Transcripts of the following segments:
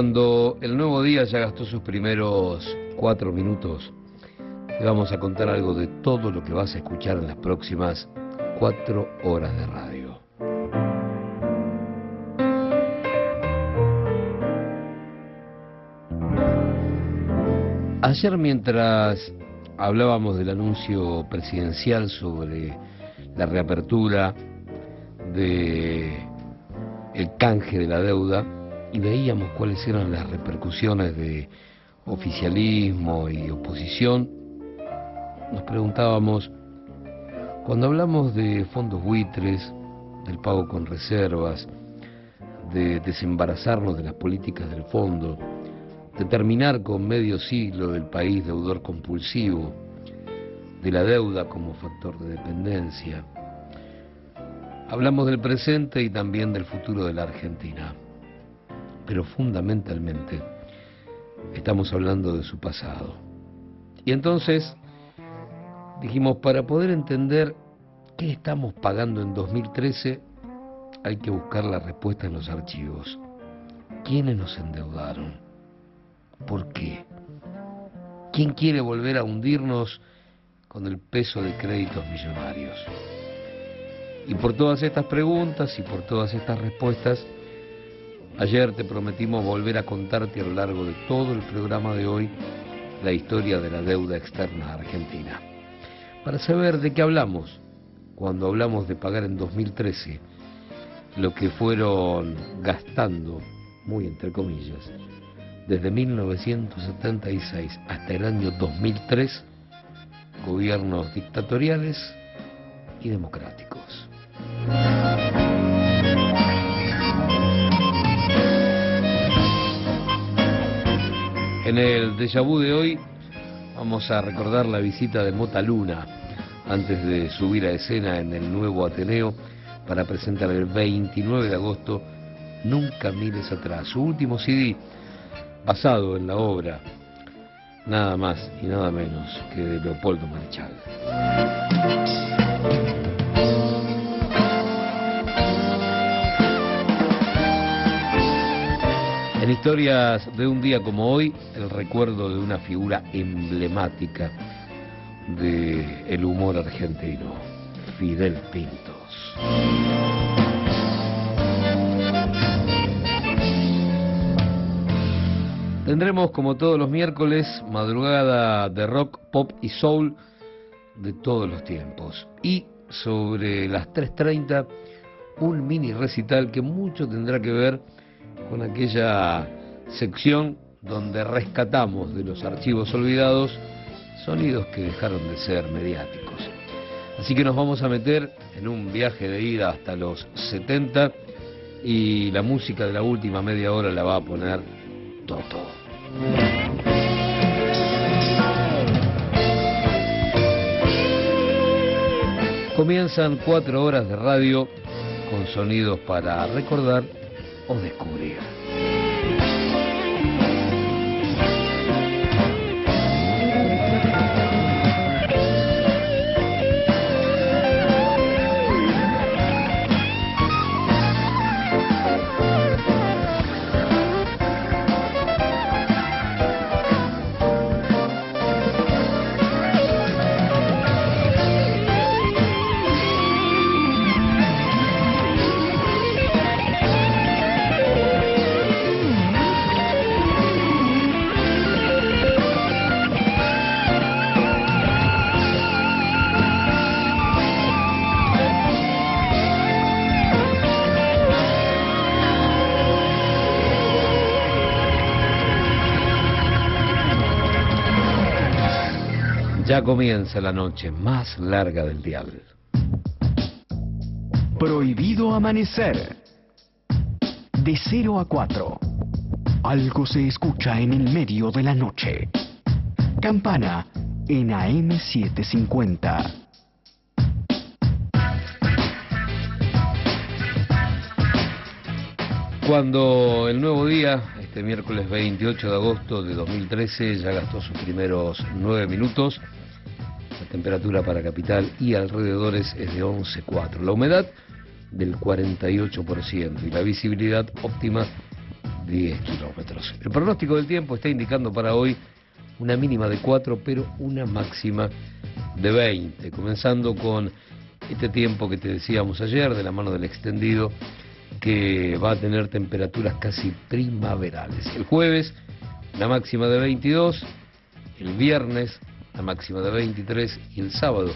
Cuando el nuevo día ya gastó sus primeros cuatro minutos, te vamos a contar algo de todo lo que vas a escuchar en las próximas cuatro horas de radio. Ayer mientras hablábamos del anuncio presidencial sobre la reapertura de canje de la deuda y veíamos cuáles eran las repercusiones de oficialismo y oposición, nos preguntábamos, cuando hablamos de fondos buitres, del pago con reservas, de desembarazarnos de las políticas del fondo, de terminar con medio siglo del país deudor compulsivo, de la deuda como factor de dependencia, Hablamos del presente y también del futuro de la Argentina, pero fundamentalmente estamos hablando de su pasado. Y entonces dijimos, para poder entender qué estamos pagando en 2013, hay que buscar la respuesta en los archivos. ¿Quiénes nos endeudaron? ¿Por qué? ¿Quién quiere volver a hundirnos con el peso de créditos millonarios? Y por todas estas preguntas y por todas estas respuestas, ayer te prometimos volver a contarte a lo largo de todo el programa de hoy la historia de la deuda externa argentina. Para saber de qué hablamos cuando hablamos de pagar en 2013 lo que fueron gastando, muy entre comillas, desde 1976 hasta el año 2003, gobiernos dictatoriales y democráticos. En el déjà vu de hoy vamos a recordar la visita de Mota Luna antes de subir a escena en el nuevo Ateneo para presentar el 29 de agosto Nunca mires atrás, su último CD basado en la obra nada más y nada menos que de Leopoldo Marichal. Historias de un día como hoy, el recuerdo de una figura emblemática del humor argentino, Fidel Pintos. Tendremos como todos los miércoles madrugada de rock, pop y soul de todos los tiempos. Y sobre las 3.30 un mini recital que mucho tendrá que ver con aquella sección donde rescatamos de los archivos olvidados sonidos que dejaron de ser mediáticos. Así que nos vamos a meter en un viaje de ida hasta los 70 y la música de la última media hora la va a poner Toto. Comienzan cuatro horas de radio con sonidos para recordar o descubrir. Ya comienza la noche más larga del diablo. Prohibido amanecer. De 0 a 4. Algo se escucha en el medio de la noche. Campana en AM750. Cuando el nuevo día, este miércoles 28 de agosto de 2013, ya gastó sus primeros nueve minutos, temperatura para capital y alrededores es de 11,4. La humedad del 48% y la visibilidad óptima 10 kilómetros. El pronóstico del tiempo está indicando para hoy una mínima de 4, pero una máxima de 20, comenzando con este tiempo que te decíamos ayer, de la mano del extendido, que va a tener temperaturas casi primaverales. El jueves, la máxima de 22, el viernes, la máxima de 23 y el sábado,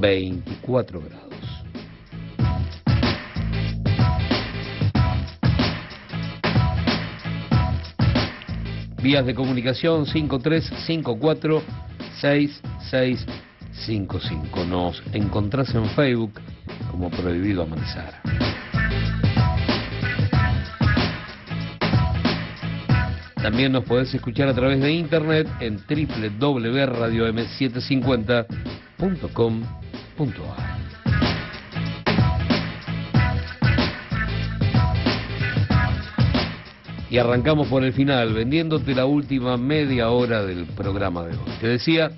24 grados. Vías de comunicación 5354 6655. Nos encontrás en Facebook como Prohibido Amanecer. También nos podés escuchar a través de internet en www.radiom750.com.ar. Y arrancamos por el final, vendiéndote la última media hora del programa de hoy. Te decía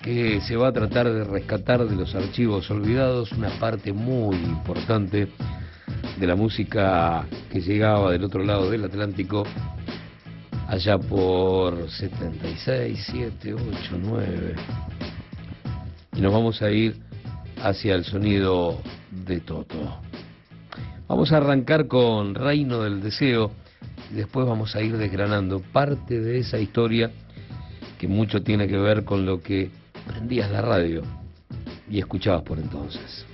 que se va a tratar de rescatar de los archivos olvidados una parte muy importante de la música que llegaba del otro lado del Atlántico allá por 76, 7, 8, 9. Y nos vamos a ir hacia el sonido de Toto. Vamos a arrancar con Reino del Deseo y después vamos a ir desgranando parte de esa historia que mucho tiene que ver con lo que prendías la radio y escuchabas por entonces.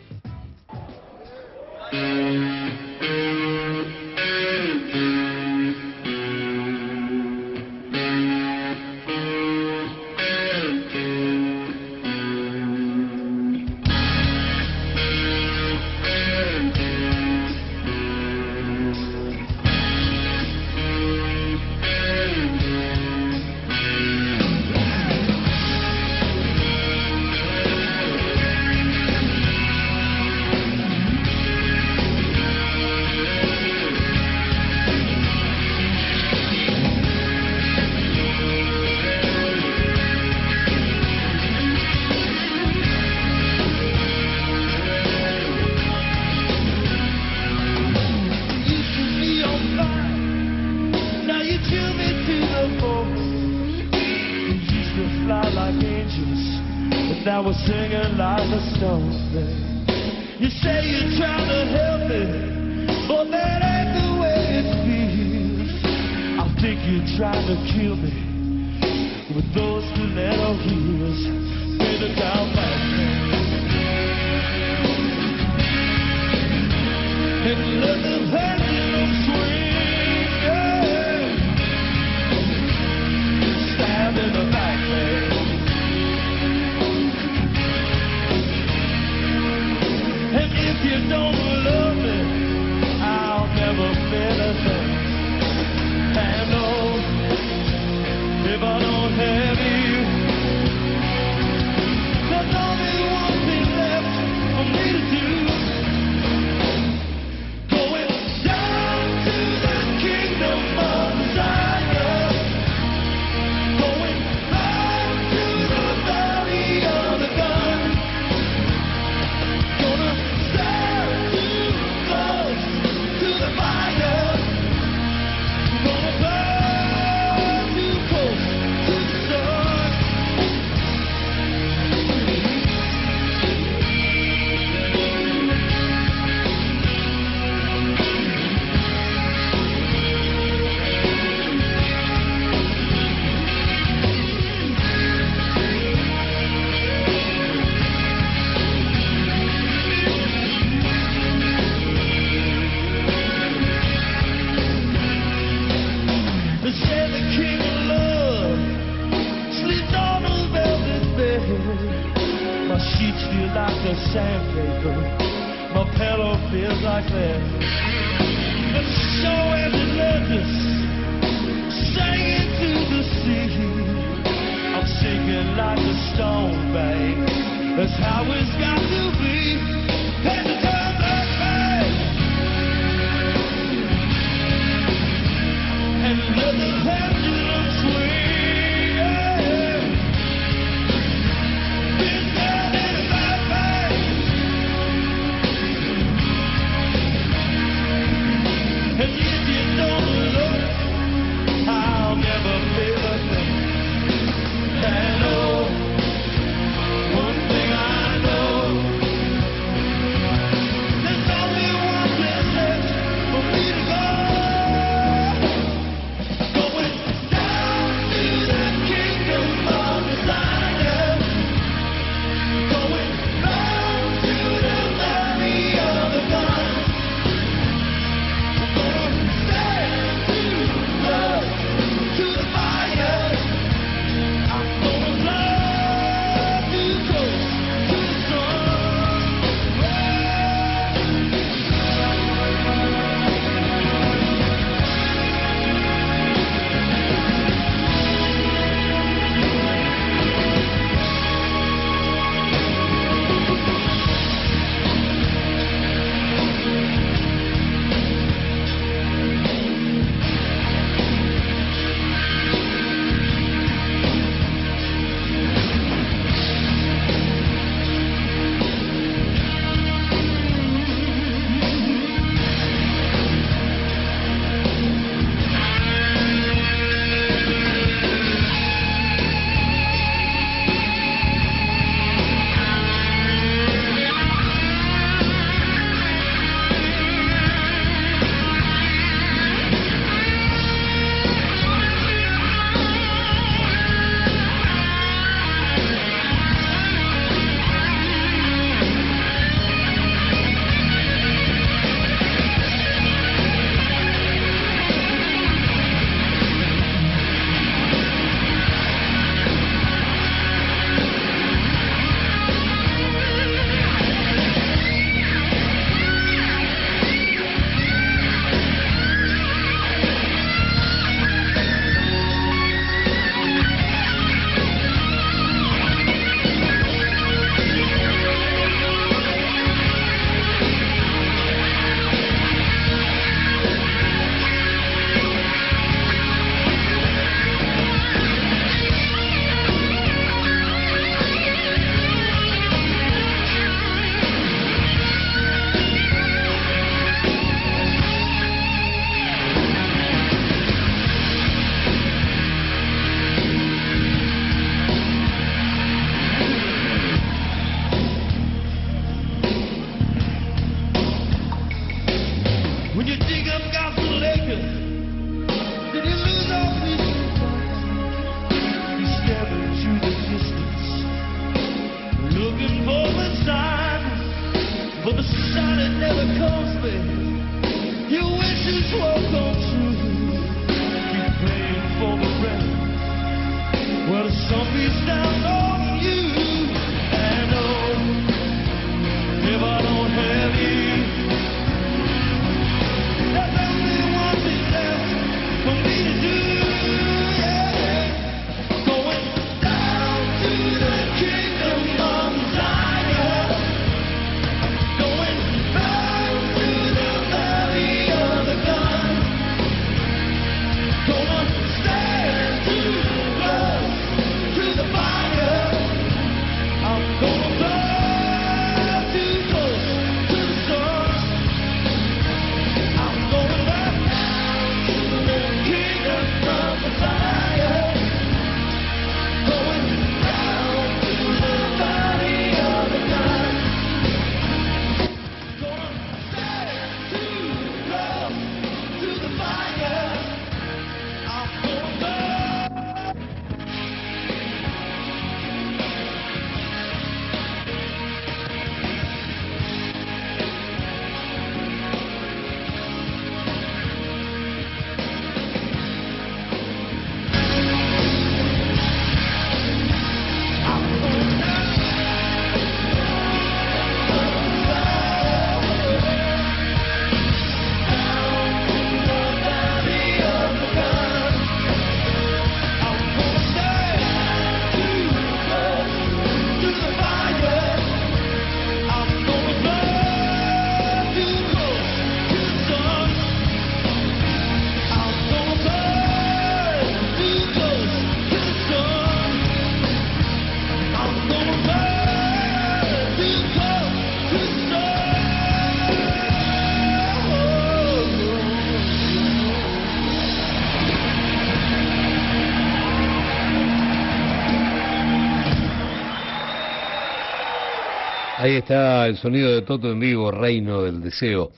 Está el sonido de Toto en vivo, Reino del Deseo.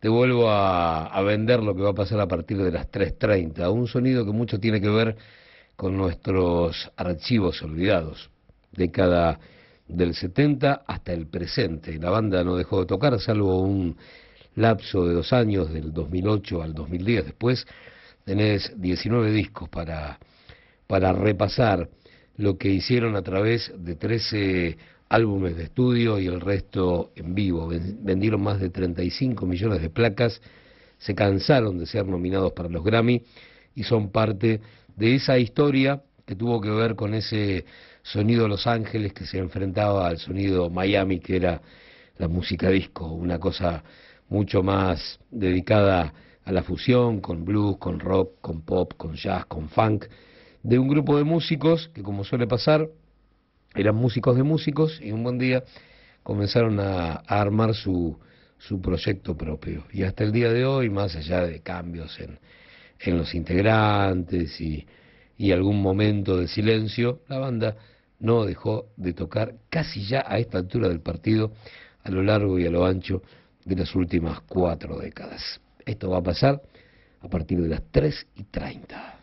Te vuelvo a, vender lo que va a pasar a partir de las 3.30. Un sonido que mucho tiene que ver con nuestros archivos olvidados. Década del 70 hasta el presente. La banda no dejó de tocar, salvo un lapso de dos años, del 2008 al 2010. Después tenés 19 discos para, para repasar lo que hicieron a través de 13 álbumes de estudio y el resto en vivo. Vendieron más de 35 millones de placas, se cansaron de ser nominados para los Grammy y son parte de esa historia que tuvo que ver con ese sonido Los Ángeles que se enfrentaba al sonido Miami, que era la música disco, una cosa mucho más dedicada a la fusión, con blues, con rock, con pop, con jazz, con funk, de un grupo de músicos que, como suele pasar, eran músicos de músicos y un buen día comenzaron a, armar su, su proyecto propio. Y hasta el día de hoy, más allá de cambios en, en los integrantes y, y algún momento de silencio, la banda no dejó de tocar casi ya a esta altura del partido, a lo largo y a lo ancho de las últimas cuatro décadas. Esto va a pasar a partir de las 3 y 30.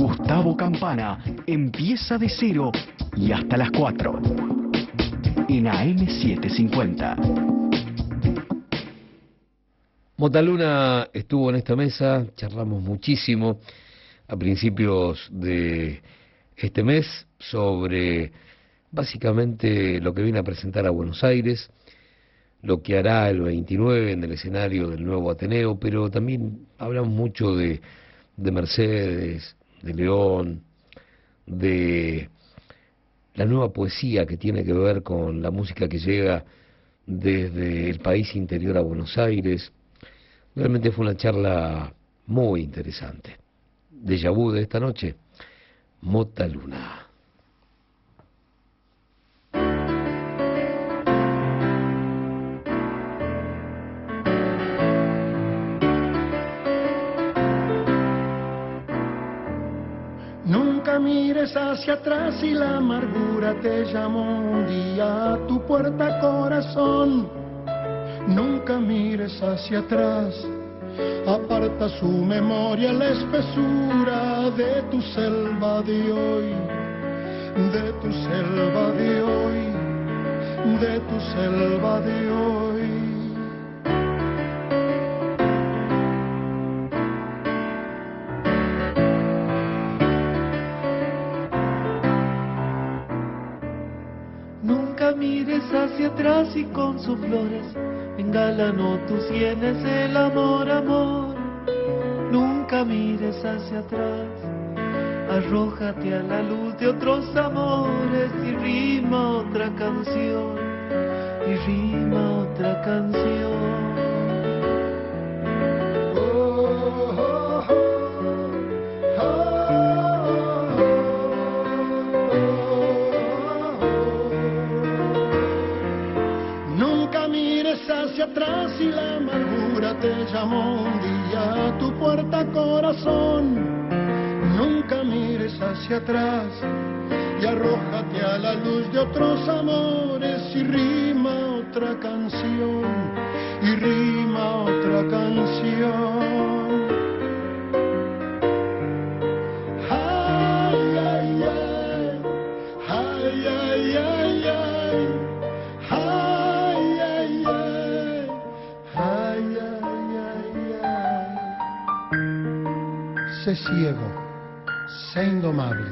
Gustavo Campana empieza de cero y hasta las 4 en AM750. Motaluna estuvo en esta mesa, charlamos muchísimo a principios de este mes sobre básicamente lo que viene a presentar a Buenos Aires, lo que hará el 29 en el escenario del nuevo Ateneo, pero también hablamos mucho de, de Mercedes, de León, de la nueva poesía que tiene que ver con la música que llega desde el país interior a Buenos Aires. Realmente fue una charla muy interesante. De vu de esta noche, Mota Luna. Mires hacia atrás y la amargura te llamó un día a tu puerta corazón. Nunca mires hacia atrás, aparta su memoria la espesura de tu selva de hoy, de tu selva de hoy, de tu selva de hoy. Y con sus flores engalanó tus sienes el amor, amor. Nunca mires hacia atrás Arrójate a la luz de otros amores y rima otra canción, y rima otra canción. Un día a tu puerta corazón nunca mires hacia atrás y arrójate a la luz de otros amores y rima otra canción, y rima otra canción. Sé ciego sé indomable.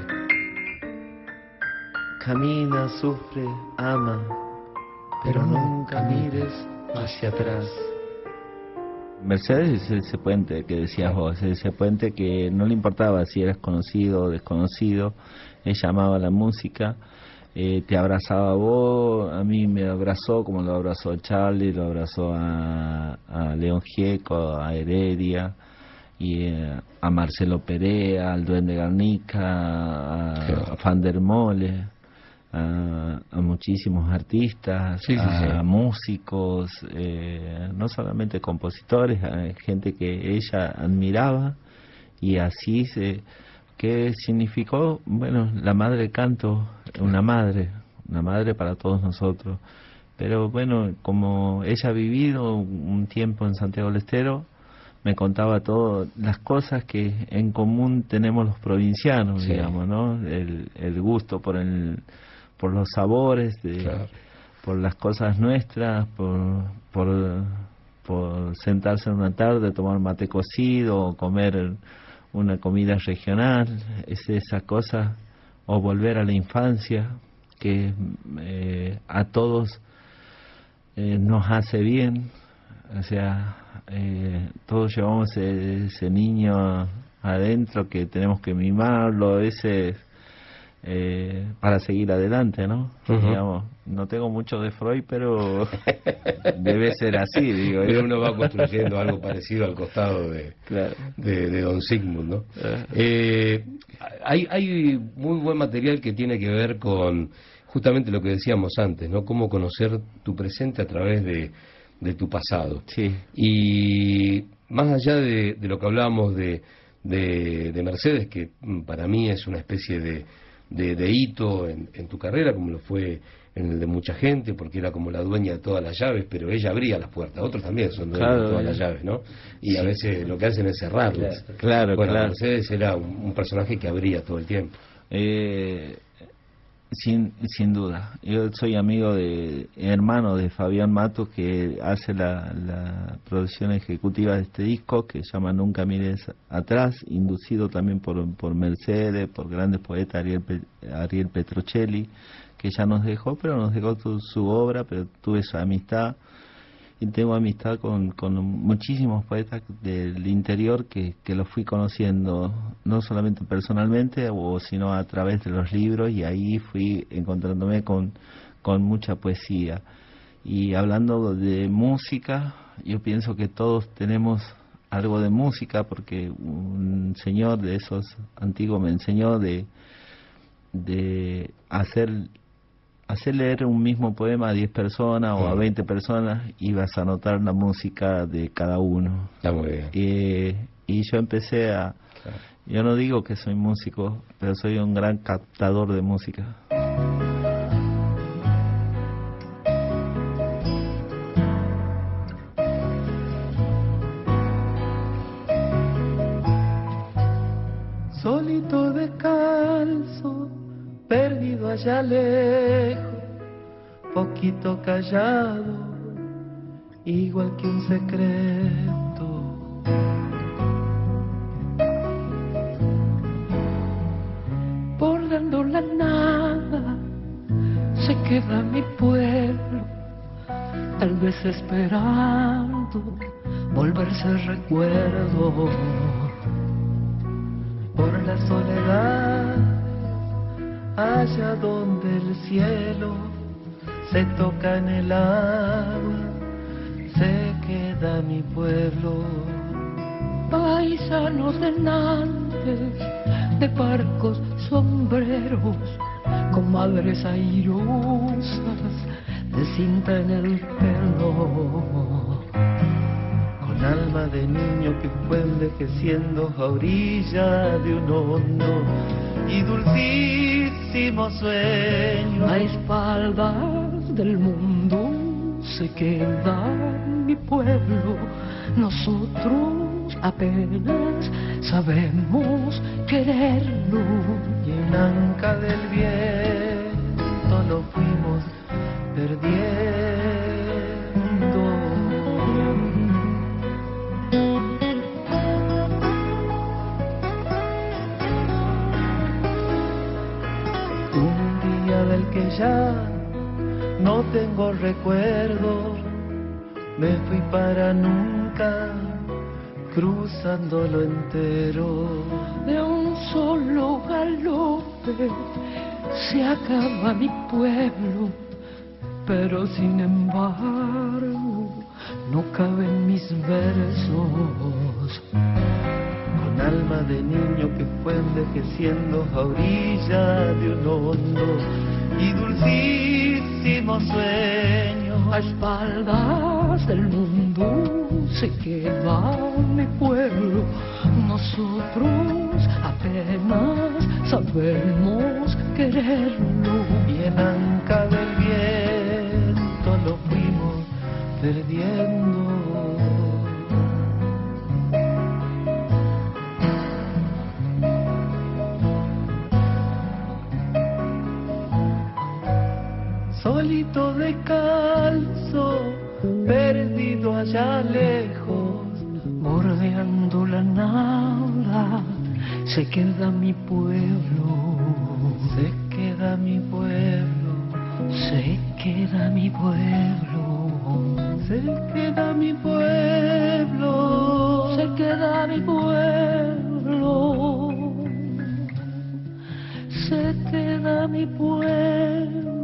Camina, sufre, ama, pero nunca mires hacia atrás. Mercedes es ese puente que decías vos, ese puente que no le importaba si eras conocido o desconocido, ella amaba la música, eh, te abrazaba a vos, a mí me abrazó como lo abrazó a Charlie, lo abrazó a, a León Gieco, a Heredia, y eh, a Marcelo Perea, al Duende Garnica, a, Van der Mole, a, muchísimos artistas, a, músicos, eh, no solamente compositores, a gente que ella admiraba y así se ¿Qué significó? Bueno, la madre canto, una madre, una madre para todos nosotros. Pero bueno, como ella ha vivido un tiempo en Santiago del Estero, me contaba todas las cosas que en común tenemos los provincianos, digamos, ¿no? El, el, gusto por el, por los sabores, por las cosas nuestras, por, por, por sentarse en una tarde, tomar mate cocido o comer una comida regional, es esa cosa, o volver a la infancia, que eh, a todos eh, nos hace bien, o sea, eh, todos llevamos ese, niño adentro que tenemos que mimarlo, ese eh, para seguir adelante, ¿no? Digamos, no tengo mucho de Freud, pero debe ser así, digo. Pero uno va construyendo algo parecido al costado de, de, Don Sigmund, ¿no? Eh, hay, hay muy buen material que tiene que ver con justamente lo que decíamos antes, ¿no? Cómo conocer tu presente a través de de tu pasado. Sí. Y más allá de, lo que hablábamos de, de, Mercedes, que mm, para mí es una especie de, de, hito en, tu carrera, como lo fue en el de mucha gente, porque era como la dueña de todas las llaves, pero ella abría las puertas. Otros también son dueños de todas las llaves, ¿no? Y a veces lo que hacen es cerrarlas. Claro, bueno, claro. Mercedes era un, personaje que abría todo el tiempo. Eh, sin, sin duda. Yo soy amigo de, hermano de Fabián Matos, que hace la, la producción ejecutiva de este disco, que se llama Nunca Mires Atrás, inducido también por, por Mercedes, por grandes poetas, Ariel, Ariel Petrocelli, que ya nos dejó, pero nos dejó su obra, pero tuve su amistad y tengo amistad con, con muchísimos poetas del interior que, que los fui conociendo, no solamente personalmente, o sino a través de los libros, y ahí fui encontrándome con, con mucha poesía. Y hablando de música, yo pienso que todos tenemos algo de música, porque un señor de esos antiguos me enseñó de, de hacer hacer leer un mismo poema a 10 personas o a 20 personas y vas a notar la música de cada uno. Está muy bien. Y, y yo empecé a... Yo no digo que soy músico, pero soy un gran captador de música. Allá lejos poquito callado, igual que un secreto. Bordando la nada, se queda mi pueblo, tal vez esperando volverse recuerdo por la soledad, allá donde el cielo se toca en el agua, se queda mi pueblo. Paisanos de Nantes, de barcos sombreros, con madres airosas, de cinta en el pelo. Con alma de niño que fue envejeciendo a orilla de un hondo y dulcísimo sueño. A espaldas del mundo se queda mi pueblo, nosotros apenas sabemos quererlo. Y en anca del viento lo fuimos perdiendo. Ya no tengo recuerdo, me fui para nunca, cruzándolo entero. De un solo galope se acaba mi pueblo, pero sin embargo no caben mis versos. Con alma de niño que fue envejeciendo a orilla de un hondo y dulcísimo sueño. A espaldas del mundo se queda mi pueblo, nosotros apenas sabemos quererlo. Y en anca del viento lo fuimos perdiendo. Solito de calzo, perdido allá lejos, Bordeando la nada se queda mi pueblo, se queda mi pueblo, se queda mi pueblo, se queda mi pueblo, se queda mi pueblo, se queda mi pueblo.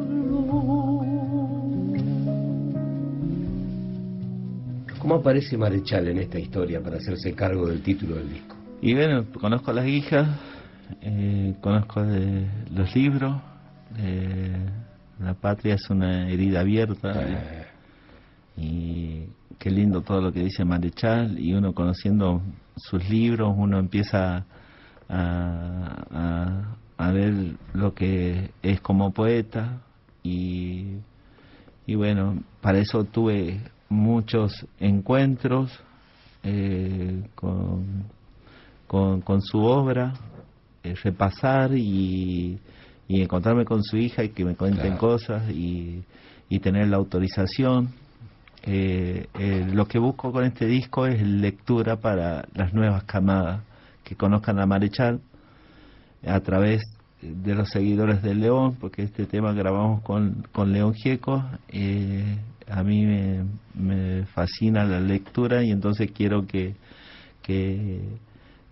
¿Cómo aparece Marechal en esta historia para hacerse cargo del título del disco? Y bueno, conozco a las hijas, eh, conozco de los libros, La patria es una herida abierta. Eh, Y qué lindo todo lo que dice Marechal, y uno conociendo sus libros, uno empieza a, a- a ver lo que es como poeta, y, y bueno, para eso tuve muchos encuentros eh, con, con, con su obra, eh, repasar y, y encontrarme con su hija y que me cuenten Claro. cosas y, y tener la autorización. Eh, eh, lo que busco con este disco es lectura para las nuevas camadas que conozcan a Marechal a través de los seguidores del León, porque este tema grabamos con, con León Gieco. eh, a mí me, fascina la lectura y entonces quiero que, que,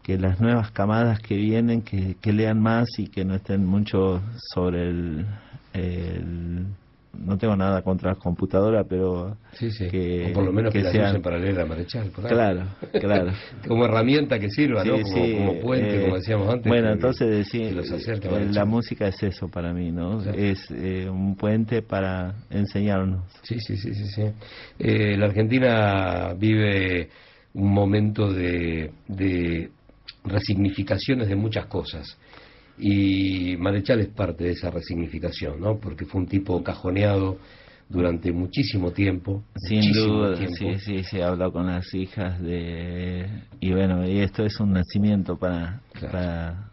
que las nuevas camadas que vienen, que, que lean más y que no estén mucho sobre el... el- no tengo nada contra la computadora, pero Sí, sí. que, o por lo menos que, las sean- usen para leer a Marechal. por. Claro, claro. como herramienta que sirva, ¿no? Sí, Como, sí, como puente, eh, como decíamos antes. Bueno, que- entonces que los acerque a eh, la música es eso para mí, ¿no? Claro. Es eh, un puente para enseñarnos. Sí, sí, sí, sí. sí. Eh, la Argentina vive un momento de, de resignificaciones de muchas cosas. Y Marechal es parte de esa resignificación, ¿no? Porque fue un tipo cajoneado durante muchísimo tiempo. Sin muchísimo duda, tiempo. sí, sí, se habló con las hijas de... Y bueno, y esto es un nacimiento para, Claro. para,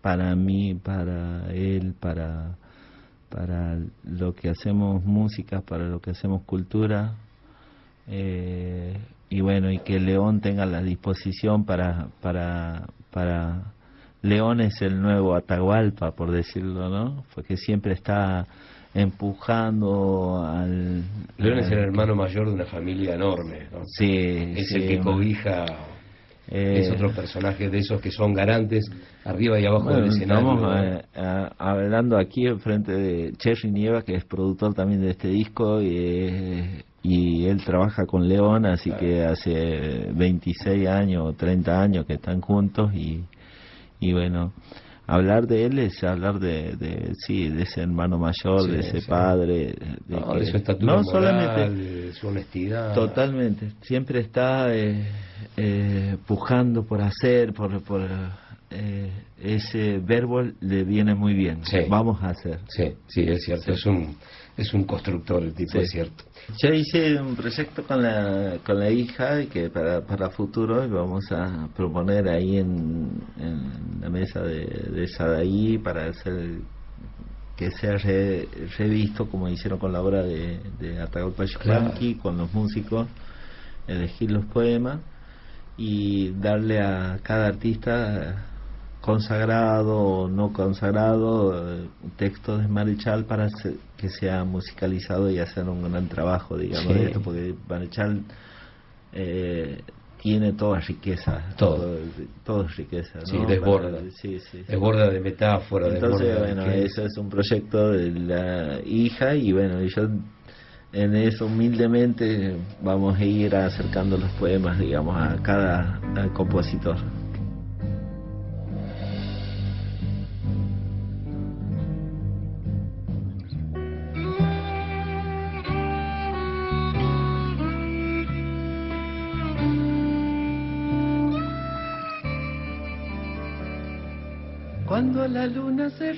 para mí, para él, para, para lo que hacemos música, para lo que hacemos cultura. Eh, y bueno, y que León tenga la disposición para, para, para León es el nuevo Atahualpa, por decirlo, ¿no? Porque siempre está empujando al... León es el hermano mayor de una familia enorme, ¿no? Sí, Es sí, el que cobija, eh, es otro personaje de esos que son garantes, arriba y abajo Bueno, del escenario. estamos eh, a- hablando aquí enfrente de Cherry Nieva, que es productor también de este disco, y, eh, y él trabaja con León, así que hace 26 años o 30 años que están juntos, y, y bueno, hablar de él es hablar de, de sí, de ese hermano mayor, Sí, de ese sí. padre, de, No, que- de su estatura no moral, solamente de su honestidad. Totalmente, siempre está eh, eh, pujando por hacer, por, por eh, ese verbo le viene muy bien. Sí. Vamos a hacer. Sí, sí, es cierto, es un es un constructor el tipo, Sí. es cierto. Yo hice un proyecto con la, con la hija y que para, para futuro vamos a proponer ahí en, en la mesa de, de Sadaí para hacer que sea re- revisto como hicieron con la obra de, de Atahualpa Yupanqui, con los músicos, elegir los poemas y darle a cada artista consagrado o no consagrado eh, texto de Marechal para que sea musicalizado y hacer un gran trabajo digamos Sí. de esto porque Marechal eh, tiene toda riqueza Todo. todo es riqueza ¿no? Sí, desborda. Para- sí, sí, sí. Desborda de metáfora, Entonces, desborda bueno, eso es un proyecto de la hija y bueno, y yo en eso humildemente vamos a ir acercando los poemas, digamos, a cada compositor.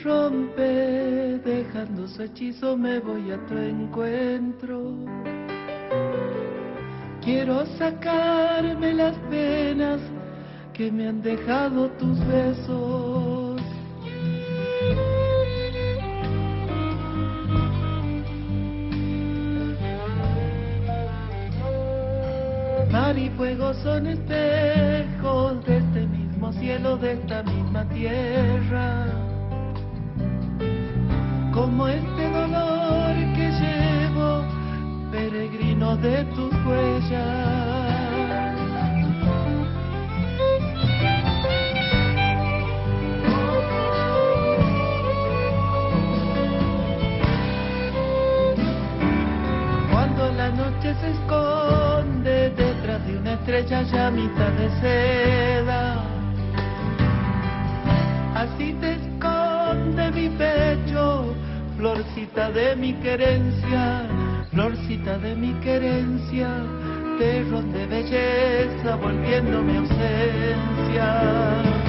Rompe, dejando su hechizo, me voy a tu encuentro. Quiero sacarme las penas que me han dejado tus besos. Mar y fuego son espejos de este mismo cielo, de esta misma tierra. Como este dolor que llevo, peregrino de tus huellas. Cuando la noche se esconde detrás de una estrella ya mitad de seda, así te esconde mi pecho, florcita de mi querencia, florcita de mi querencia, terrón de belleza volviéndome ausencia.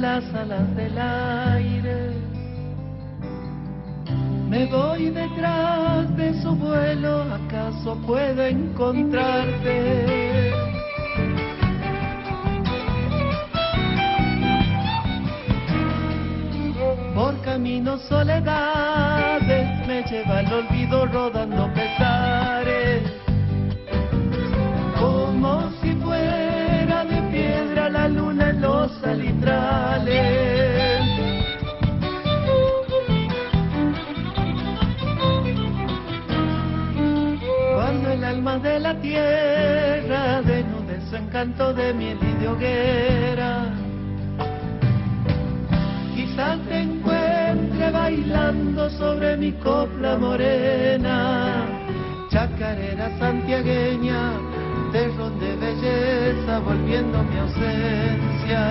Las alas del aire. Me voy detrás de su vuelo, ¿acaso puedo encontrarte? Por caminos soledades me lleva el olvido rodando pesares De la tierra denude su encanto de miel y de hoguera, quizás te encuentre bailando sobre mi copla morena chacarera santiagueña, terrón de belleza volviendo mi ausencia.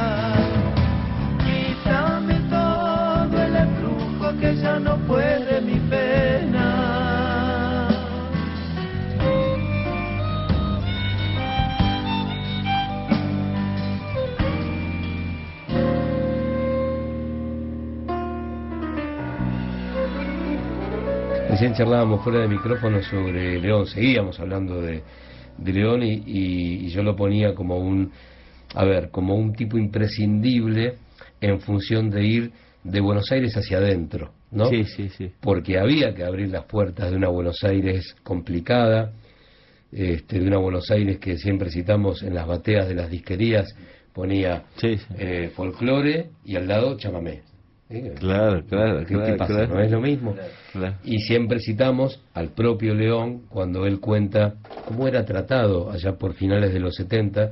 Quítame todo el embrujo que ya no puede mi Recién charlábamos fuera de micrófono sobre León, seguíamos hablando de, de León y, y- y yo lo ponía como un, a ver, como un tipo imprescindible en función de ir de Buenos Aires hacia adentro, ¿no? Sí, sí, sí. Porque había que abrir las puertas de una Buenos Aires complicada, este, de una Buenos Aires que siempre citamos en las bateas de las disquerías, ponía Sí, sí. eh, folclore y al lado chamamé. Claro, claro, ¿Qué, qué claro, pasa? claro. ¿No es lo mismo? Claro. Y siempre citamos al propio León cuando él cuenta cómo era tratado allá por finales de los 70,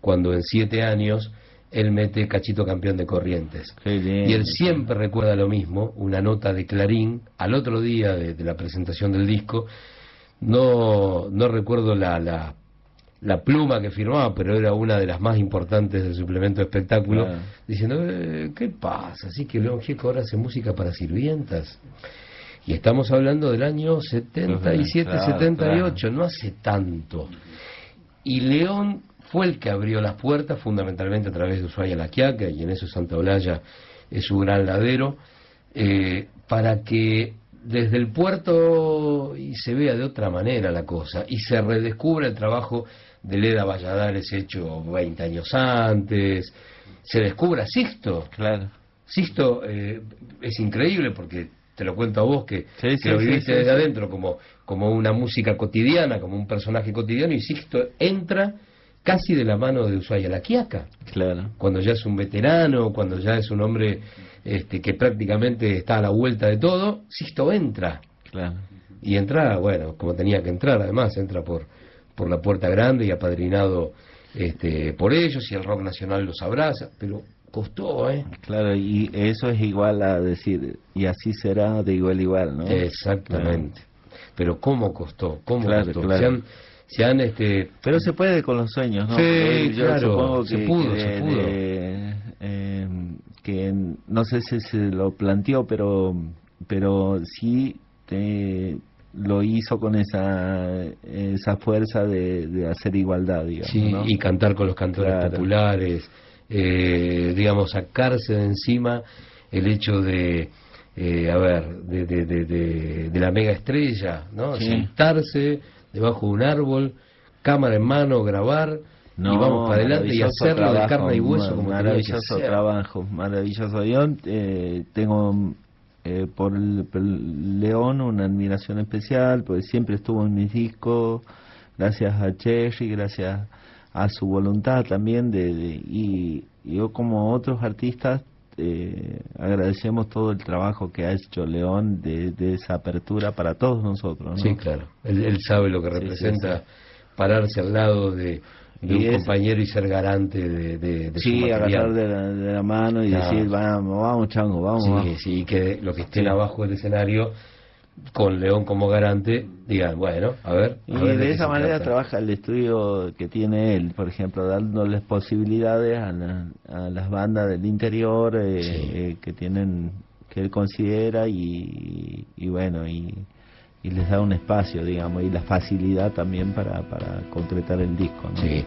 cuando en siete años él mete Cachito campeón de Corrientes. Qué bien. Y él siempre recuerda lo mismo, una nota de Clarín al otro día de, de la presentación del disco. No, no recuerdo la, la, la pluma que firmaba, pero era una de las más importantes del suplemento de espectáculo, Claro. diciendo, eh, ¿qué pasa? Así que León Gieco ahora hace música para sirvientas. Y estamos hablando del año 77, Claro, 78, no hace tanto. Y León fue el que abrió las puertas, fundamentalmente a través de Ushuaia La Quiaca, y en eso Santa Olalla es su gran ladero, eh, para que desde el puerto y se vea de otra manera la cosa, y se redescubra el trabajo de Leda Valladares hecho 20 años antes, se descubra Sixto, Claro. Sisto eh, es increíble porque te lo cuento a vos que, Sí, que sí, lo viviste sí, desde adentro como, como una música cotidiana, como un personaje cotidiano y Sisto entra casi de la mano de Ushuaia La Quiaca, Claro. cuando ya es un veterano, cuando ya es un hombre este, que prácticamente está a la vuelta de todo, Sisto entra Claro. y entra, bueno, como tenía que entrar además, entra por, por la puerta grande y apadrinado este, por ellos y el rock nacional los abraza, pero costó, ¿eh? Claro, y eso es igual a decir, y así será de igual igual, ¿no? Exactamente. Pero cómo costó, cómo Claro, costó. claro. Se han, se han, este, Pero se puede con los sueños, ¿no? Sí, yo claro, supongo se que, pudo, que se pudo. eh, que no sé si se lo planteó, pero pero sí te- lo hizo con esa esa fuerza de, de hacer igualdad, digamos, sí, ¿no? y cantar con los cantores Claro. populares, eh, digamos, sacarse de encima el hecho de, eh, a ver, de, de, de, de- de la mega estrella, ¿no? Sí. Sentarse debajo de un árbol, cámara en mano, grabar, y vamos para adelante y hacerlo de carne y hueso como maravilloso trabajo maravilloso yo eh, tengo eh, por, el, por León una admiración especial porque siempre estuvo en mis discos gracias a Cherry gracias a su voluntad también de, de- y yo como otros artistas eh, agradecemos todo el trabajo que ha hecho León de, de esa apertura para todos nosotros ¿no? Sí, claro. Él, él sabe lo que Sí, sí, representa sí. pararse al lado de, de Y un es- compañero y ser garante de, de, de Sí, agarrar de la, de la mano y Claro. decir, vamos, vamos, chango, vamos. Sí, vamos". sí, y que lo que estén Sí. abajo del escenario, con León como garante, digan, bueno, a ver. Y ver de esa manera trata. trabaja el estudio que tiene él, por ejemplo, dándoles posibilidades a, la- a las bandas del interior eh, Sí. eh, que tienen, que él considera y, y bueno, y, y les da un espacio, digamos, y la facilidad también para, para concretar el disco. Sí.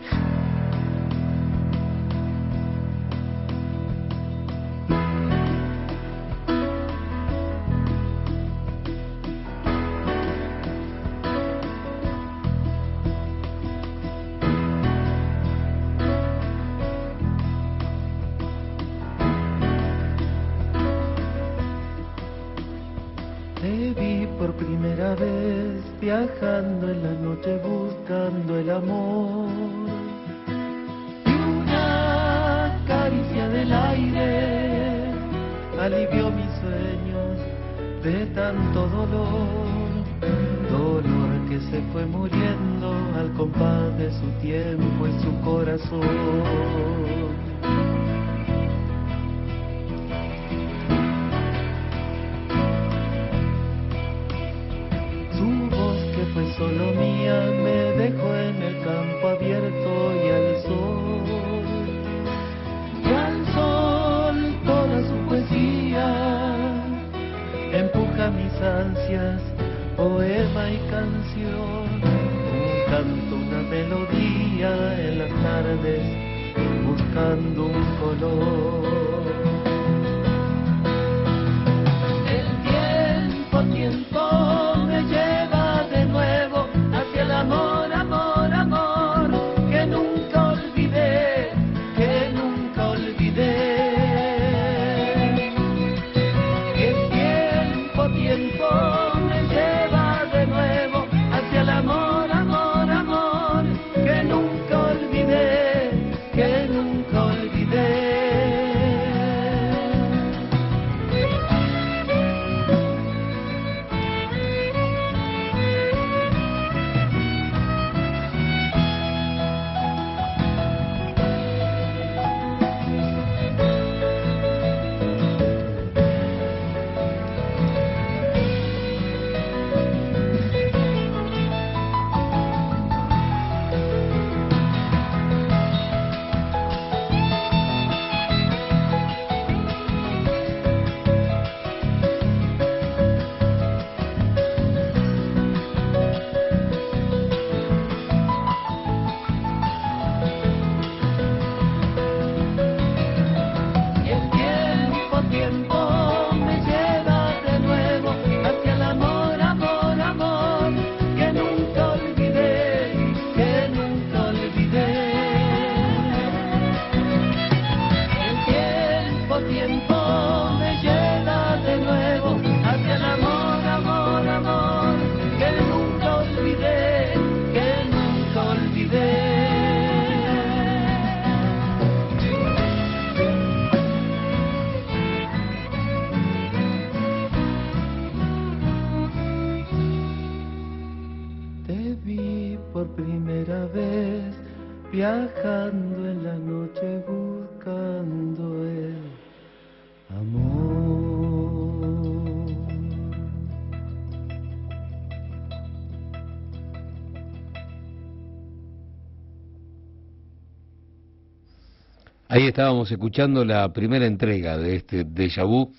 Estábamos escuchando la primera entrega de este déjà vu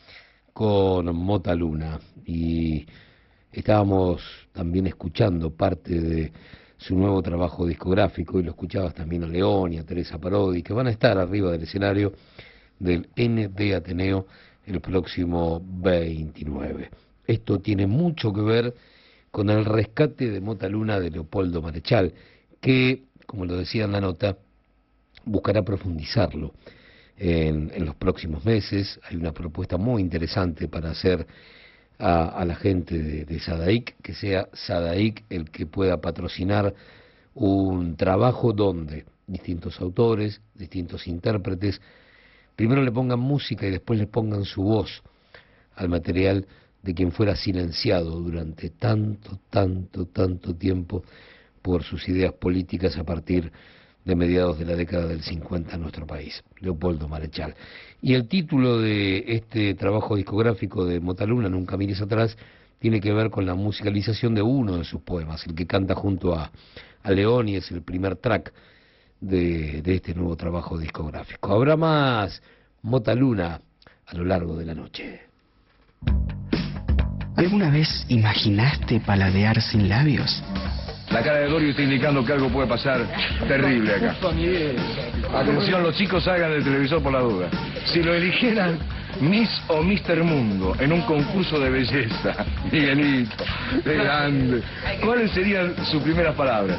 con Mota Luna y estábamos también escuchando parte de su nuevo trabajo discográfico y lo escuchabas también a León y a Teresa Parodi que van a estar arriba del escenario del ND Ateneo el próximo 29. Esto tiene mucho que ver con el rescate de Mota Luna de Leopoldo Marechal que, como lo decía en la nota, buscará profundizarlo en, en los próximos meses. Hay una propuesta muy interesante para hacer a, la gente de, de Sadaic, que sea Sadaic el que pueda patrocinar un trabajo donde distintos autores, distintos intérpretes, primero le pongan música y después le pongan su voz al material de quien fuera silenciado durante tanto, tanto, tanto tiempo por sus ideas políticas a partir de mediados de la década del 50 en nuestro país, Leopoldo Marechal. Y el título de este trabajo discográfico de Motaluna, Nunca mires atrás, tiene que ver con la musicalización de uno de sus poemas, el que canta junto a, a León y es el primer track de, de este nuevo trabajo discográfico. Habrá más Motaluna a lo largo de la noche. ¿Alguna vez imaginaste paladear sin labios? La cara de Dorio está indicando que algo puede pasar terrible acá. Atención, los chicos salgan del televisor por la duda. Si lo eligieran Miss o Mister Mundo en un concurso de belleza, Miguelito, de grande, ¿cuáles serían sus primeras palabras?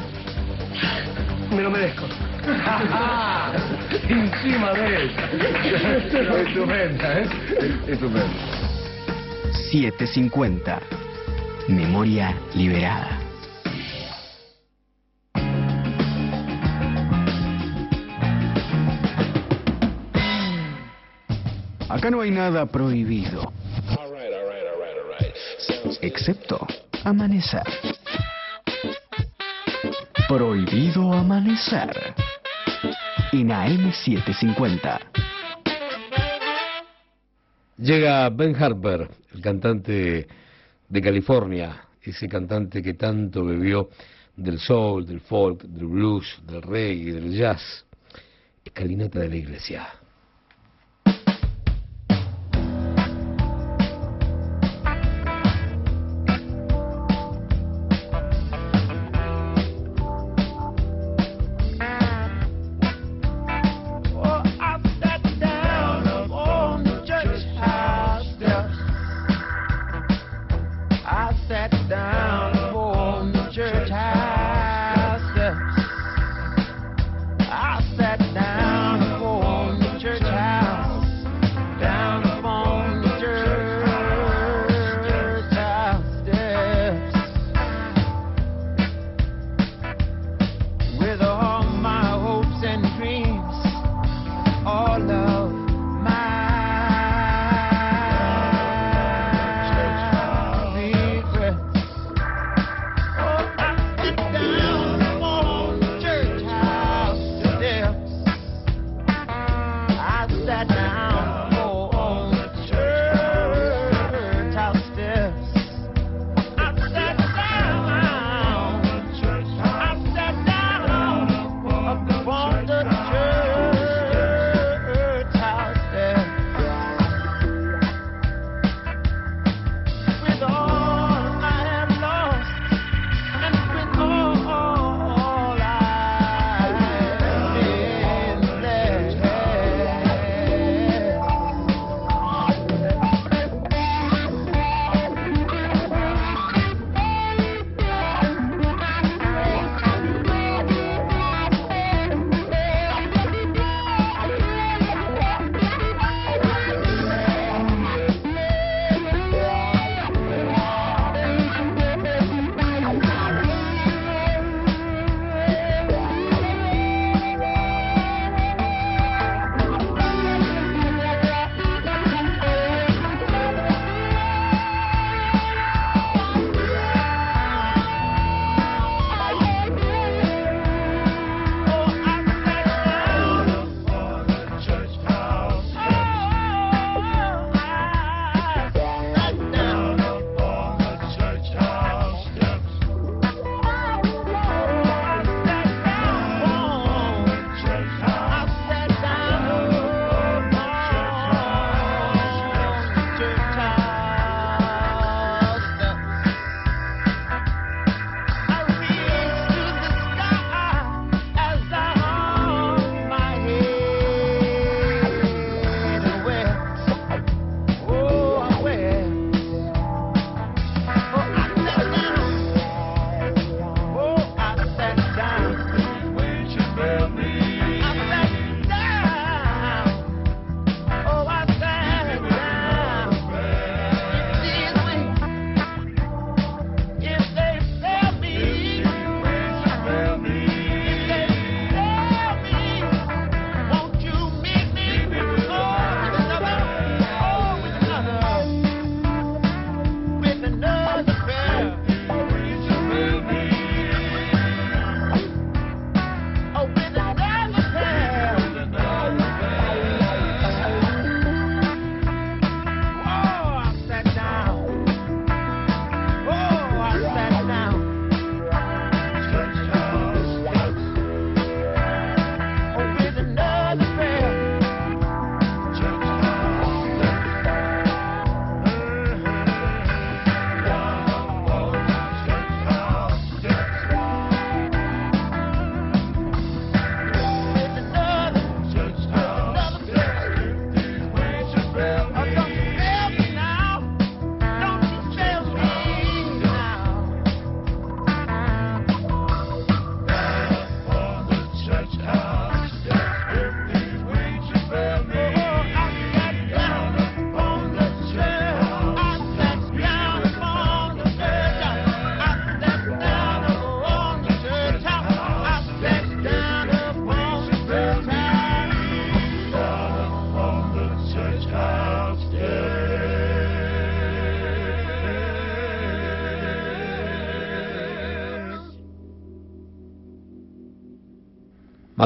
Me lo merezco. Encima de eso. Estupenda, ¿eh? Estupenda. 750. Memoria liberada. Acá no hay nada prohibido. Excepto amanecer. Prohibido amanecer. En AM750. Llega Ben Harper, el cantante de California, ese cantante que tanto bebió del soul, del folk, del blues, del reggae, del jazz. Escalinata de la iglesia.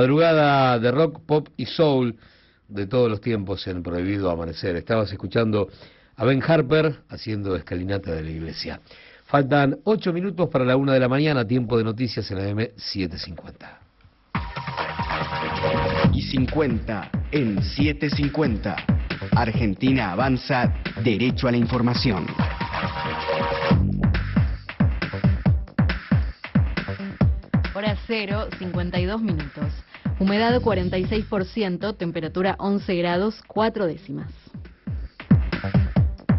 Madrugada de rock, pop y soul de todos los tiempos en Prohibido Amanecer. Estabas escuchando a Ben Harper haciendo escalinata de la iglesia. Faltan ocho minutos para la una de la mañana, tiempo de noticias en la M750. Y 50 en 750. Argentina avanza derecho a la información. Hora 0, 52 minutos. Humedad 46%, temperatura 11 grados, 4 décimas.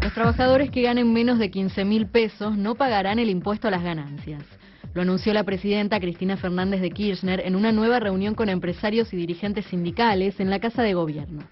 Los trabajadores que ganen menos de 15 mil pesos no pagarán el impuesto a las ganancias. Lo anunció la presidenta Cristina Fernández de Kirchner en una nueva reunión con empresarios y dirigentes sindicales en la Casa de Gobierno.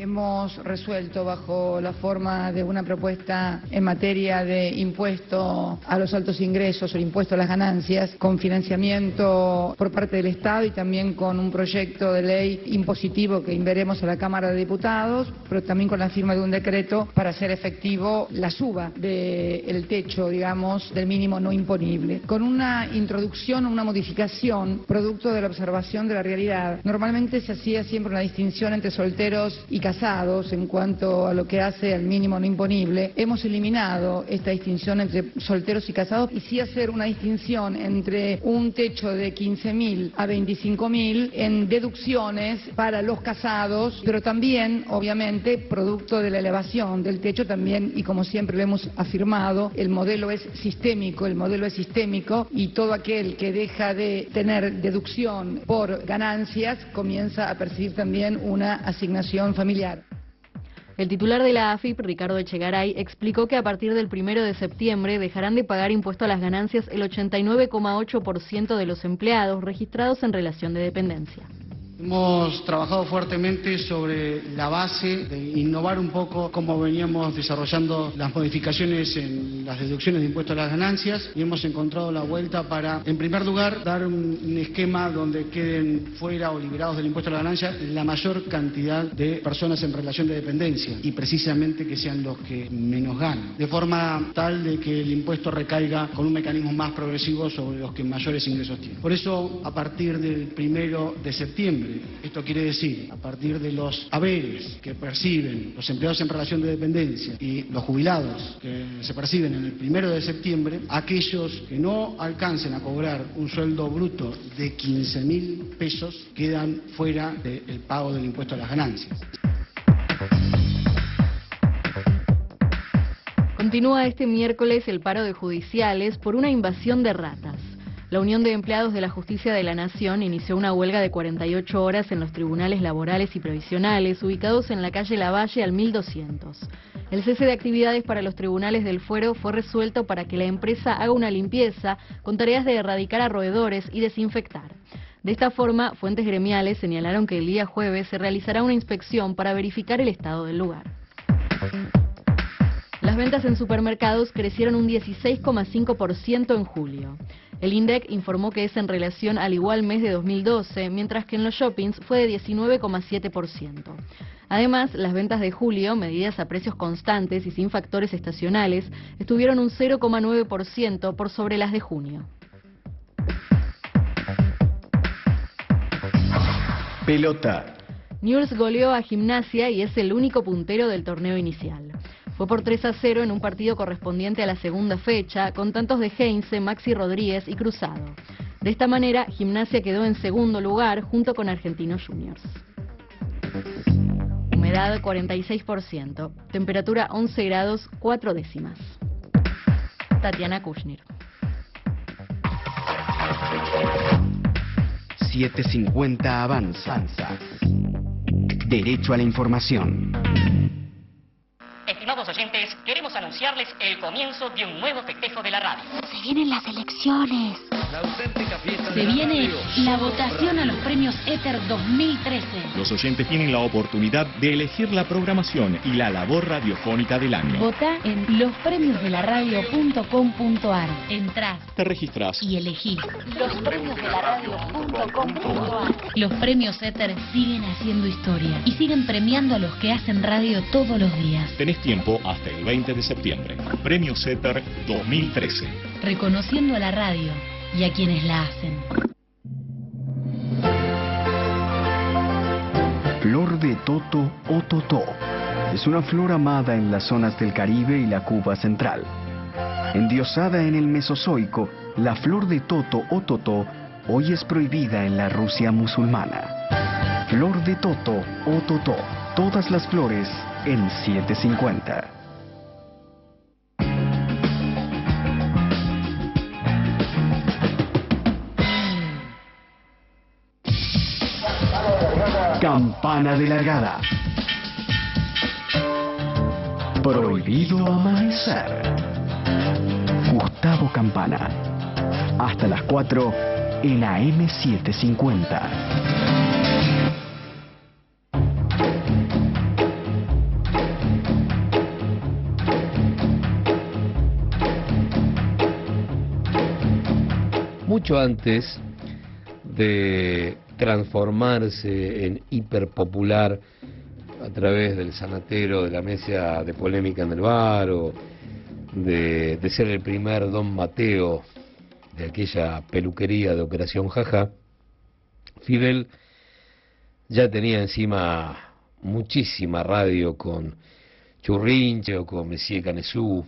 Hemos resuelto bajo la forma de una propuesta en materia de impuesto a los altos ingresos o impuesto a las ganancias, con financiamiento por parte del Estado y también con un proyecto de ley impositivo que inveremos a la Cámara de Diputados, pero también con la firma de un decreto para hacer efectivo la suba del techo, digamos, del mínimo no imponible. Con una introducción o una modificación producto de la observación de la realidad, normalmente se hacía siempre una distinción entre solteros y casados en cuanto a lo que hace al mínimo no imponible, hemos eliminado esta distinción entre solteros y casados y sí hacer una distinción entre un techo de 15.000 a 25.000 en deducciones para los casados, pero también, obviamente, producto de la elevación del techo también, y como siempre lo hemos afirmado, el modelo es sistémico, el modelo es sistémico y todo aquel que deja de tener deducción por ganancias comienza a percibir también una asignación familiar. El titular de la AFIP, Ricardo Echegaray, explicó que a partir del primero de septiembre dejarán de pagar impuesto a las ganancias el 89,8% de los empleados registrados en relación de dependencia. Hemos trabajado fuertemente sobre la base de innovar un poco cómo veníamos desarrollando las modificaciones en las deducciones de impuestos a las ganancias y hemos encontrado la vuelta para, en primer lugar, dar un esquema donde queden fuera o liberados del impuesto a las ganancias la mayor cantidad de personas en relación de dependencia y precisamente que sean los que menos ganan, de forma tal de que el impuesto recaiga con un mecanismo más progresivo sobre los que mayores ingresos tienen. Por eso, a partir del primero de septiembre, esto quiere decir, a partir de los haberes que perciben los empleados en relación de dependencia y los jubilados que se perciben en el primero de septiembre, aquellos que no alcancen a cobrar un sueldo bruto de 15 mil pesos quedan fuera del pago del impuesto a las ganancias. Continúa este miércoles el paro de judiciales por una invasión de ratas. La Unión de Empleados de la Justicia de la Nación inició una huelga de 48 horas en los tribunales laborales y provisionales ubicados en la calle Lavalle al 1200. El cese de actividades para los tribunales del fuero fue resuelto para que la empresa haga una limpieza con tareas de erradicar a roedores y desinfectar. De esta forma, fuentes gremiales señalaron que el día jueves se realizará una inspección para verificar el estado del lugar. Las ventas en supermercados crecieron un 16,5% en julio. El INDEC informó que es en relación al igual mes de 2012, mientras que en los shoppings fue de 19,7%. Además, las ventas de julio, medidas a precios constantes y sin factores estacionales, estuvieron un 0,9% por sobre las de junio. Pelota. News goleó a Gimnasia y es el único puntero del torneo inicial. Fue por 3 a 0 en un partido correspondiente a la segunda fecha, con tantos de Heinze, Maxi Rodríguez y Cruzado. De esta manera, Gimnasia quedó en segundo lugar junto con Argentinos Juniors. Humedad 46%, temperatura 11 grados 4 décimas. Tatiana Kushnir. 750 avanza. Derecho a la información. Anunciarles el comienzo de un nuevo festejo de la radio. Se vienen las elecciones. Se viene la votación a los premios Éter 2013. Los oyentes tienen la oportunidad de elegir la programación y la labor radiofónica del año. Vota en lospremiosdelaradio.com.ar. Entrás Te registras. y elegí. Los premios Éter siguen haciendo historia y siguen premiando a los que hacen radio todos los días, Tenés tiempo hasta el 20 de septiembre. Premio CETER 2013. reconociendo a la radio y a quienes la hacen. Flor de Toto o Totó es una flor amada en las zonas del Caribe y la Cuba central. Endiosada en el Mesozoico, la flor de Toto o Totó hoy es prohibida en la Rusia musulmana. Flor de Toto o Totó, todas las flores en 750. Campana de largada. Prohibido amanecer. Gustavo Campana. Hasta las 4 en AM750. Mucho antes de transformarse en hiperpopular a través del sanatero de la mesa de polémica en el bar o de, de ser el primer don Mateo de aquella peluquería de Operación Jaja, Fidel ya tenía encima muchísima radio con Churrinche o con Messier Canesú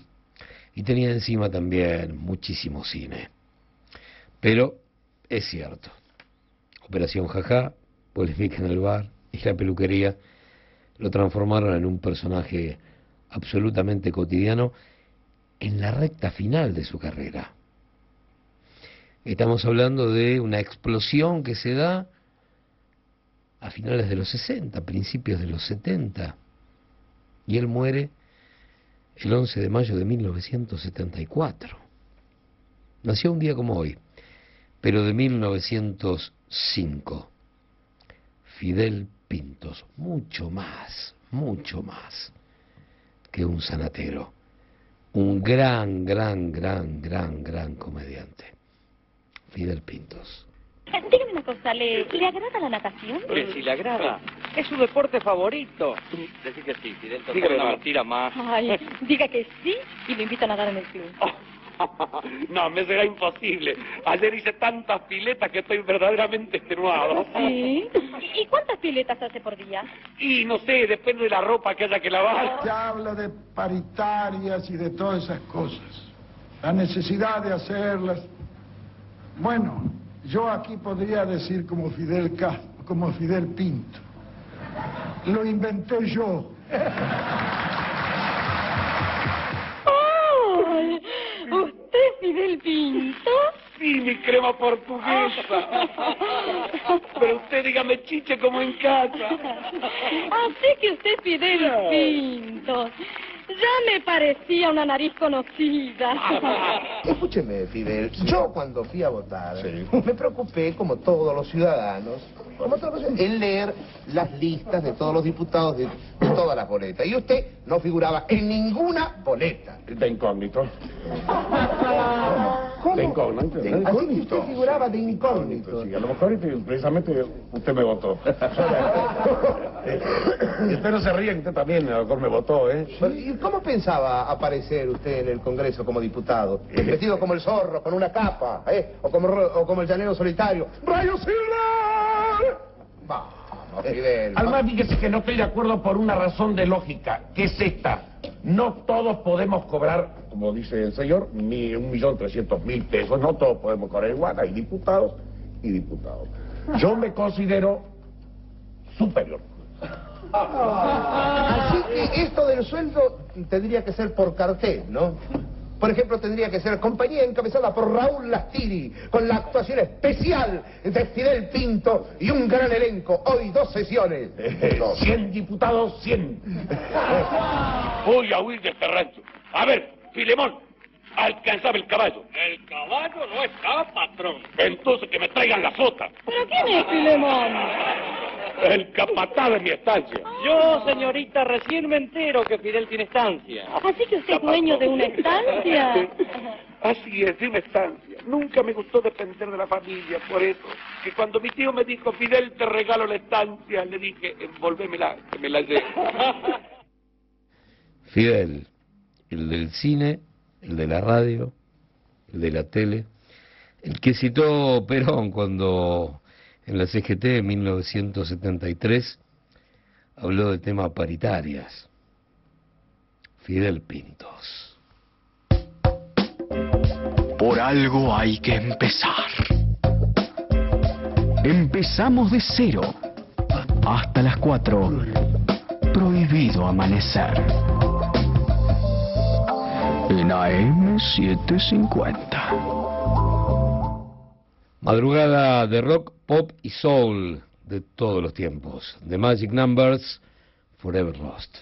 y tenía encima también muchísimo cine. Pero es cierto, Operación Jaja, polémica en el bar y la peluquería lo transformaron en un personaje absolutamente cotidiano en la recta final de su carrera. Estamos hablando de una explosión que se da a finales de los 60, principios de los 70, y él muere el 11 de mayo de 1974. Nació un día como hoy, pero de 1905. Fidel Pintos, mucho más, mucho más que un sanatero, un gran, gran, gran, gran, gran comediante. Fidel Pintos. Dígame una cosa, ¿le, ¿le agrada la natación? Que si le agrada. Es su deporte favorito. Decir que sí, Fidel. Dígame una mentira más. Ay, diga que sí y lo invita a nadar en el club. no, me será imposible. Ayer hice tantas piletas que estoy verdaderamente extenuado. ¿Sí? ¿Y cuántas piletas hace por día? Y no sé, depende de la ropa que haya que lavar. Se habla de paritarias y de todas esas cosas. La necesidad de hacerlas. Bueno, yo aquí podría decir como Fidel Castro, como Fidel Pinto. Lo inventé yo. ¡Ay! ¿Usted es Fidel Pinto? Sí, mi crema portuguesa. Pero usted dígame chiche como en casa. Así que usted es Fidel Pinto. Ya me parecía una nariz conocida. Escúcheme, Fidel, yo cuando fui a votar me preocupé, como todos los ciudadanos, como todos los ciudadanos, en leer las listas de todos los diputados de, de todas las boletas. Y usted no figuraba en ninguna boleta. De incógnito. ¿Cómo? De incógnito. De Así que usted figuraba de incógnito. Sí, a lo mejor este, precisamente usted me votó. y usted no se ríe, usted también a lo mejor me votó, ¿eh? ¿Y cómo pensaba aparecer usted en el Congreso como diputado? Vestido como el zorro, con una capa, ¿eh? O como, ro- o como el llanero solitario. ¡Rayo Silver! Vamos, Fidel. Además, fíjese que no estoy de acuerdo por una razón de lógica, que es esta. No todos podemos cobrar, como dice el señor, mi- un millón trescientos mil pesos. No todos podemos cobrar igual. Hay diputados y diputados. Yo me considero superior. Así que esto del sueldo tendría que ser por cartel, ¿no? Por ejemplo, tendría que ser compañía encabezada por Raúl Lastiri, con la actuación especial de Fidel Pinto y un gran elenco. Hoy dos sesiones. 100 diputados, 100. Voy a huir de este rancho. A ver, Filemón, alcanzaba el caballo. El caballo no estaba, patrón. Entonces que me traigan la sota. ¿Pero quién es Filemón? El capataz de mi estancia. Yo, señorita, recién me entero que Fidel tiene estancia. Así que usted es dueño de una estancia. Así es, de una estancia. Nunca me gustó depender de la familia, por eso, que cuando mi tío me dijo, Fidel, te regalo la estancia, le dije, envolvémela, que me la llevo. Fidel, el del cine, el de la radio, el de la tele, el que citó Perón cuando en la CGT en 1973 habló de tema paritarias, Fidel Pintos. Por algo hay que empezar. Empezamos de cero hasta las 4. Prohibido amanecer en AM750. Madrugada de rock, pop y soul de todos los tiempos. The Magic Numbers, Forever Lost.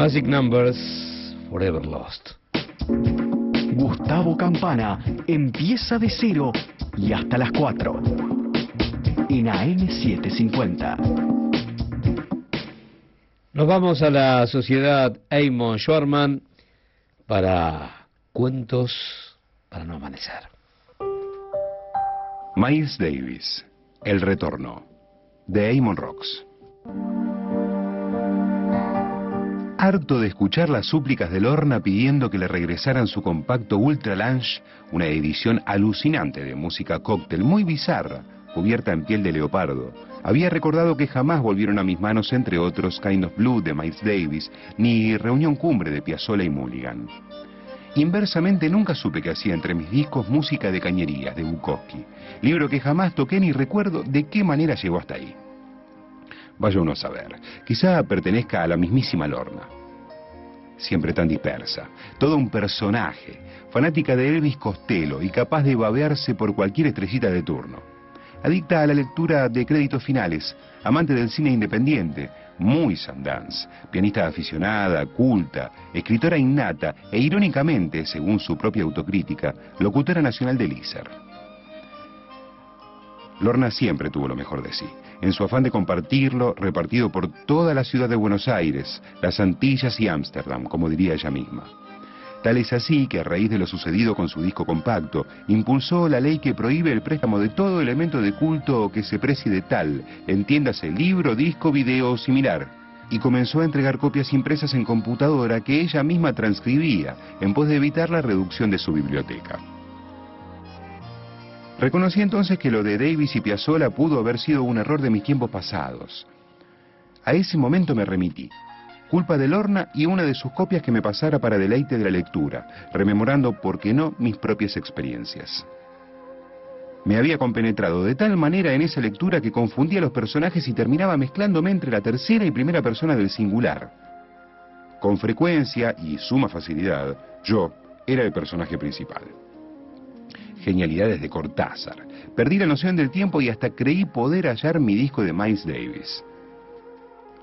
Magic Numbers, Forever Lost. Gustavo Campana empieza de cero y hasta las 4 en AM750. Nos vamos a la sociedad Eamon Shorman para cuentos para no amanecer. Miles Davis, El Retorno, de Eamon Rocks. Harto de escuchar las súplicas de Lorna pidiendo que le regresaran su compacto Ultra Lunch, una edición alucinante de música cóctel muy bizarra, cubierta en piel de leopardo, había recordado que jamás volvieron a mis manos, entre otros, Kind of Blue de Miles Davis, ni Reunión Cumbre de Piazzolla y Mulligan. Inversamente nunca supe que hacía entre mis discos música de cañerías de Bukowski, libro que jamás toqué ni recuerdo de qué manera llegó hasta ahí. Vaya uno a saber, quizá pertenezca a la mismísima Lorna. Siempre tan dispersa, todo un personaje, fanática de Elvis Costello y capaz de babearse por cualquier estrellita de turno. Adicta a la lectura de créditos finales, amante del cine independiente, muy Sundance, pianista aficionada, culta, escritora innata e irónicamente, según su propia autocrítica, locutora nacional de Lícer. Lorna siempre tuvo lo mejor de sí. En su afán de compartirlo, repartido por toda la ciudad de Buenos Aires, las Antillas y Ámsterdam, como diría ella misma. Tal es así que a raíz de lo sucedido con su disco compacto, impulsó la ley que prohíbe el préstamo de todo elemento de culto que se precie de tal, entiéndase libro, disco, video o similar, y comenzó a entregar copias impresas en computadora que ella misma transcribía, en pos de evitar la reducción de su biblioteca. Reconocí entonces que lo de Davis y Piazzolla pudo haber sido un error de mis tiempos pasados. A ese momento me remití culpa de Lorna y una de sus copias que me pasara para deleite de la lectura, rememorando, por qué no, mis propias experiencias. Me había compenetrado de tal manera en esa lectura que confundía los personajes y terminaba mezclándome entre la tercera y primera persona del singular. Con frecuencia y suma facilidad, yo era el personaje principal. Genialidades de Cortázar. Perdí la noción del tiempo y hasta creí poder hallar mi disco de Miles Davis.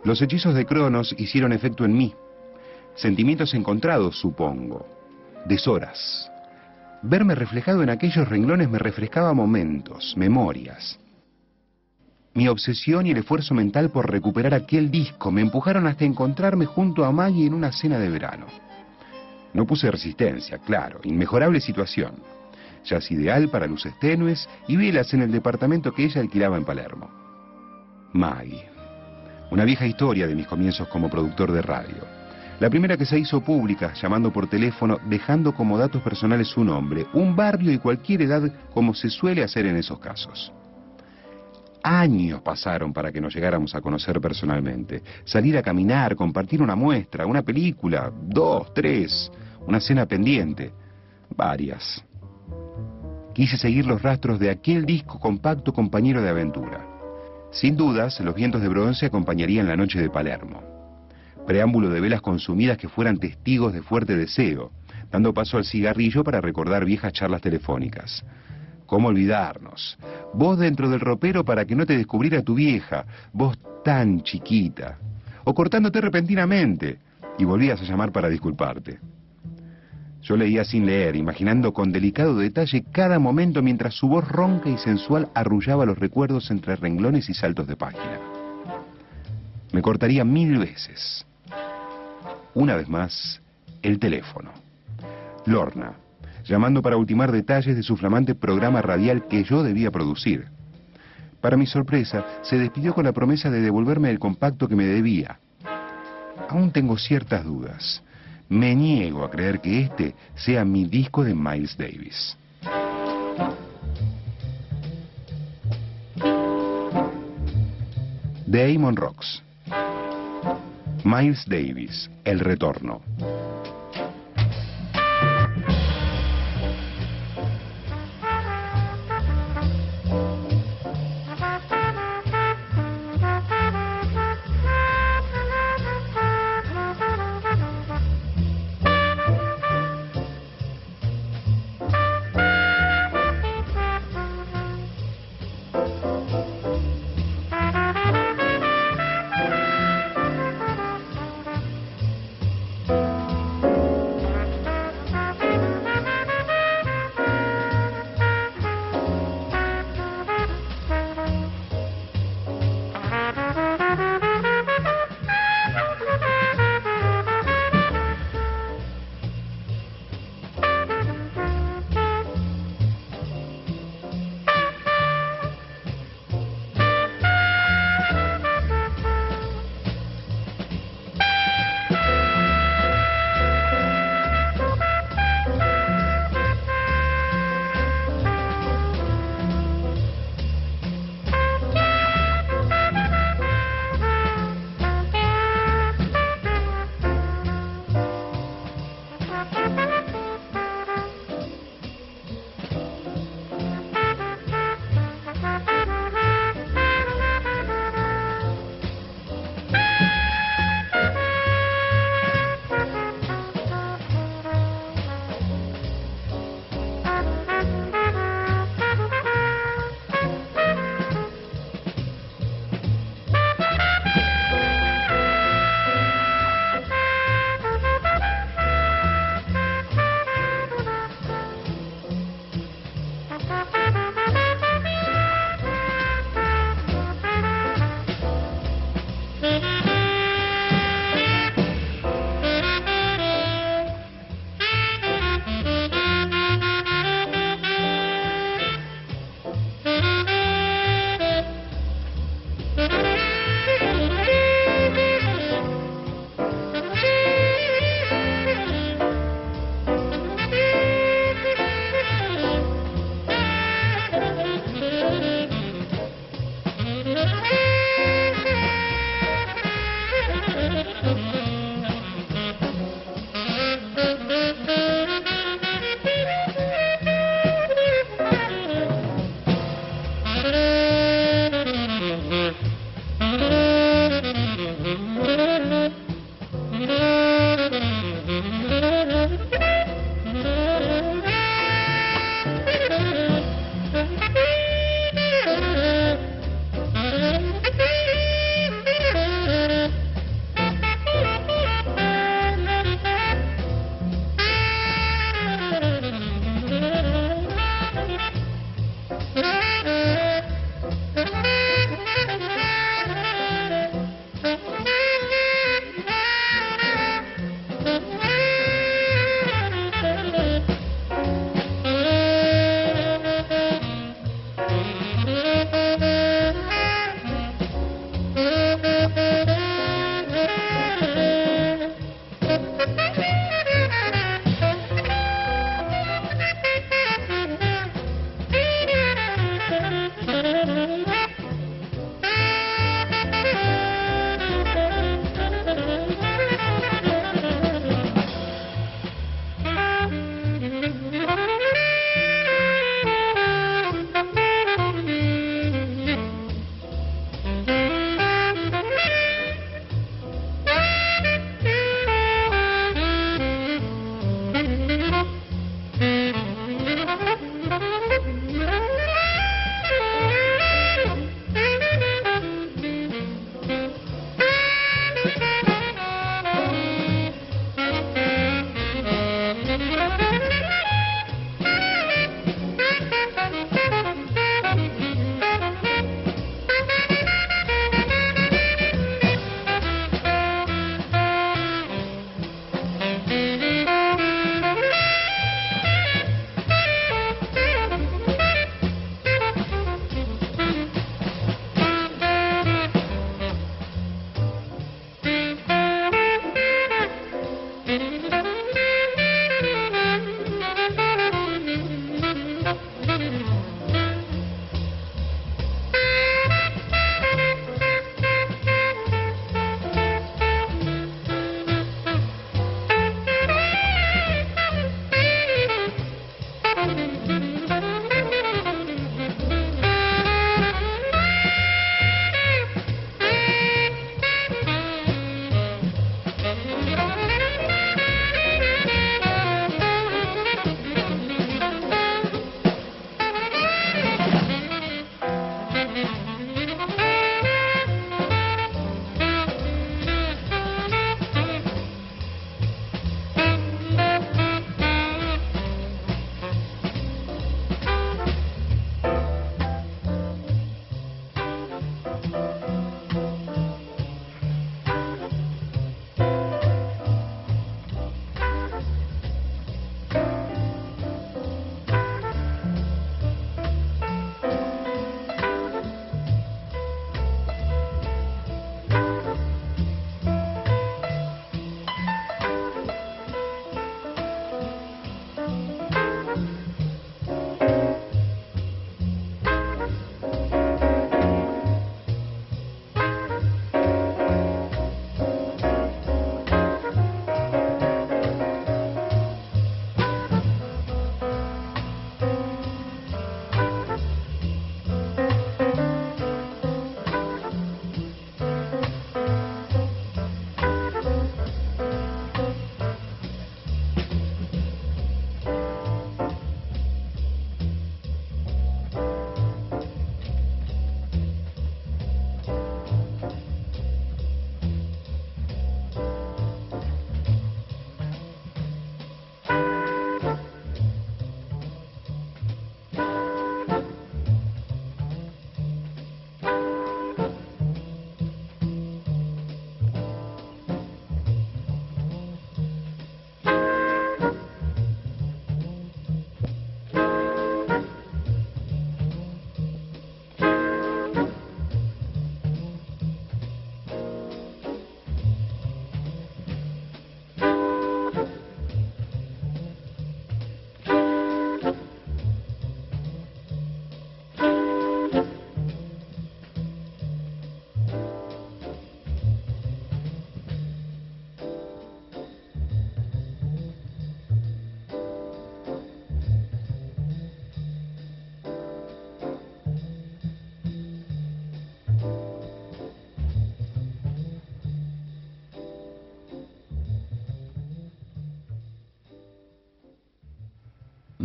Los hechizos de Cronos hicieron efecto en mí. Sentimientos encontrados, supongo. Deshoras. Verme reflejado en aquellos renglones me refrescaba momentos, memorias. Mi obsesión y el esfuerzo mental por recuperar aquel disco me empujaron hasta encontrarme junto a Maggie en una cena de verano. No puse resistencia, claro, inmejorable situación. Ideal para luces tenues y velas en el departamento que ella alquilaba en Palermo. Maggie, una vieja historia de mis comienzos como productor de radio. La primera que se hizo pública, llamando por teléfono, dejando como datos personales su nombre, un barrio y cualquier edad, como se suele hacer en esos casos. Años pasaron para que nos llegáramos a conocer personalmente. Salir a caminar, compartir una muestra, una película, dos, tres, una cena pendiente, varias. Quise seguir los rastros de aquel disco compacto compañero de aventura. Sin dudas, los vientos de bronce acompañarían la noche de Palermo. Preámbulo de velas consumidas que fueran testigos de fuerte deseo, dando paso al cigarrillo para recordar viejas charlas telefónicas. ¿Cómo olvidarnos? Vos dentro del ropero para que no te descubriera tu vieja, vos tan chiquita. O cortándote repentinamente y volvías a llamar para disculparte. Yo leía sin leer, imaginando con delicado detalle cada momento mientras su voz ronca y sensual arrullaba los recuerdos entre renglones y saltos de página. Me cortaría mil veces. Una vez más, el teléfono. Lorna, llamando para ultimar detalles de su flamante programa radial que yo debía producir. Para mi sorpresa, se despidió con la promesa de devolverme el compacto que me debía. Aún tengo ciertas dudas. Me niego a creer que este sea mi disco de Miles Davis. The Amon Rocks. Miles Davis, El Retorno.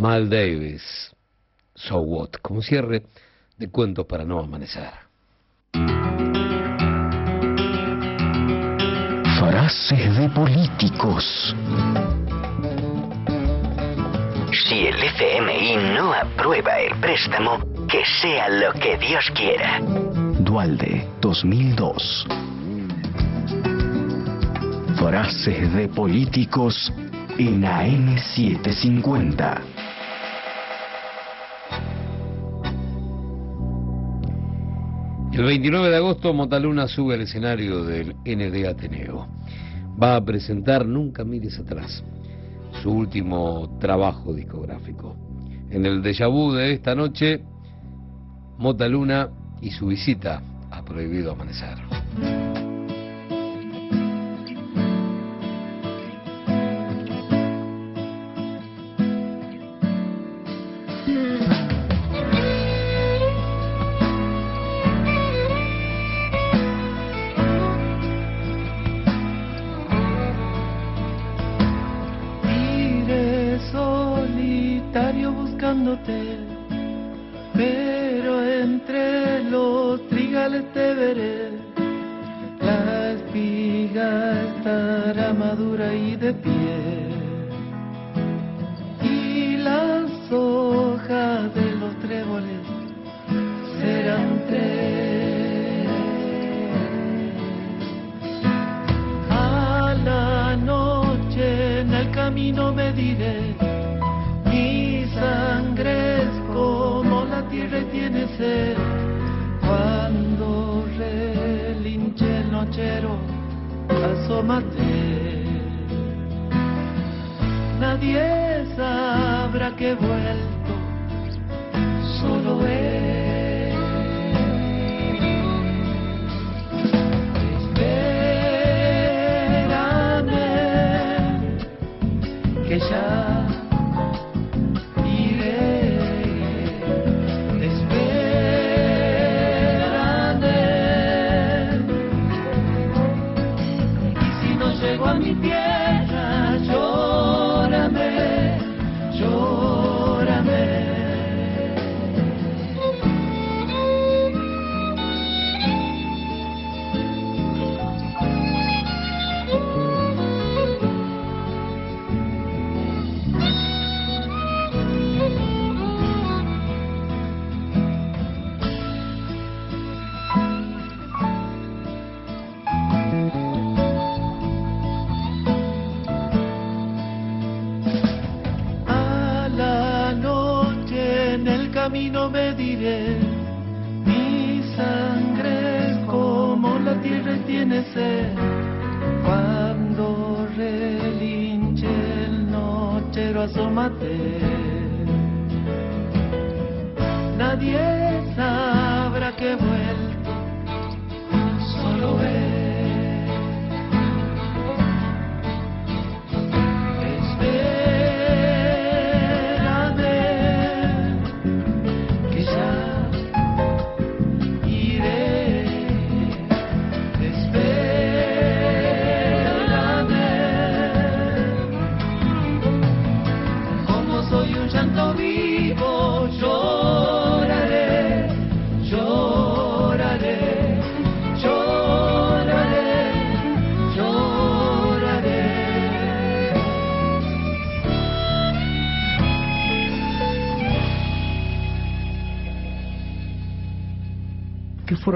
Mal Davis, So What, como cierre de cuentos para no amanecer. Frases de políticos. Si el FMI no aprueba el préstamo, que sea lo que Dios quiera. Dualde 2002. Frases de políticos en AM750. El 29 de agosto Motaluna sube al escenario del ND Ateneo. Va a presentar Nunca mires atrás, su último trabajo discográfico. En el déjà vu de esta noche, Motaluna y su visita a Prohibido Amanecer.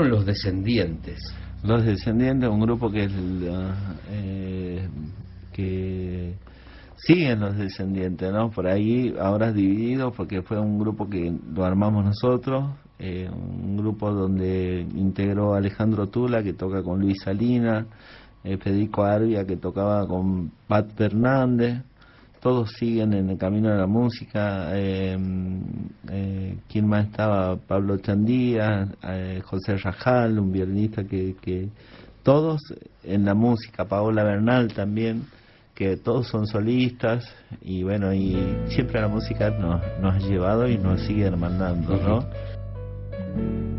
Los descendientes? Los Descendientes, un grupo que eh, que siguen los Descendientes, ¿no? Por ahí ahora es dividido porque fue un grupo que lo armamos nosotros, eh, un grupo donde integró Alejandro Tula que toca con Luis Salina, eh, Federico Arbia que tocaba con Pat Fernández, todos siguen en el camino de la música. Eh, eh, ¿Quién más estaba? Pablo Chandía, eh, José Rajal, un violinista que, que. Todos en la música, Paola Bernal también, que todos son solistas y bueno, y siempre la música nos, nos ha llevado y nos sigue hermanando, ¿no?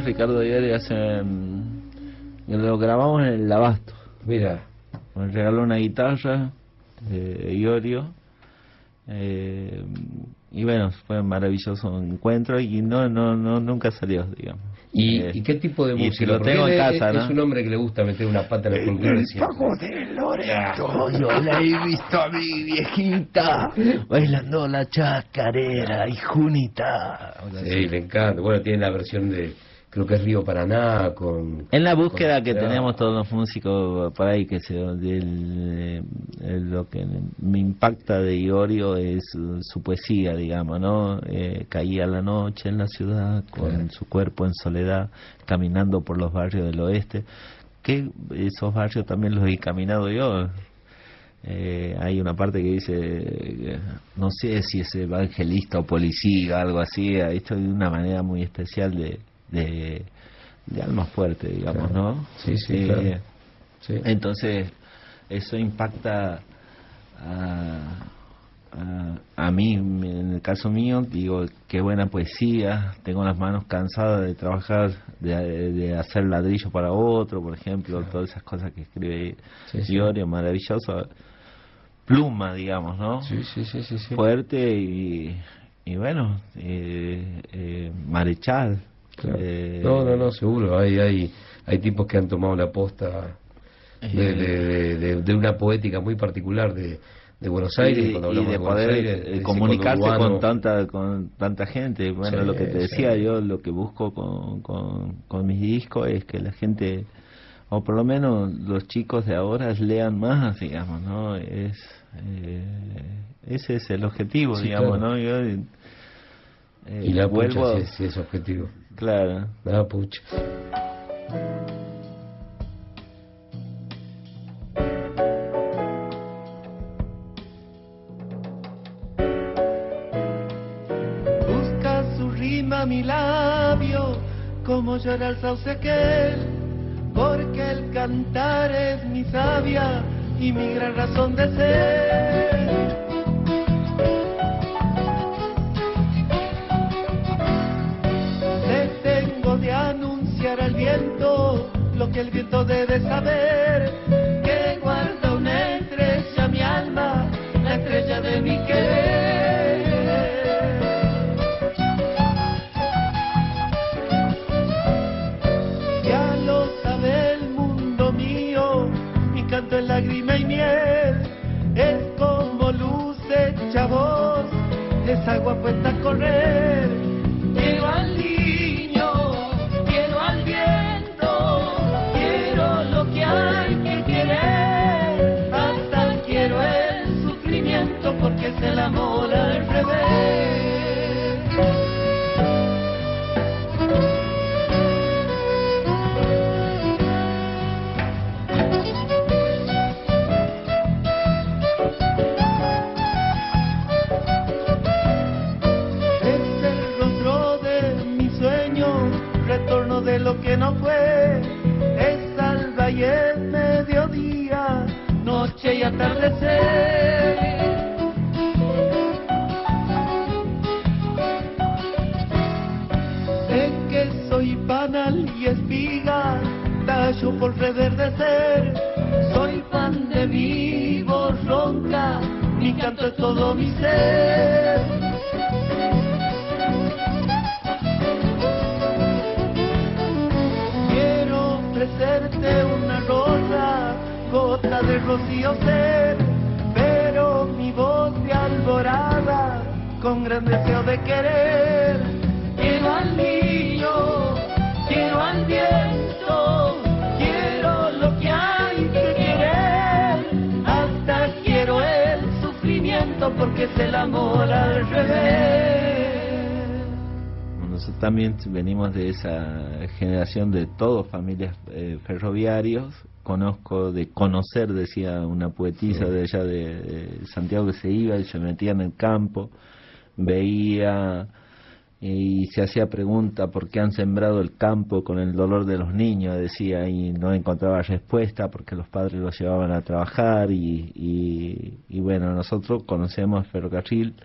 Ricardo Iorio hace... mm, Lo grabamos en el Abasto. Mira. Me regaló una guitarra de Iorio. eh, y bueno, fue un maravilloso encuentro y no, no, no nunca salió, digamos. ¿Y, Eh, y qué tipo de y música? lo tengo en casa, es, ¿no? es un hombre que le gusta meter una pata en el folclore siempre. de Loreto, yo la he visto a mi viejita bailando la chacarera y junita. Sí, le encanta. Bueno, tiene la versión de, creo que es Río Paraná, con... En la búsqueda que tenemos todos los músicos por ahí, que se, del, eh, lo que me impacta de Iorio es su poesía, digamos, ¿no? Eh, caía la noche en la ciudad con su cuerpo en soledad, caminando por los barrios del oeste, que esos barrios también los he caminado yo. Eh, hay una parte que dice, eh, no sé si es evangelista o policía, algo así, ha hecho de una manera muy especial de, de, de alma fuerte, digamos, Claro. ¿no? Sí, sí, Eh, claro. Sí. Entonces, eso impacta a, a, a mí, en el caso mío, digo, qué buena poesía, tengo las manos cansadas de trabajar, de, de hacer ladrillo para otro, por ejemplo, todas esas cosas que escribe. Iorio, maravilloso, pluma, digamos, ¿no? Sí, sí, sí, sí, sí. Fuerte y, y bueno, eh, eh, marechal. Claro. eh, No, no, no, seguro. Hay, hay, hay tipos que han tomado la posta de, Eh. de, de, de- de una poética muy particular de, de Buenos y Aires. de, cuando y hablamos de Buenos poder Aires, eh, comunicarse con tanta con tanta gente bueno Sí, lo que te sí. decía yo lo que busco con, con, con mis discos es que la gente o por lo menos los chicos de ahora lean más digamos no es eh, ese es el objetivo Sí, digamos claro. no yo eh, Y la pucha, vuelvo sí, sí, es objetivo. Claro La pucha. Busca su rima mi labio, como llora el sauce aquel, porque el cantar es mi sabia y mi gran razón de ser. Lo que el viento debe saber, Sé que soy panal y espiga, tallo por reverdecer. Soy pan de vivo, ronca, mi canto es todo mi ser. Quiero ofrecerte una rosa, gota de rocío ser, con gran deseo de querer. Quiero al niño, quiero al viento, quiero lo que hay que querer, hasta quiero el sufrimiento porque es el amor al revés. Nosotros también venimos de esa generación de todos familias eh, ferroviarios. Conozco de conocer, decía una poetisa de allá de, de Santiago que se iba y se metía en el campo, veía y se hacía pregunta por qué han sembrado el campo con el dolor de los niños, decía, y no encontraba respuesta porque los padres los llevaban a trabajar y, y, y bueno, nosotros conocemos ferrocarril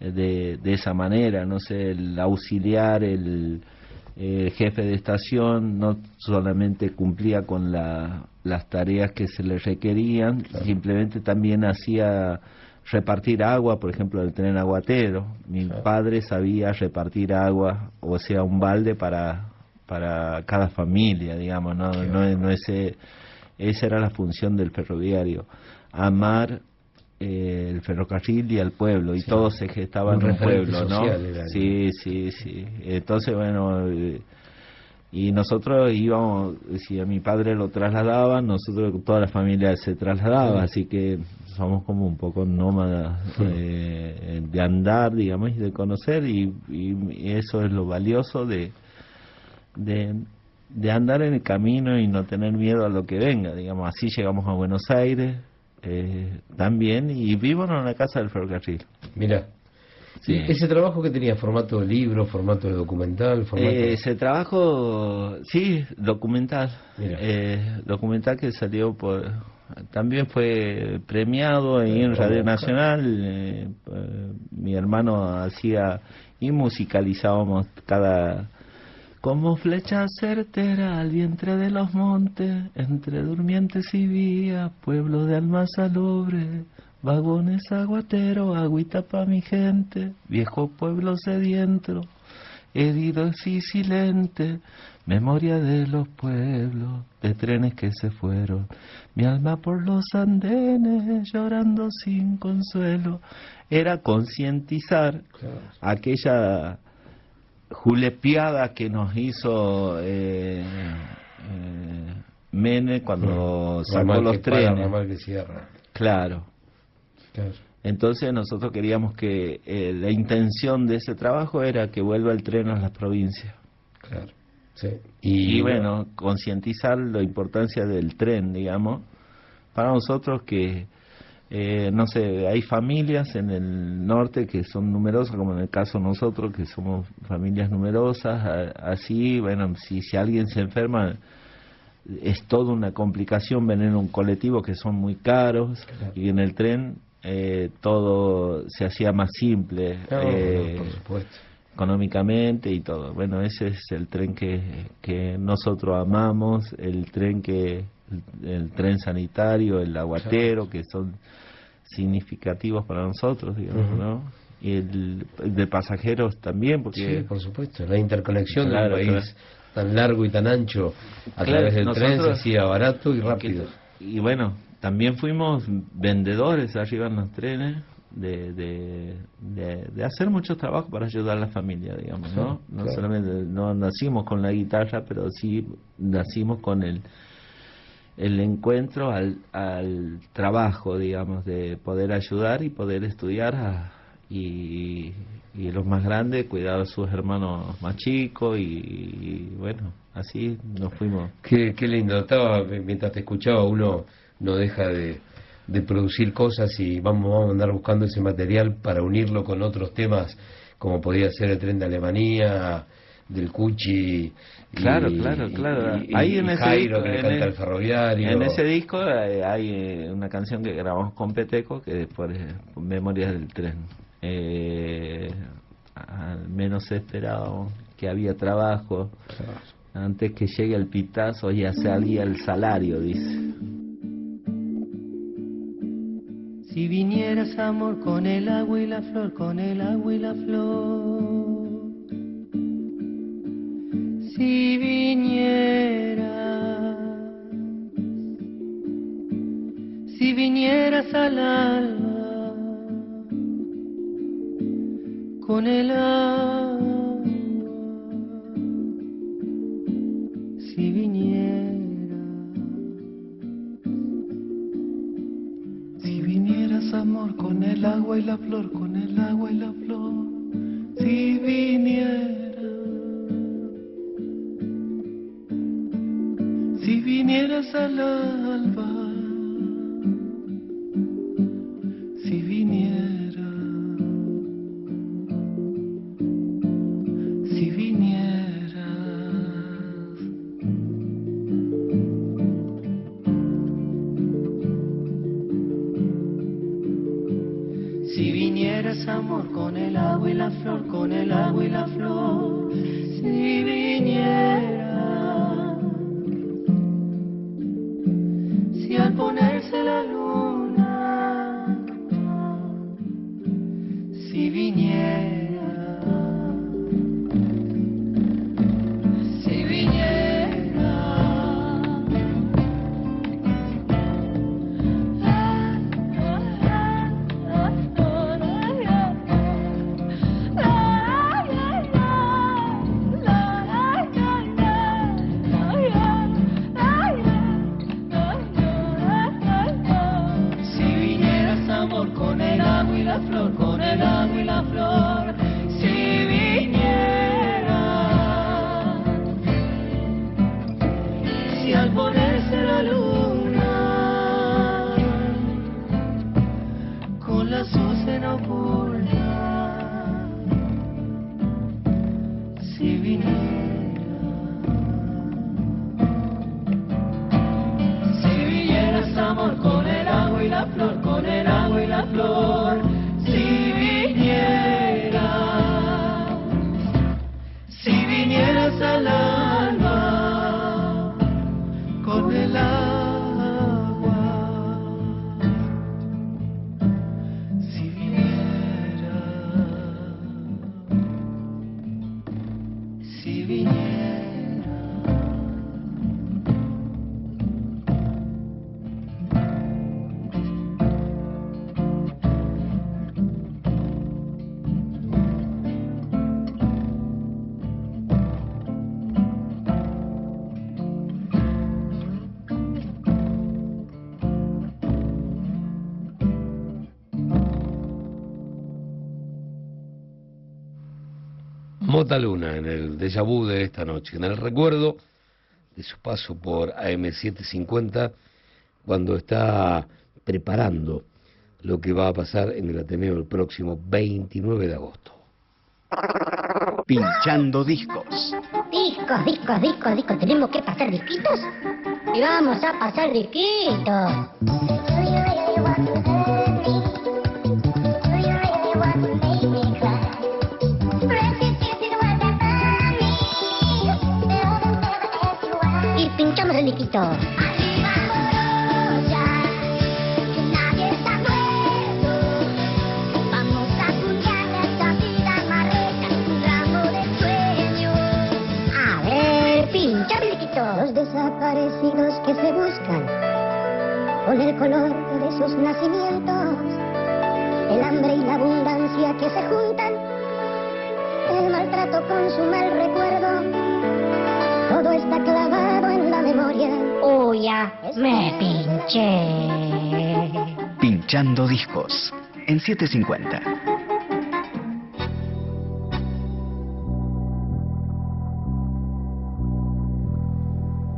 eh, de, de esa manera, no sé, el auxiliar, el, eh, jefe de estación no solamente cumplía con la, las tareas que se le requerían, simplemente también hacía repartir agua, por ejemplo, el tren aguatero. Mi padre sabía repartir agua, o sea, un balde para para cada familia, digamos, no, no, no ese, esa era la función del ferroviario, amar eh, el ferrocarril y al pueblo, y Sí. todo se gestaba Un en un referente pueblo, ¿no? Sí, sí, sí. Entonces, bueno, eh, y nosotros íbamos, si a mi padre lo trasladaban, nosotros, toda la familia se trasladaba, Sí. así que somos como un poco nómadas Sí. eh, de andar, digamos, y de conocer, y, y eso es lo valioso de, de, de andar en el camino y no tener miedo a lo que venga, digamos, así llegamos a Buenos Aires eh, también, y vivo en la casa del ferrocarril. Mira, Sí. ese trabajo que tenía formato de libro, formato de documental, formato Eh, ese trabajo, sí, documental. Eh, documental que salió por. También fue premiado ahí en Radio. Nacional. eh, eh, mi hermano hacía y musicalizábamos cada. Como flecha certera al vientre de los montes, entre durmientes y vías, pueblo de alma salobre, vagones aguatero, agüita pa' mi gente, viejo pueblo sediento, heridos y silente, memoria de los pueblos, de trenes que se fueron, mi alma por los andenes, llorando sin consuelo, era concientizar aquella julepiada que nos hizo eh, eh, Mene cuando sacó ramal los que para, trenes. ramal que cierra. Claro. Claro. Entonces nosotros queríamos que eh, la intención de ese trabajo era que vuelva el tren a las provincias. Claro. Sí. Y, bueno, concientizar la importancia del tren, digamos, para nosotros que, eh, no sé, hay familias en el norte que son numerosas, como en el caso de nosotros, que somos familias numerosas, a- así, bueno, si, si alguien se enferma, es toda una complicación venir en un colectivo que son muy caros y en el tren eh, todo se hacía más simple No, eh, por supuesto. económicamente y todo. Bueno, ese es el tren que, que nosotros amamos, el tren que el, el tren sanitario, el aguatero, que son significativos para nosotros, digamos. ¿no? Y el, el de pasajeros también, porque Sí, por supuesto. La interconexión Claro, de un país tan largo y tan ancho a Claro, través del tren se hacía barato y rápido. Y bueno, también fuimos vendedores arriba en los trenes de, de, de, de hacer mucho trabajo para ayudar a la familia, digamos, ¿no? Sí, No solamente no nacimos con la guitarra, pero sí nacimos con el el encuentro al, al trabajo, digamos, de poder ayudar y poder estudiar a- y, los más grandes cuidar a sus hermanos más chicos y, y bueno, así nos fuimos. Qué, qué lindo. Estaba, mientras te escuchaba, uno no deja de, de producir cosas y vamos, vamos a andar buscando ese material para unirlo con otros temas, como podía ser el tren de Alemania, del Cuchi. y- Claro, claro, y- claro. Ahí y en ese Jairo, disco, que le canta el- el ferroviario. En ese disco eh, hay eh, una canción que grabamos con Peteco, que después es Memorias del Tren. Eh, al menos esperábamos que había trabajo. Antes que llegue el pitazo ya salía el salario, dice. Si vinieras amor con el agua y la flor, con el agua y la flor. Si vinieras, si vinieras al alma con el agua, si vinieras. Si vinieras amor con el agua y la flor, con el agua y la flor, si vinieras, si vinieras al alba, si vinieras, si vinieras. Si vinieras amor con el agua y la flor, con el agua y la flor, Luna en el déjà vu de esta noche, en el recuerdo de su paso por AM750 cuando está preparando lo que va a pasar en el Ateneo el próximo 29 de agosto. Pinchando discos. Discos, discos, discos, discos. Tenemos que pasar disquitos. Y vamos a pasar disquitos. Pincha el disquito. Los desaparecidos que se buscan con el color de sus nacimientos, el hambre y la abundancia que se juntan, el maltrato con su mal recuerdo. Todo está clavado memoria. Oh, ya, me pinché. Pinchando discos. En 750.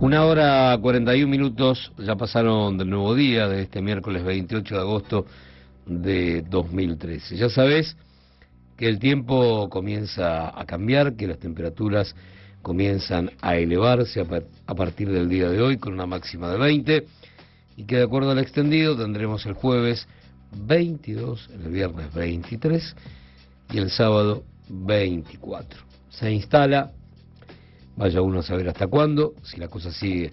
Una hora 41 minutos ya pasaron del nuevo día de este miércoles 28 de agosto de 2013. Ya sabes que el tiempo comienza a cambiar, que las temperaturas comienzan a elevarse a, par- a partir del día de hoy con una máxima de 20 y que de acuerdo al extendido tendremos el jueves 22, el viernes 23 y el sábado 24. Se instala, vaya uno a saber hasta cuándo, si la cosa sigue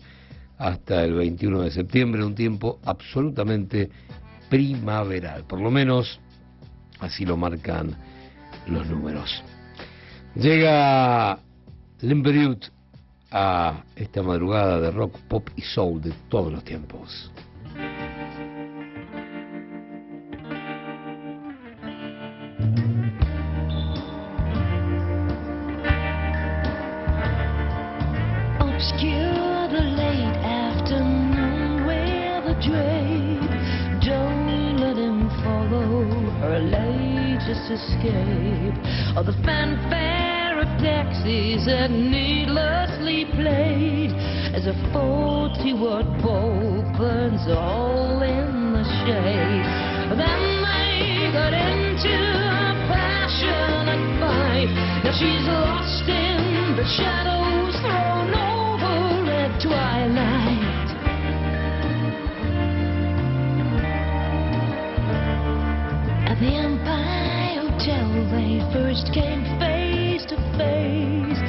hasta el 21 de septiembre, un tiempo absolutamente primaveral, por lo menos así lo marcan los números. Llega Limberut a esta madrugada de rock, pop y soul de todos los tiempos. Taxis that needlessly played as a 40 watt bulb burns all in the shade. Then they got into a passionate fight. Now she's lost in the shadows thrown over at twilight. At the Empire Hotel, they first came to face.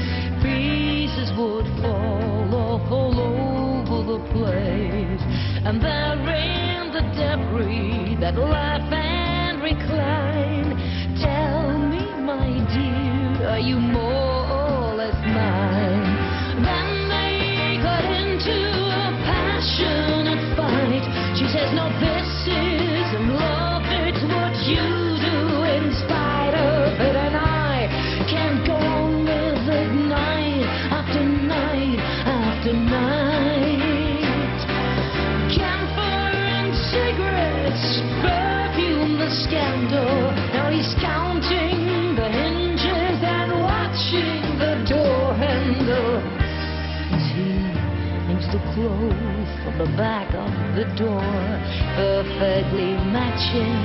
Pieces would fall off all over the place, and therein the debris that laugh and recline. Tell me, my dear, are you more or less mine? Then they got into a passionate fight. She says, No, clothes from the back of the door, perfectly matching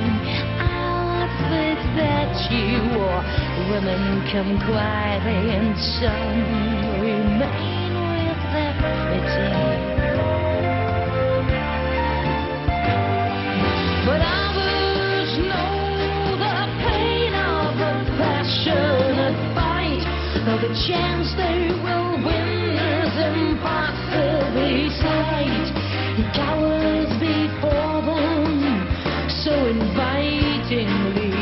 outfits that you wore. Women come quietly and some remain with their fitting. But others know the pain of a passionate fight. Though the chance they will win is impossibly He cowers before them so invitingly.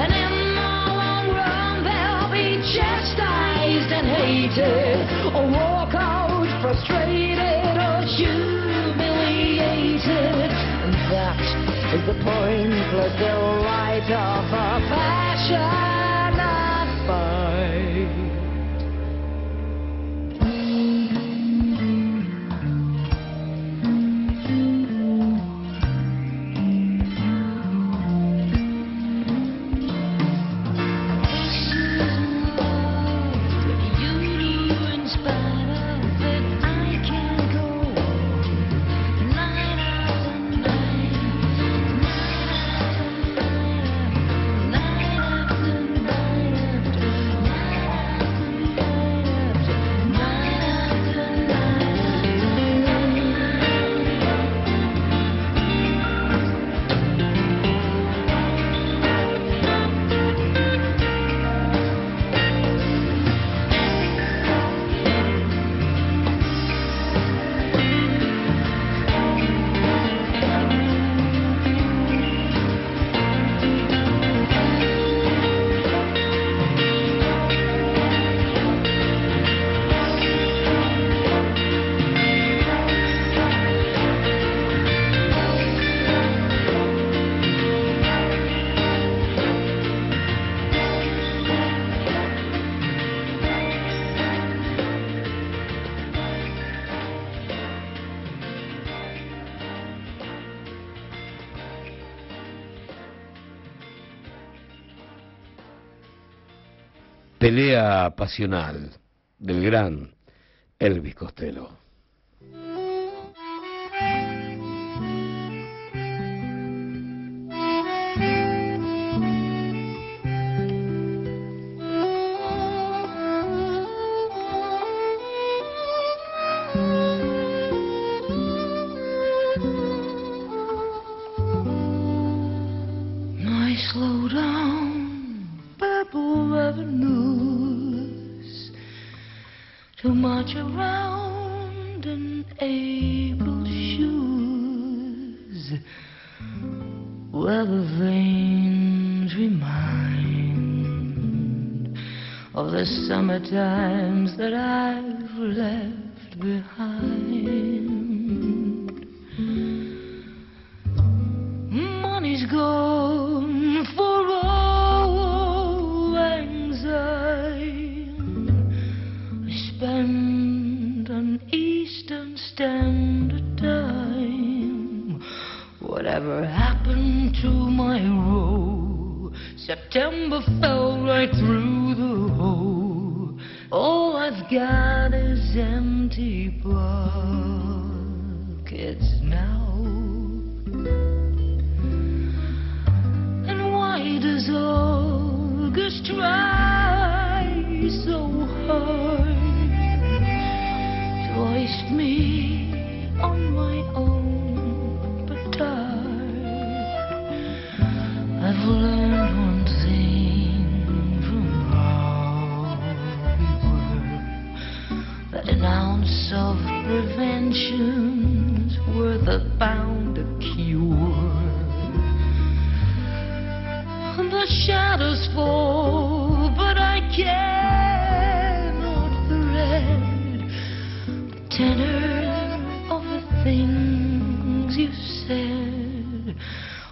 And in the long run they'll be chastised and hated, or walk out frustrated or humiliated. And that is the pointless delight of a passionate Pelea pasional del gran Elvis Costello. Times that I've left behind. Of prevention's worth a bound of cure. The shadows fall, but I cannot thread tenor of the things you said.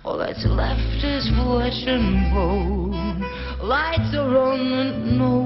All that's left is flesh and bone. Lights are on and no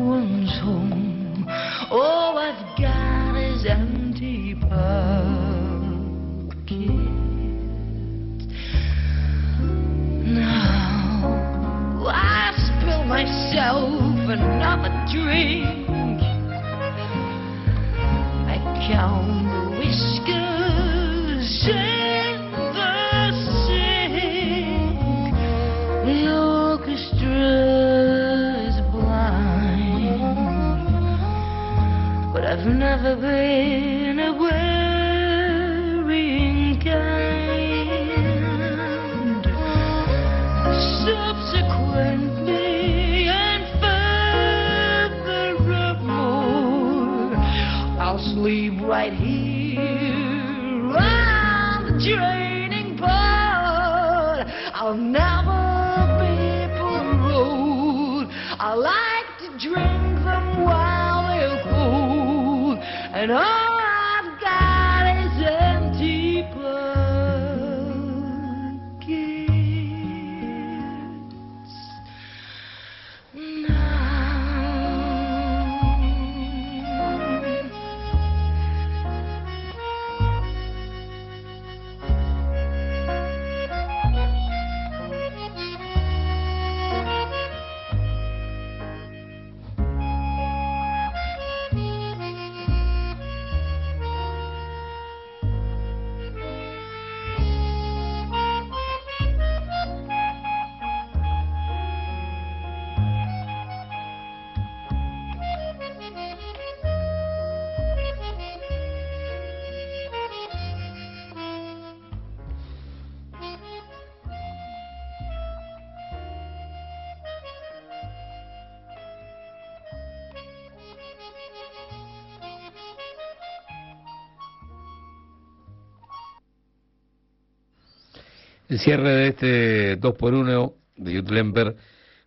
Cierre de este 2x1 de Youth Lemper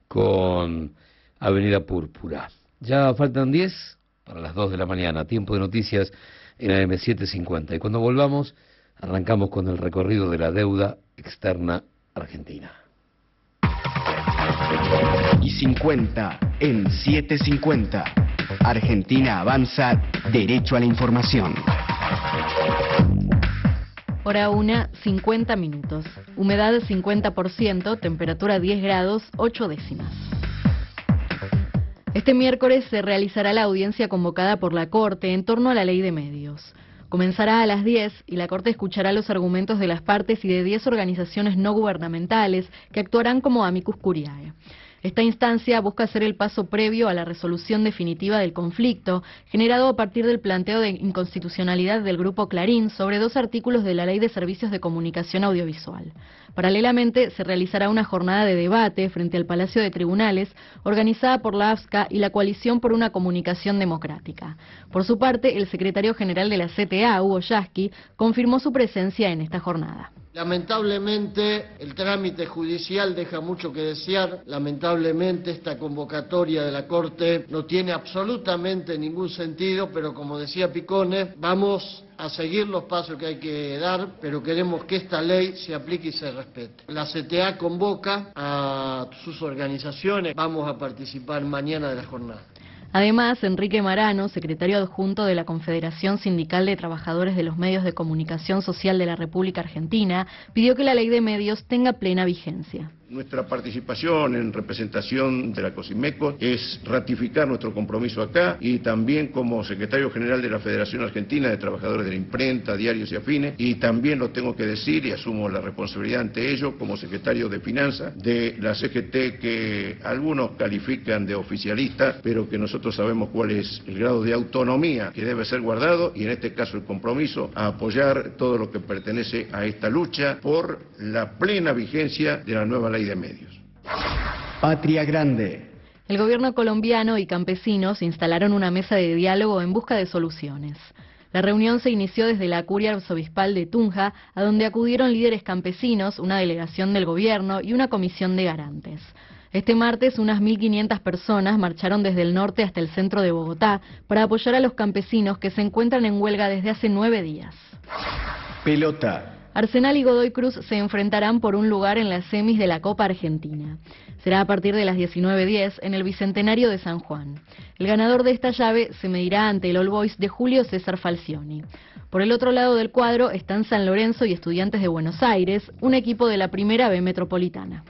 con Avenida Púrpura. Ya faltan 10 para las 2 de la mañana, tiempo de noticias en AM750. Y cuando volvamos, arrancamos con el recorrido de la deuda externa argentina. Y 50 en 750. Argentina avanza derecho a la información. Hora 1, 50 minutos. Humedad 50%, temperatura 10 grados, 8 décimas. Este miércoles se realizará la audiencia convocada por la Corte en torno a la ley de medios. Comenzará a las 10 y la Corte escuchará los argumentos de las partes y de 10 organizaciones no gubernamentales que actuarán como amicus curiae. Esta instancia busca ser el paso previo a la resolución definitiva del conflicto, generado a partir del planteo de inconstitucionalidad del Grupo Clarín sobre dos artículos de la Ley de Servicios de Comunicación Audiovisual. Paralelamente, se realizará una jornada de debate frente al Palacio de Tribunales, organizada por la AFSCA y la Coalición por una Comunicación Democrática. Por su parte, el secretario general de la CTA, Hugo Yasky, confirmó su presencia en esta jornada. Lamentablemente el trámite judicial deja mucho que desear, lamentablemente esta convocatoria de la Corte no tiene absolutamente ningún sentido, pero como decía Picone, vamos a seguir los pasos que hay que dar, pero queremos que esta ley se aplique y se respete. La CTA convoca a sus organizaciones, vamos a participar mañana de la jornada. Además, Enrique Marano, secretario adjunto de la Confederación Sindical de Trabajadores de los Medios de Comunicación Social de la República Argentina, pidió que la ley de medios tenga plena vigencia. Nuestra participación en representación de la COSIMECO es ratificar nuestro compromiso acá y también como secretario general de la Federación Argentina de Trabajadores de la Imprenta, Diarios y Afines, y también lo tengo que decir y asumo la responsabilidad ante ello como secretario de Finanzas de la CGT que algunos califican de oficialista, pero que nosotros sabemos cuál es el grado de autonomía que debe ser guardado y en este caso el compromiso a apoyar todo lo que pertenece a esta lucha por la plena vigencia de la nueva ley de medios. Patria Grande. El gobierno colombiano y campesinos instalaron una mesa de diálogo en busca de soluciones. La reunión se inició desde la curia arzobispal de Tunja, a donde acudieron líderes campesinos, una delegación del gobierno y una comisión de garantes. Este martes unas 1.500 personas marcharon desde el norte hasta el centro de Bogotá para apoyar a los campesinos que se encuentran en huelga desde hace nueve días. Pelota. Arsenal y Godoy Cruz se enfrentarán por un lugar en las semis de la Copa Argentina. Será a partir de las 19.10 en el Bicentenario de San Juan. El ganador de esta llave se medirá ante el All Boys de Julio César Falcioni. Por el otro lado del cuadro están San Lorenzo y Estudiantes de Buenos Aires, un equipo de la primera B metropolitana.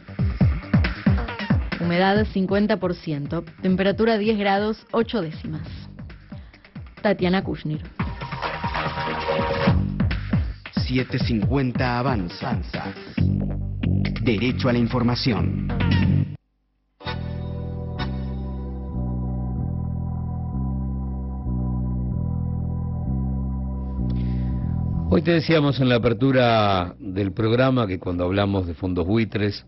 Humedad 50%, temperatura 10 grados 8 décimas. Tatiana Kushnir. 750 Avanza. Derecho a la información. Hoy te decíamos en la apertura del programa que cuando hablamos de fondos buitres,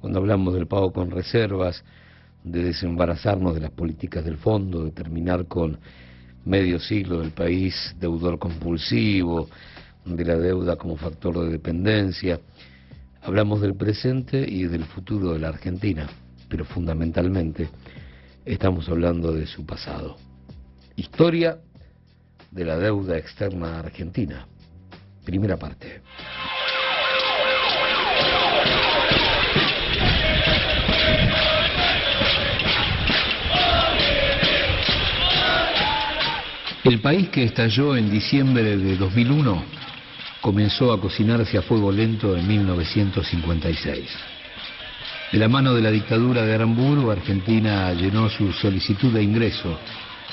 cuando hablamos del pago con reservas, de desembarazarnos de las políticas del fondo, de terminar con medio siglo del país deudor compulsivo, de la deuda como factor de dependencia. Hablamos del presente y del futuro de la Argentina, pero fundamentalmente estamos hablando de su pasado. Historia de la deuda externa argentina. Primera parte. El país que estalló en diciembre de 2001 comenzó a cocinarse a fuego lento en 1956. De la mano de la dictadura de Aramburu, Argentina llenó su solicitud de ingreso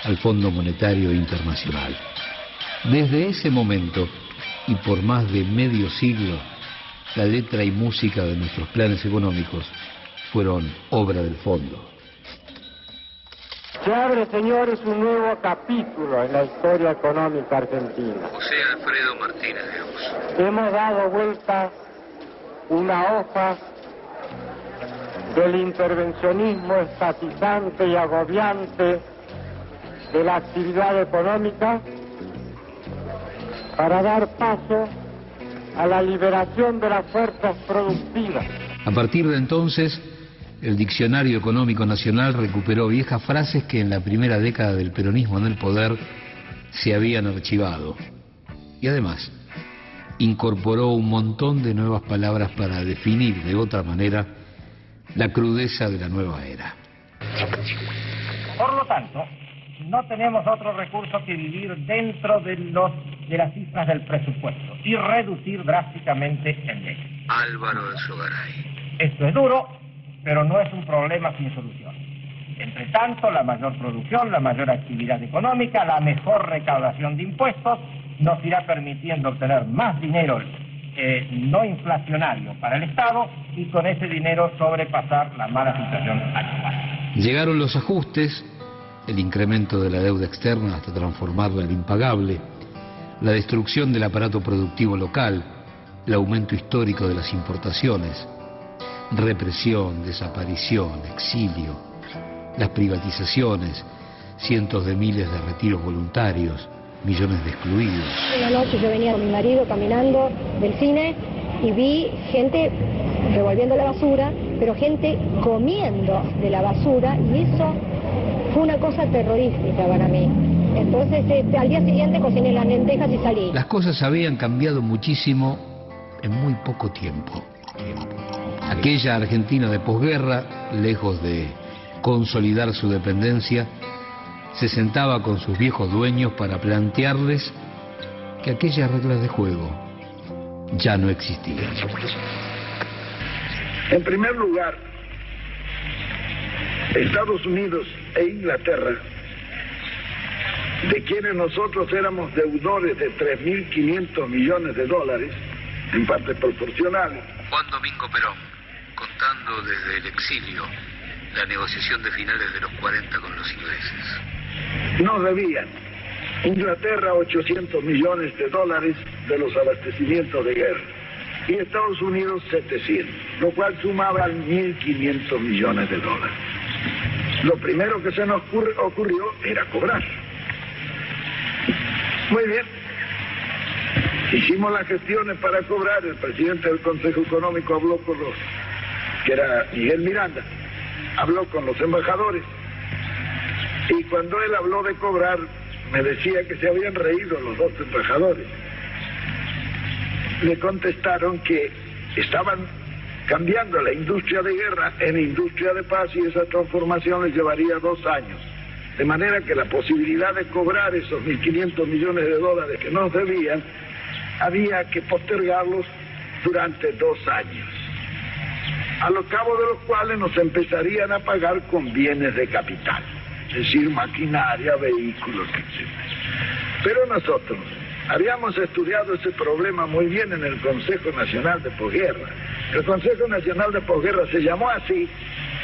al Fondo Monetario Internacional. Desde ese momento, y por más de medio siglo, la letra y música de nuestros planes económicos fueron obra del fondo. Se abre, señores, un nuevo capítulo en la historia económica argentina. José Alfredo Martínez Hemos dado vuelta una hoja del intervencionismo estatizante y agobiante de la actividad económica para dar paso a la liberación de las fuerzas productivas. A partir de entonces, el Diccionario Económico Nacional recuperó viejas frases que en la primera década del peronismo en el poder se habían archivado. Y además, incorporó un montón de nuevas palabras para definir de otra manera la crudeza de la nueva era. Por lo tanto, no tenemos otro recurso que vivir dentro de, los, de las cifras del presupuesto y reducir drásticamente el déficit. Álvaro de Sogaray. Esto es duro, pero no es un problema sin solución. Entre tanto, la mayor producción, la mayor actividad económica, la mejor recaudación de impuestos nos irá permitiendo obtener más dinero eh, no inflacionario para el Estado y con ese dinero sobrepasar la mala situación actual. Llegaron los ajustes, el incremento de la deuda externa hasta transformarla en impagable, la destrucción del aparato productivo local, el aumento histórico de las importaciones, represión, desaparición, exilio, las privatizaciones, cientos de miles de retiros voluntarios, millones de excluidos. Una noche yo venía con mi marido caminando del cine y vi gente revolviendo la basura, pero gente comiendo de la basura y eso fue una cosa terrorífica para mí. Entonces este, al día siguiente cociné las lentejas y salí. Las cosas habían cambiado muchísimo en muy poco tiempo. Aquella Argentina de posguerra, lejos de consolidar su dependencia, se sentaba con sus viejos dueños para plantearles que aquellas reglas de juego ya no existían. En primer lugar, Estados Unidos e Inglaterra, de quienes nosotros éramos deudores de 3.500 millones de dólares, en parte proporcional. Juan Domingo Perón, contando desde el exilio la negociación de finales de los 40 con los ingleses. Nos debían Inglaterra 800 millones de dólares de los abastecimientos de guerra y Estados Unidos 700, lo cual sumaba 1.500 millones de dólares. Lo primero que se nos ocurrió era cobrar. Muy bien. Hicimos las gestiones para cobrar, el presidente del Consejo Económico habló con los, que era Miguel Miranda, habló con los embajadores y cuando él habló de cobrar me decía que se habían reído los dos embajadores. Le contestaron que estaban cambiando la industria de guerra en industria de paz y esa transformación les llevaría dos años. De manera que la posibilidad de cobrar esos 1.500 millones de dólares que nos debían había que postergarlos durante dos años, a lo cabo de los cuales nos empezarían a pagar con bienes de capital, es decir, maquinaria, vehículos, etc. Pero nosotros habíamos estudiado ese problema muy bien en el Consejo Nacional de Posguerra. El Consejo Nacional de Posguerra se llamó así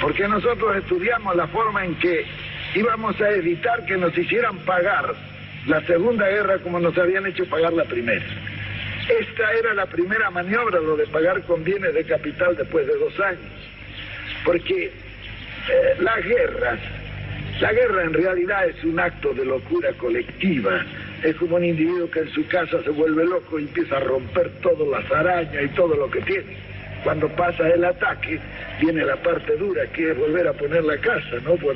porque nosotros estudiamos la forma en que íbamos a evitar que nos hicieran pagar la Segunda Guerra como nos habían hecho pagar la primera. Esta era la primera maniobra, lo de pagar con bienes de capital después de dos años. Porque eh, las guerras, la guerra en realidad es un acto de locura colectiva. Es como un individuo que en su casa se vuelve loco y empieza a romper todas las arañas y todo lo que tiene. Cuando pasa el ataque, viene la parte dura, que es volver a poner la casa, ¿no? Por...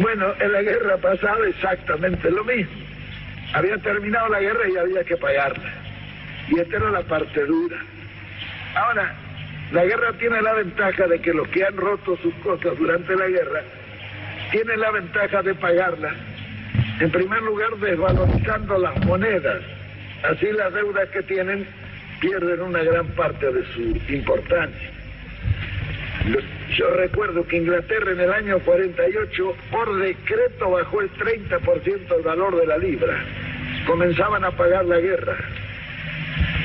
Bueno, en la guerra pasada exactamente lo mismo. Había terminado la guerra y había que pagarla. Y esta era la parte dura. Ahora, la guerra tiene la ventaja de que los que han roto sus cosas durante la guerra tienen la ventaja de pagarlas. En primer lugar, desvalorizando las monedas. Así las deudas que tienen pierden una gran parte de su importancia. Yo recuerdo que Inglaterra en el año 48 por decreto bajó el 30% el valor de la libra. Comenzaban a pagar la guerra.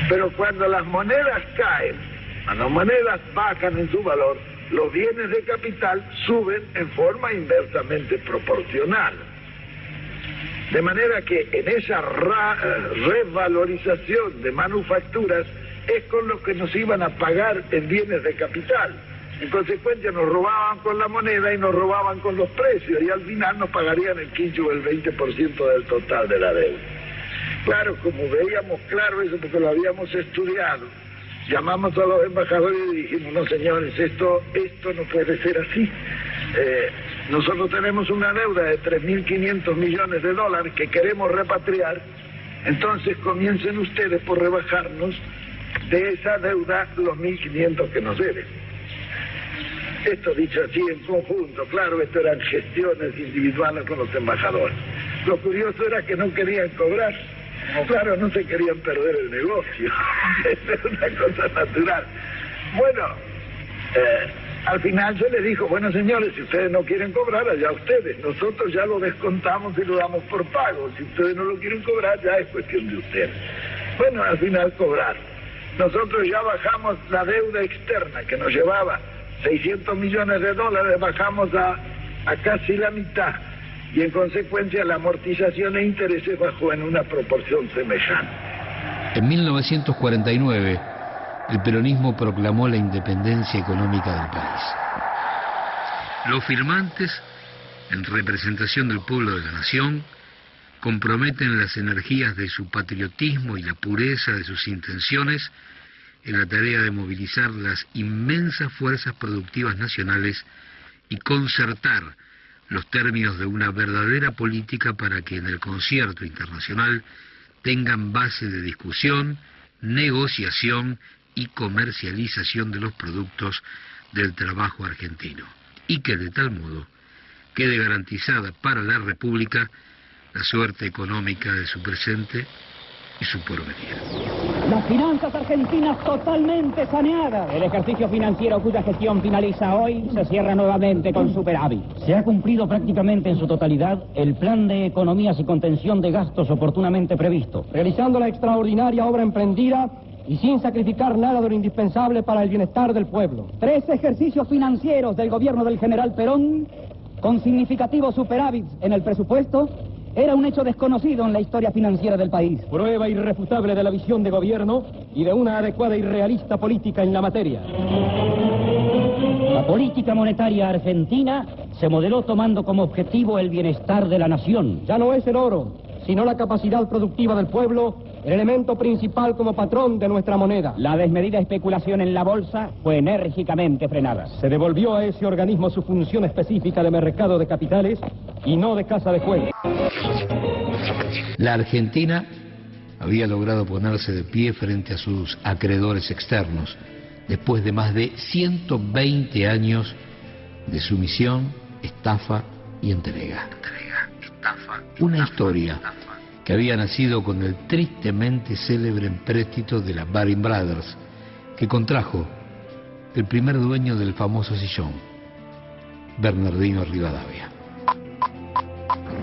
Pero cuando las monedas caen, cuando las monedas bajan en su valor, los bienes de capital suben en forma inversamente proporcional. De manera que en esa revalorización de manufacturas es con lo que nos iban a pagar en bienes de capital. En consecuencia nos robaban con la moneda y nos robaban con los precios y al final nos pagarían el 15 o el 20% del total de la deuda. Claro, como veíamos claro eso porque lo habíamos estudiado, llamamos a los embajadores y dijimos, no señores, esto, esto no puede ser así. Eh, nosotros tenemos una deuda de 3.500 millones de dólares que queremos repatriar, entonces comiencen ustedes por rebajarnos de esa deuda los 1.500 que nos deben. Esto dicho así en conjunto, claro, esto eran gestiones individuales con los embajadores. Lo curioso era que no querían cobrar. Claro, no se querían perder el negocio. Es una cosa natural. Bueno, eh, al final se les dijo, bueno señores, si ustedes no quieren cobrar, allá ustedes. Nosotros ya lo descontamos y lo damos por pago. Si ustedes no lo quieren cobrar, ya es cuestión de ustedes. Bueno, al final cobrar. Nosotros ya bajamos la deuda externa que nos llevaba 600 millones de dólares, bajamos a, a casi la mitad y en consecuencia la amortización e intereses bajó en una proporción semejante. En 1949, el peronismo proclamó la independencia económica del país. Los firmantes, en representación del pueblo de la nación, comprometen las energías de su patriotismo y la pureza de sus intenciones en la tarea de movilizar las inmensas fuerzas productivas nacionales y concertar los términos de una verdadera política para que en el concierto internacional tengan base de discusión, negociación y comercialización de los productos del trabajo argentino, y que de tal modo quede garantizada para la República la suerte económica de su presente y su porvenir. Las finanzas argentinas totalmente saneadas. El ejercicio financiero cuya gestión finaliza hoy se cierra nuevamente con superávit. Se ha cumplido prácticamente en su totalidad el plan de economías y contención de gastos oportunamente previsto. Realizando la extraordinaria obra emprendida y sin sacrificar nada de lo indispensable para el bienestar del pueblo. Tres ejercicios financieros del gobierno del general Perón, con significativos superávits en el presupuesto, era un hecho desconocido en la historia financiera del país. Prueba irrefutable de la visión de gobierno y de una adecuada y realista política en la materia. La política monetaria argentina se modeló tomando como objetivo el bienestar de la nación. Ya no es el oro, sino la capacidad productiva del pueblo el elemento principal como patrón de nuestra moneda. La desmedida especulación en la bolsa fue enérgicamente frenada. Se devolvió a ese organismo su función específica de mercado de capitales y no de casa de juego. La Argentina había logrado ponerse de pie frente a sus acreedores externos después de más de 120 años de sumisión, estafa y entrega. Una historia que había nacido con el tristemente célebre empréstito de la Baring Brothers, que contrajo el primer dueño del famoso sillón, Bernardino Rivadavia.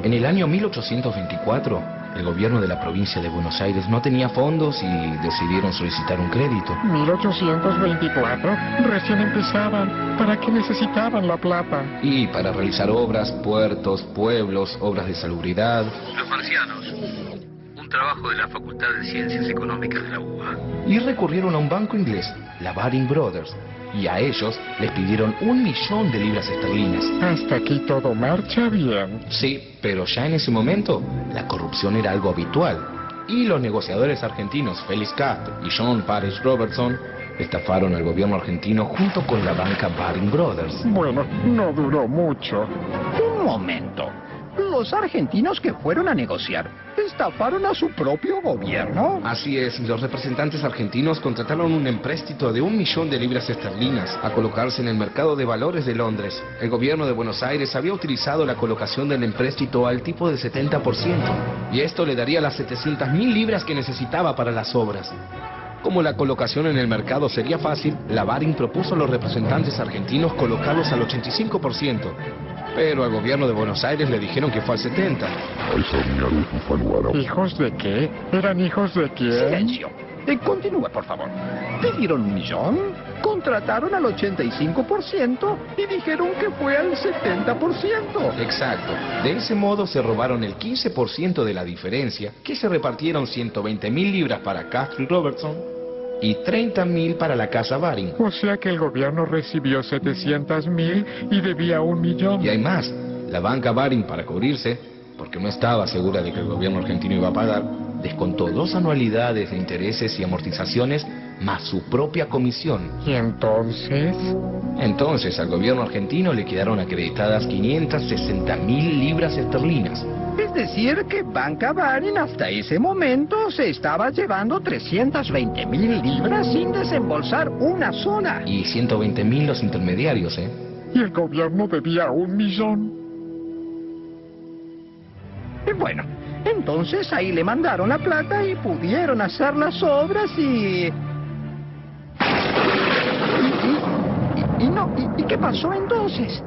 En el año 1824, el gobierno de la provincia de Buenos Aires no tenía fondos y decidieron solicitar un crédito. 1824, recién empezaban. ¿Para qué necesitaban la plata? Y para realizar obras, puertos, pueblos, obras de salubridad. Los marcianos, un trabajo de la Facultad de Ciencias Económicas de la UBA. Y recurrieron a un banco inglés, la Baring Brothers, y a ellos les pidieron un millón de libras esterlinas. Hasta aquí todo marcha bien. Sí, pero ya en ese momento la corrupción era algo habitual. Y los negociadores argentinos Felix Cast y John Parish Robertson estafaron al gobierno argentino junto con la banca Baring Brothers. Bueno, no duró mucho. Un momento. Los argentinos que fueron a negociar estafaron a su propio gobierno. Así es, los representantes argentinos contrataron un empréstito de un millón de libras esterlinas a colocarse en el mercado de valores de Londres. El gobierno de Buenos Aires había utilizado la colocación del empréstito al tipo de 70%, y esto le daría las 700 mil libras que necesitaba para las obras. Como la colocación en el mercado sería fácil, la Baring propuso a los representantes argentinos colocarlos al 85%, pero al gobierno de Buenos Aires le dijeron que fue al 70%. ¿Hijos de qué? ¿Eran hijos de quién? Silencio. Eh, continúe, por favor. Pidieron un millón, contrataron al 85% y dijeron que fue al 70%. Exacto. De ese modo se robaron el 15% de la diferencia, que se repartieron 120 mil libras para Castro y Robertson y 30 mil para la casa Baring. O sea que el gobierno recibió 700 mil y debía un millón. Y hay más. La banca Baring, para cubrirse, porque no estaba segura de que el gobierno argentino iba a pagar, descontó dos anualidades de intereses y amortizaciones más su propia comisión. ¿Y entonces? Entonces al gobierno argentino le quedaron acreditadas 560 mil libras esterlinas. Es decir, que Banca Baring hasta ese momento se estaba llevando 320 mil libras sin desembolsar una sola. Y 120 mil los intermediarios, ¿eh? Y el gobierno debía un millón. Y bueno, entonces ahí le mandaron la plata y pudieron hacer las obras y... ¿Y, y, y no, y, y qué pasó entonces?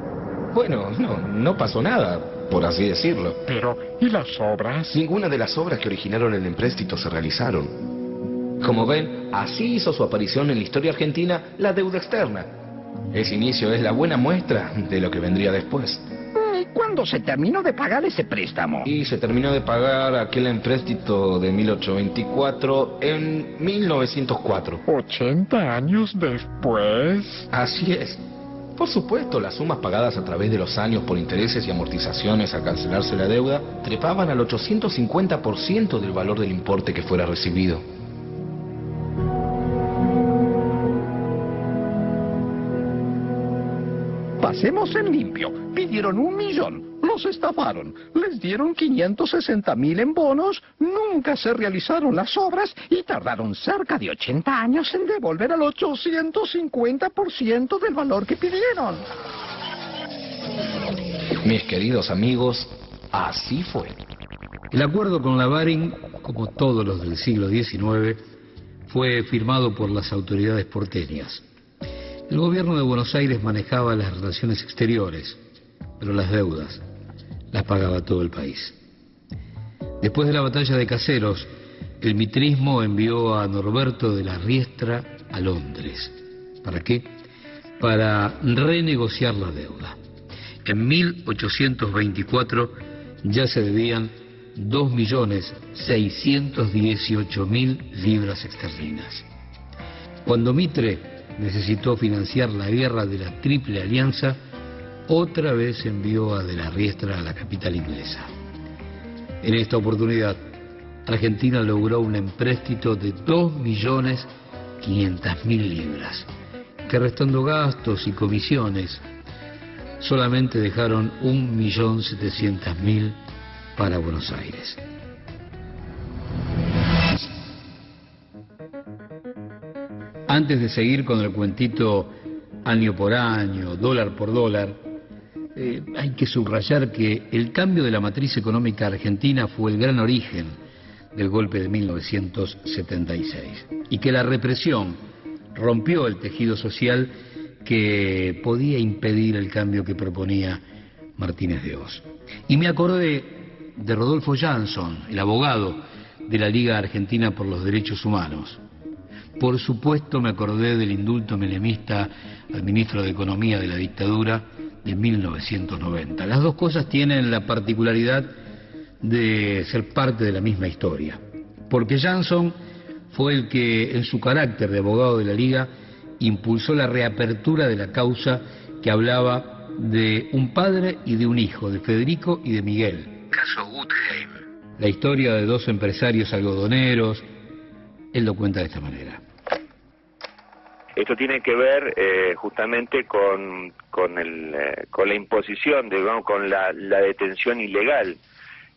Bueno, no, no pasó nada, por así decirlo. Pero, ¿y las obras? Ninguna de las obras que originaron el empréstito se realizaron. Como ven, así hizo su aparición en la historia argentina la deuda externa. Ese inicio es la buena muestra de lo que vendría después. Cuándo se terminó de pagar ese préstamo? Y se terminó de pagar aquel empréstito de 1824 en 1904. ¿80 años después? Así es. Por supuesto, las sumas pagadas a través de los años por intereses y amortizaciones al cancelarse la deuda trepaban al 850% del valor del importe que fuera recibido. Pasemos en limpio. Pidieron un millón, los estafaron, les dieron 560 mil en bonos, nunca se realizaron las obras y tardaron cerca de 80 años en devolver al 850% del valor que pidieron. Mis queridos amigos, así fue. El acuerdo con la Baring, como todos los del siglo XIX, fue firmado por las autoridades porteñas. El gobierno de Buenos Aires manejaba las relaciones exteriores, pero las deudas las pagaba todo el país. Después de la batalla de Caseros, el mitrismo envió a Norberto de la Riestra a Londres. ¿Para qué? Para renegociar la deuda. En 1824 ya se debían 2.618.000 libras esterlinas. Cuando Mitre necesitó financiar la guerra de la Triple Alianza, otra vez envió a De la Riestra a la capital inglesa. En esta oportunidad, Argentina logró un empréstito de 2.500.000 libras, que restando gastos y comisiones, solamente dejaron 1.700.000 para Buenos Aires. Antes de seguir con el cuentito año por año, dólar por dólar, eh, hay que subrayar que el cambio de la matriz económica argentina fue el gran origen del golpe de 1976 y que la represión rompió el tejido social que podía impedir el cambio que proponía Martínez de Oz. Y me acordé de Rodolfo Jansson, el abogado de la Liga Argentina por los Derechos Humanos. Por supuesto me acordé del indulto menemista al ministro de Economía de la dictadura de 1990. Las dos cosas tienen la particularidad de ser parte de la misma historia. Porque Jansson fue el que, en su carácter de abogado de la Liga, impulsó la reapertura de la causa que hablaba de un padre y de un hijo, de Federico y de Miguel. Caso Gutheim. La historia de dos empresarios algodoneros. Él lo cuenta de esta manera. Esto tiene que ver eh, justamente con, con, el, eh, con la imposición, digamos, con la, la detención ilegal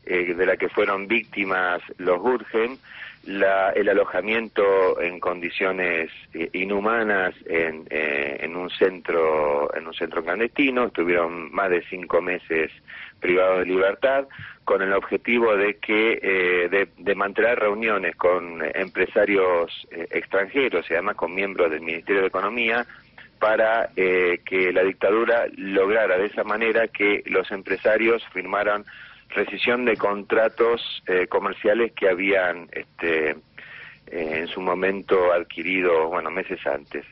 eh, de la que fueron víctimas los Gurgen, la, el alojamiento en condiciones eh, inhumanas en, eh, en un centro en un centro clandestino, estuvieron más de cinco meses privados de libertad, con el objetivo de que eh, de, de, mantener reuniones con empresarios eh, extranjeros y además con miembros del Ministerio de Economía para eh, que la dictadura lograra de esa manera que los empresarios firmaran rescisión de contratos eh, comerciales que habían este, en su momento adquirido bueno meses antes.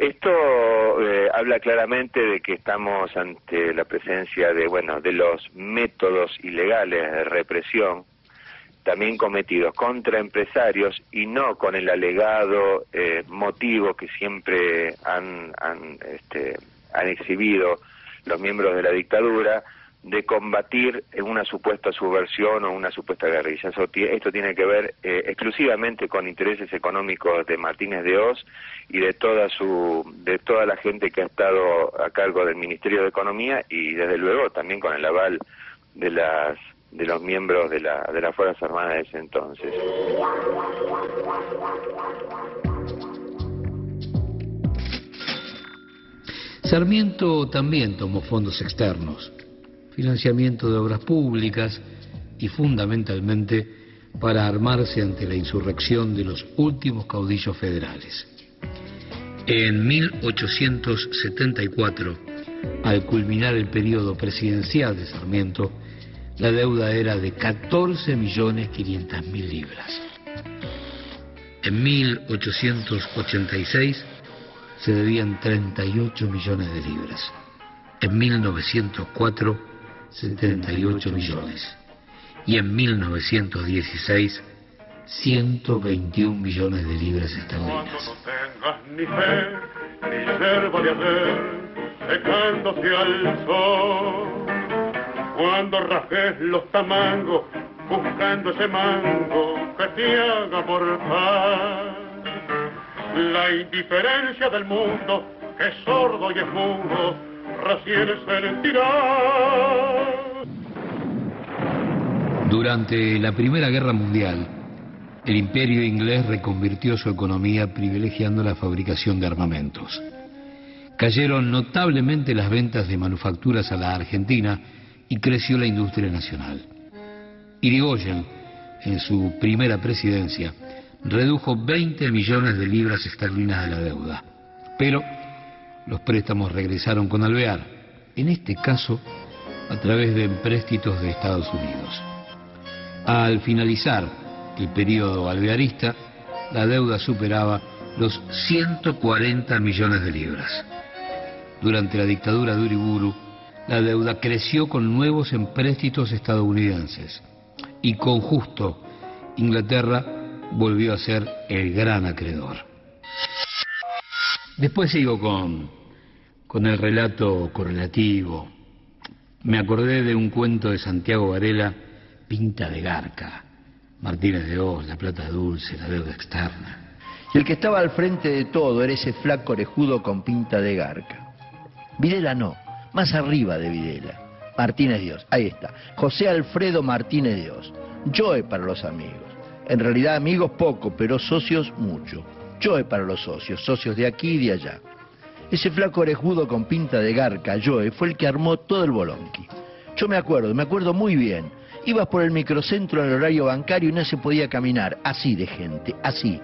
Esto eh, habla claramente de que estamos ante la presencia de, bueno, de los métodos ilegales de represión también cometidos contra empresarios y no con el alegado eh, motivo que siempre han, este, han exhibido los miembros de la dictadura de combatir una supuesta subversión o una supuesta guerrilla. Eso esto tiene que ver eh, exclusivamente con intereses económicos de Martínez de Oz y de toda su de toda la gente que ha estado a cargo del Ministerio de Economía y desde luego también con el aval de las de los miembros de la de las Fuerzas Armadas de ese entonces. Sarmiento también tomó fondos externos financiamiento de obras públicas y fundamentalmente para armarse ante la insurrección de los últimos caudillos federales. En 1874, al culminar el periodo presidencial de Sarmiento, la deuda era de 14.500.000 libras. En 1886 se debían 38 millones de libras. En 1904 78 millones. Y en 1916, 121 millones de libras esterlinas. ni fe, ni yerba de hacer, al sol. Cuando rajes los tamangos, buscando ese mango que te haga por paz. La indiferencia del mundo, es sordo y es mudo, recién sentirá. Durante la Primera Guerra Mundial, el imperio inglés reconvirtió su economía privilegiando la fabricación de armamentos. Cayeron notablemente las ventas de manufacturas a la Argentina y creció la industria nacional. Irigoyen, en su primera presidencia, redujo 20 millones de libras esterlinas de la deuda. Pero los préstamos regresaron con Alvear, en este caso a través de empréstitos de Estados Unidos. Al finalizar el periodo alvearista, la deuda superaba los 140 millones de libras. Durante la dictadura de Uriburu, la deuda creció con nuevos empréstitos estadounidenses y con justo Inglaterra volvió a ser el gran acreedor. Después sigo con, con el relato correlativo. Me acordé de un cuento de Santiago Varela, Pinta de Garca, Martínez de La Plata Dulce, La Deuda Externa. Y el que estaba al frente de todo era ese flaco orejudo con pinta de garca. Videla no, más arriba de Videla. Martínez Dios, ahí está. José Alfredo Martínez Dios. Joe para los amigos. En realidad amigos poco, pero socios mucho. Joe para los socios, socios de aquí y de allá. Ese flaco orejudo con pinta de garca, Joe, fue el que armó todo el bolonqui. Yo me acuerdo, me acuerdo muy bien. Ibas por el microcentro en el horario bancario y no se podía caminar, así de gente, así.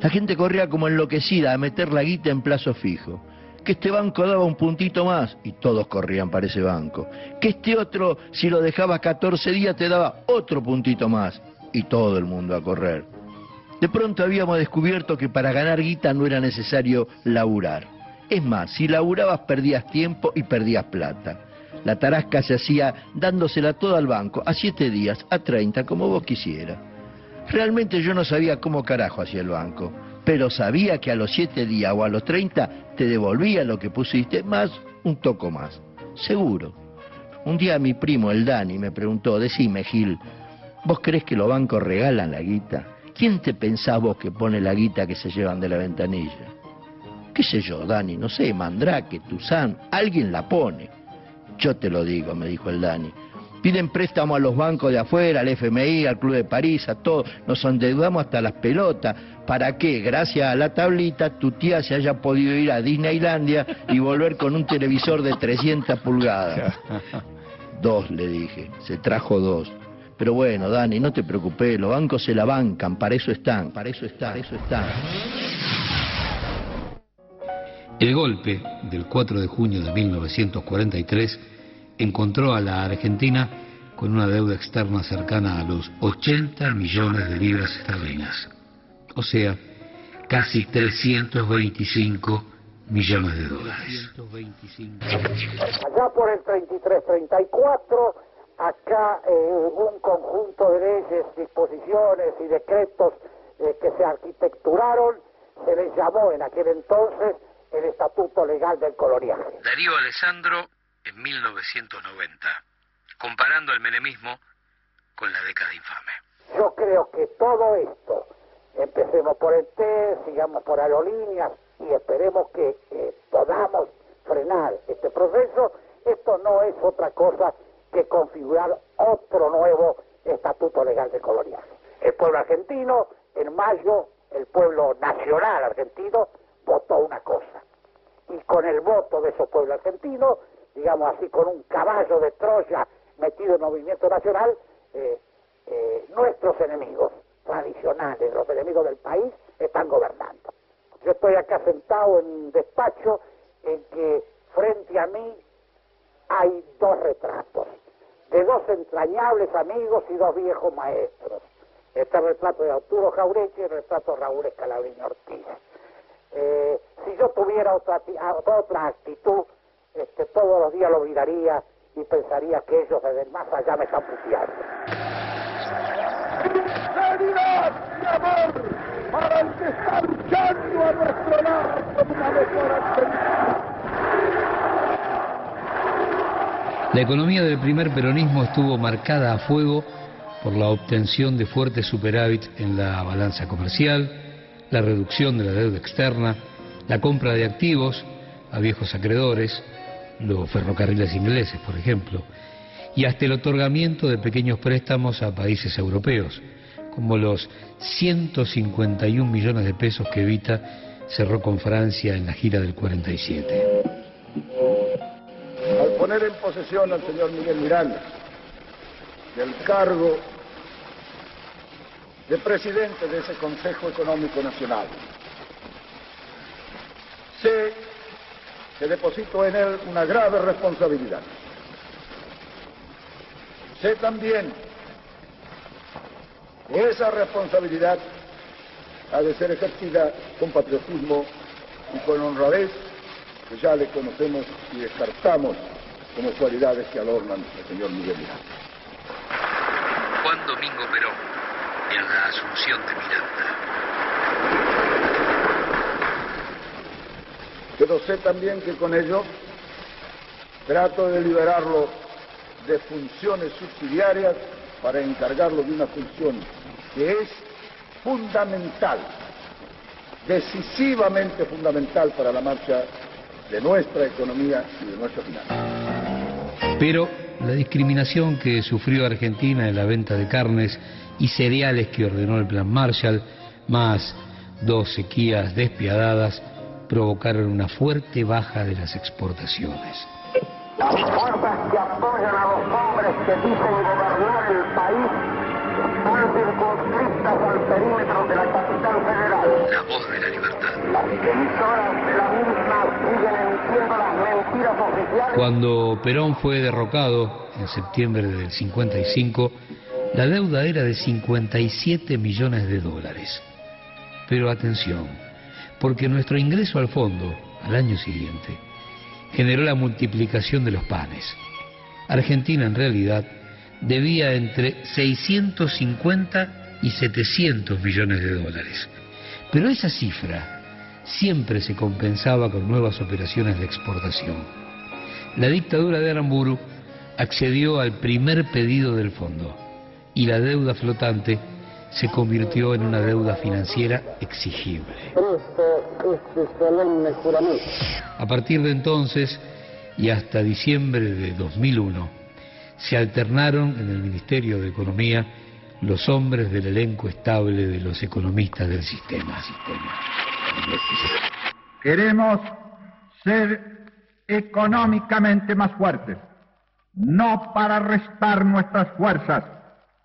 La gente corría como enloquecida a meter la guita en plazo fijo. Que este banco daba un puntito más y todos corrían para ese banco. Que este otro, si lo dejabas 14 días, te daba otro puntito más y todo el mundo a correr. De pronto habíamos descubierto que para ganar guita no era necesario laburar. Es más, si laburabas perdías tiempo y perdías plata. La tarasca se hacía dándosela toda al banco, a siete días, a 30, como vos quisieras. Realmente yo no sabía cómo carajo hacía el banco, pero sabía que a los siete días o a los 30 te devolvía lo que pusiste, más un toco más. Seguro. Un día mi primo, el Dani, me preguntó, decime Gil, ¿vos crees que los bancos regalan la guita? ¿Quién te pensás vos que pone la guita que se llevan de la ventanilla? ¿Qué sé yo, Dani? No sé, Mandrake, Tuzán, alguien la pone. Yo te lo digo, me dijo el Dani. Piden préstamo a los bancos de afuera, al FMI, al Club de París, a todos. Nos endeudamos hasta las pelotas. ¿Para qué? Gracias a la tablita, tu tía se haya podido ir a Disneylandia y volver con un televisor de 300 pulgadas. Dos, le dije. Se trajo dos. Pero bueno, Dani, no te preocupes, los bancos se la bancan, para eso están, para eso están, para eso están. El golpe del 4 de junio de 1943 encontró a la Argentina con una deuda externa cercana a los 80 millones de libras esterlinas, o sea, casi 325 millones de dólares. Allá por el 33-34, acá un conjunto de leyes, disposiciones y decretos eh, que se arquitecturaron, se les llamó en aquel entonces el Estatuto Legal del Coloniaje. Darío Alessandro en 1990, comparando el menemismo con la década infame. Yo creo que todo esto, empecemos por el T, sigamos por aerolíneas y esperemos que eh, podamos frenar este proceso, esto no es otra cosa que configurar otro nuevo estatuto legal de coloniaje. El pueblo argentino, en mayo, el pueblo nacional argentino, votó una cosa. Y con el voto de esos pueblos argentinos, digamos así, con un caballo de Troya metido en movimiento nacional, eh, eh, nuestros enemigos tradicionales, los enemigos del país, están gobernando. Yo estoy acá sentado en un despacho en que frente a mí hay dos retratos de dos entrañables amigos y dos viejos maestros. Este retrato de Arturo Jaureche y el retrato de Raúl Escalabrino Ortiz. Eh, si yo tuviera otra, otra actitud, este, todos los días lo miraría y pensaría que ellos desde el más allá me están puteando. ¡Sinceridad y amor para el que está luchando a nuestro lado por una mejor Argentina! La economía del primer peronismo estuvo marcada a fuego por la obtención de fuertes superávits en la balanza comercial, la reducción de la deuda externa, la compra de activos a viejos acreedores, los ferrocarriles ingleses, por ejemplo, y hasta el otorgamiento de pequeños préstamos a países europeos, como los 151 millones de pesos que Evita cerró con Francia en la gira del 47. Al poner en posesión al señor Miguel Miranda del cargo de presidente de ese Consejo Económico Nacional, sé que deposito en él una grave responsabilidad. Sé también que esa responsabilidad ha de ser ejercida con patriotismo y con honradez que ya le conocemos y descartamos como cualidades que adornan al señor Miguel Miranda. Juan Domingo Perón, en la Asunción de Miranda. Pero sé también que con ello trato de liberarlo de funciones subsidiarias para encargarlo de una función que es fundamental, decisivamente fundamental para la marcha de nuestra economía y de nuestra finanza. Pero la discriminación que sufrió Argentina en la venta de carnes y cereales que ordenó el Plan Marshall, más dos sequías despiadadas, provocaron una fuerte baja de las exportaciones. Las fuerzas que apoyan a los hombres que dicen gobernar el país están circunscritas al perímetro de la capital federal. La voz de la libertad. Las emisoras de la misma siguen emitiendo las mentiras oficiales. Cuando Perón fue derrocado en septiembre del 55, la deuda era de 57 millones de dólares. Pero atención, porque nuestro ingreso al fondo, al año siguiente, generó la multiplicación de los panes. Argentina en realidad debía entre 650 y 700 millones de dólares. Pero esa cifra siempre se compensaba con nuevas operaciones de exportación. La dictadura de Aramburu accedió al primer pedido del fondo y la deuda flotante se convirtió en una deuda financiera exigible. A partir de entonces y hasta diciembre de 2001, se alternaron en el Ministerio de Economía los hombres del elenco estable de los economistas del sistema. Queremos ser económicamente más fuertes, no para restar nuestras fuerzas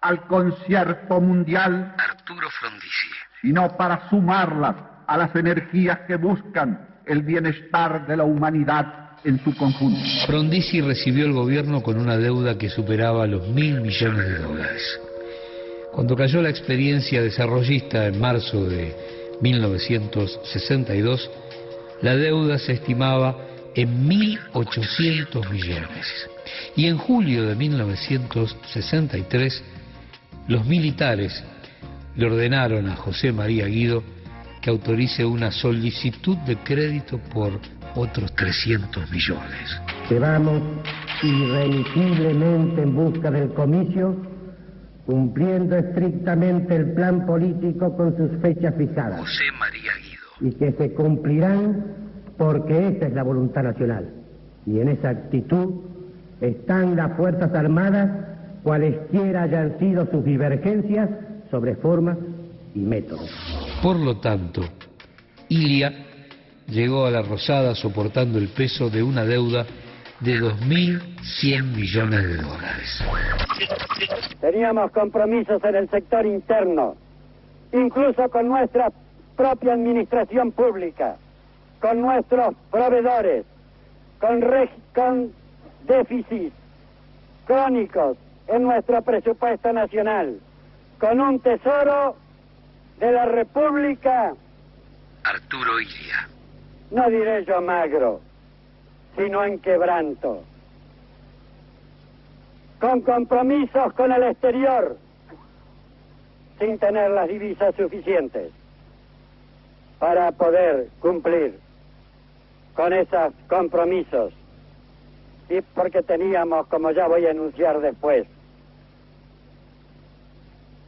al concierto mundial, Arturo Frondizi. sino para sumarlas a las energías que buscan el bienestar de la humanidad en su conjunto. Frondizi recibió el gobierno con una deuda que superaba los mil millones de dólares. Cuando cayó la experiencia desarrollista en marzo de 1962, la deuda se estimaba en 1.800 millones. Y en julio de 1963, los militares le ordenaron a José María Guido que autorice una solicitud de crédito por otros 300 millones. que vamos irremisiblemente en busca del comicio, cumpliendo estrictamente el plan político con sus fechas fijadas. José María Guido. Y que se cumplirán porque esa es la voluntad nacional. Y en esa actitud están las Fuerzas Armadas, cualesquiera hayan sido sus divergencias sobre formas y métodos. Por lo tanto, Ilia llegó a la Rosada soportando el peso de una deuda de 2.100 millones de dólares. Teníamos compromisos en el sector interno, incluso con nuestra propia administración pública, con nuestros proveedores, con, con déficits crónicos en nuestro presupuesto nacional, con un tesoro de la República, Arturo Ilia. no diré yo magro, sino en quebranto. con compromisos con el exterior, sin tener las divisas suficientes para poder cumplir con esos compromisos y porque teníamos, como ya voy a anunciar después,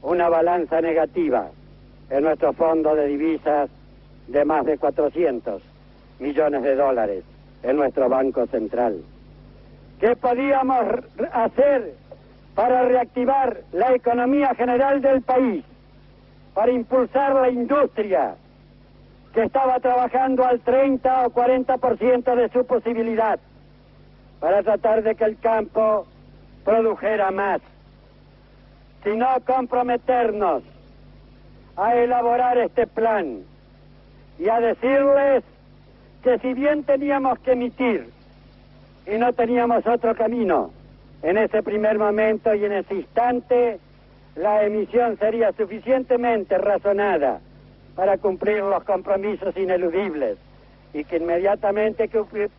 una balanza negativa en nuestro fondo de divisas de más de 400 millones de dólares en nuestro Banco Central. ¿Qué podíamos hacer para reactivar la economía general del país, para impulsar la industria que estaba trabajando al 30 o 40% de su posibilidad, para tratar de que el campo produjera más, sino comprometernos a elaborar este plan y a decirles que si bien teníamos que emitir y no teníamos otro camino, en ese primer momento y en ese instante, la emisión sería suficientemente razonada para cumplir los compromisos ineludibles y que inmediatamente que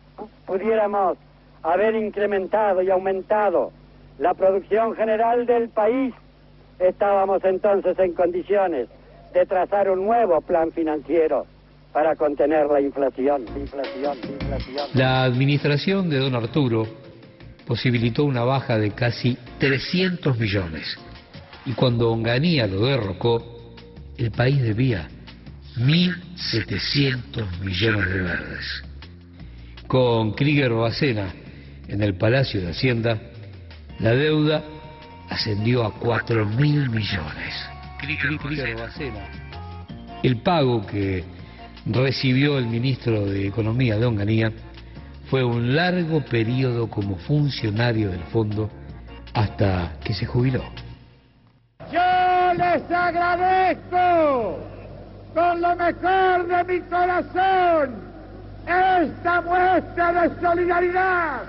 pudiéramos haber incrementado y aumentado la producción general del país, estábamos entonces en condiciones de trazar un nuevo plan financiero para contener la inflación, la inflación, la inflación. La administración de don Arturo posibilitó una baja de casi 300 millones y cuando Onganía lo derrocó, el país debía 1.700 millones de verdes. Con Krieger Bacena en el Palacio de Hacienda, la deuda ascendió a 4.000 millones. El pago que recibió el ministro de Economía de Onganía fue un largo periodo como funcionario del fondo hasta que se jubiló. Yo les agradezco con lo mejor de mi corazón esta muestra de solidaridad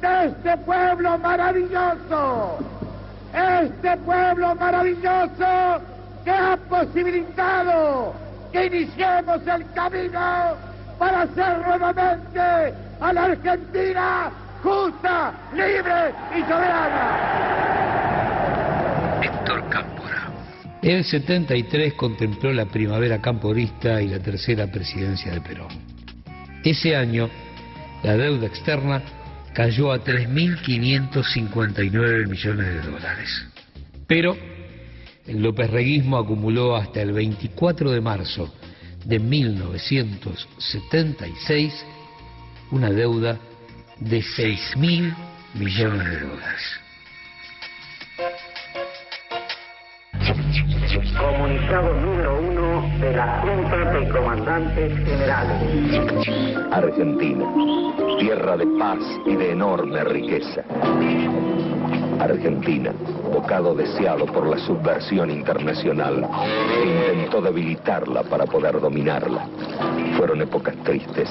de este pueblo maravilloso, este pueblo maravilloso que ha posibilitado que iniciemos el camino para hacer nuevamente a la Argentina justa, libre y soberana. Héctor Cámpora. El 73 contempló la primavera camporista y la tercera presidencia de Perón. Ese año, la deuda externa cayó a 3.559 millones de dólares. Pero el López Reguismo acumuló hasta el 24 de marzo de 1976 una deuda de 6.000 millones de dólares. Comunicado de la Junta de Comandantes Generales. Argentina, tierra de paz y de enorme riqueza. Argentina, bocado deseado por la subversión internacional, que intentó debilitarla para poder dominarla. Fueron épocas tristes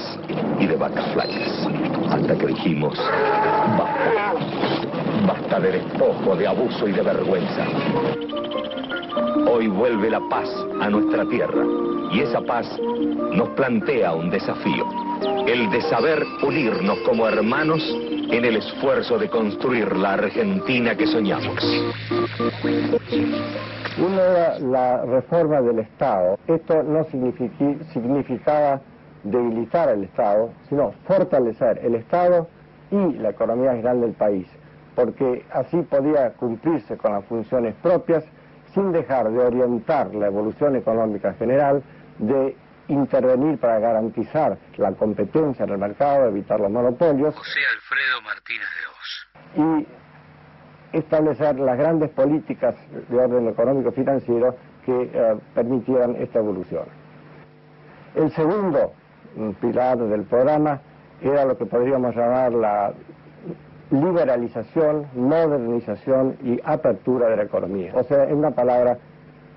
y de vacas flacas, hasta que dijimos, basta, basta de despojo, de abuso y de vergüenza. Hoy vuelve la paz a nuestra tierra y esa paz nos plantea un desafío, el de saber unirnos como hermanos en el esfuerzo de construir la Argentina que soñamos. Una era la reforma del Estado. Esto no significaba debilitar al Estado, sino fortalecer el Estado y la economía general del país, porque así podía cumplirse con las funciones propias sin dejar de orientar la evolución económica general, de intervenir para garantizar la competencia en el mercado, evitar los monopolios. José Alfredo Martínez de Oz. Y establecer las grandes políticas de orden económico-financiero que eh, permitieran esta evolución. El segundo mm, pilar del programa era lo que podríamos llamar la liberalización, modernización y apertura de la economía. O sea, en una palabra,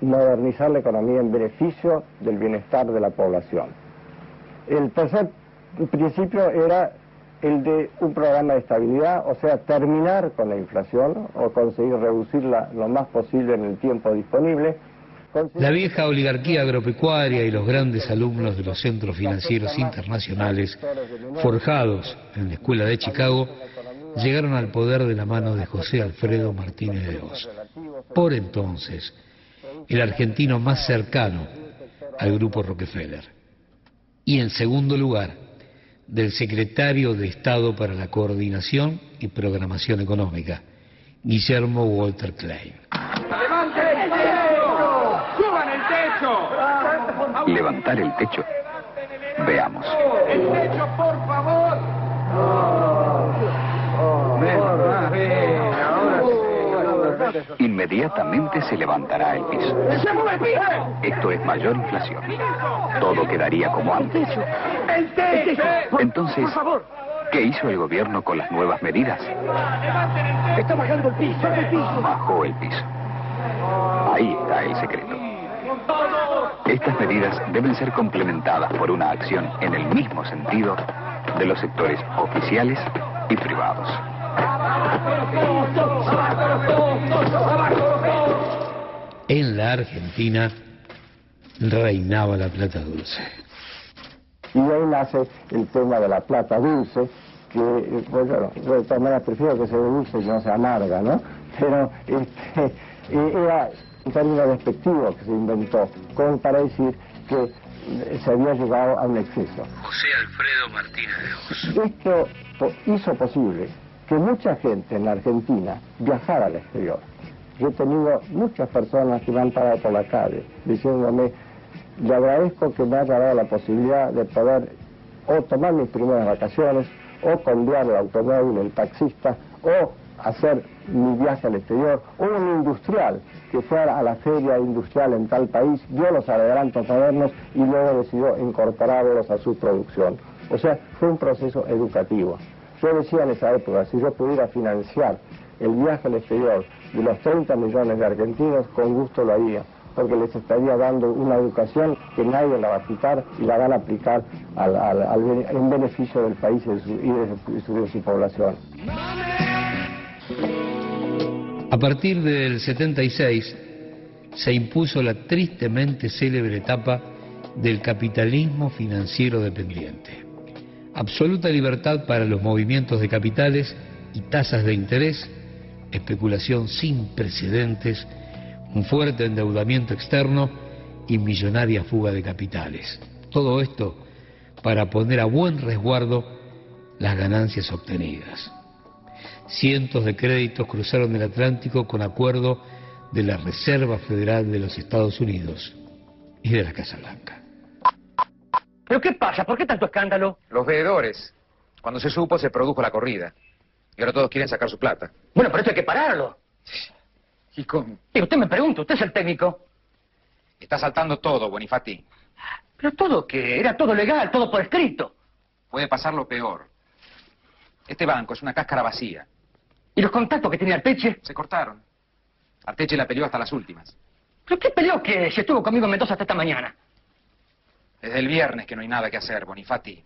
modernizar la economía en beneficio del bienestar de la población. El tercer principio era el de un programa de estabilidad, o sea, terminar con la inflación o conseguir reducirla lo más posible en el tiempo disponible. La vieja oligarquía agropecuaria y los grandes alumnos de los centros financieros internacionales, forjados en la Escuela de Chicago, llegaron al poder de la mano de José Alfredo Martínez de Oz, por entonces el argentino más cercano al grupo Rockefeller. Y en segundo lugar, del secretario de Estado para la Coordinación y Programación Económica, Guillermo Walter Klein. ¡Levanten el techo! ¡Suban el techo! ¿Levantar el techo? Veamos. ¡El techo, por favor! Inmediatamente se levantará el piso. Esto es mayor inflación. Todo quedaría como antes. Entonces. ¿qué hizo el gobierno con las nuevas medidas? Está bajando el piso. Bajó el piso. Ahí está el secreto. Estas medidas deben ser complementadas por una acción en el mismo sentido de los sectores oficiales y privados. En la Argentina reinaba la plata dulce. Y ahí nace el tema de la plata dulce, que, bueno, yo de todas maneras prefiero que sea dulce y no sea amarga, ¿no? Pero este, eh, era un término despectivo que se inventó, como para decir que se había llegado a un exceso. José Alfredo Martínez de Oz. Esto hizo posible que mucha gente en la Argentina viajara al exterior. Yo he tenido muchas personas que me han parado por la calle diciéndome, le agradezco que me haya dado la posibilidad de poder o tomar mis primeras vacaciones, o cambiar el automóvil, el taxista, o hacer mi viaje al exterior, o un industrial que fuera a la feria industrial en tal país, vio los adelantos modernos y luego decidió incorporarlos a su producción. O sea, fue un proceso educativo. Yo decía en esa época, si yo pudiera financiar el viaje al exterior de los 30 millones de argentinos, con gusto lo haría, porque les estaría dando una educación que nadie la va a quitar y la van a aplicar al- al- en beneficio del país y de su población. A partir del 76 se impuso la tristemente célebre etapa del capitalismo financiero dependiente. Absoluta libertad para los movimientos de capitales y tasas de interés, especulación sin precedentes, un fuerte endeudamiento externo y millonaria fuga de capitales. Todo esto para poner a buen resguardo las ganancias obtenidas. Cientos de créditos cruzaron el Atlántico con acuerdo de la Reserva Federal de los Estados Unidos y de la Casa Blanca. ¿Pero qué pasa? ¿Por qué tanto escándalo? Los veedores. Cuando se supo, se produjo la corrida. Y ahora todos quieren sacar su plata. Bueno, pero esto hay que pararlo. ¿Y cómo? Y usted me pregunta, usted es el técnico. Está saltando todo, Bonifati. Pero todo que era todo legal, todo por escrito. Puede pasar lo peor. Este banco es una cáscara vacía. ¿Y los contactos que tenía Arteche? Se cortaron. Arteche la peleó hasta las últimas. ¿Pero qué peleó que se estuvo conmigo en Mendoza hasta esta mañana? Desde el viernes que no hay nada que hacer, Bonifati.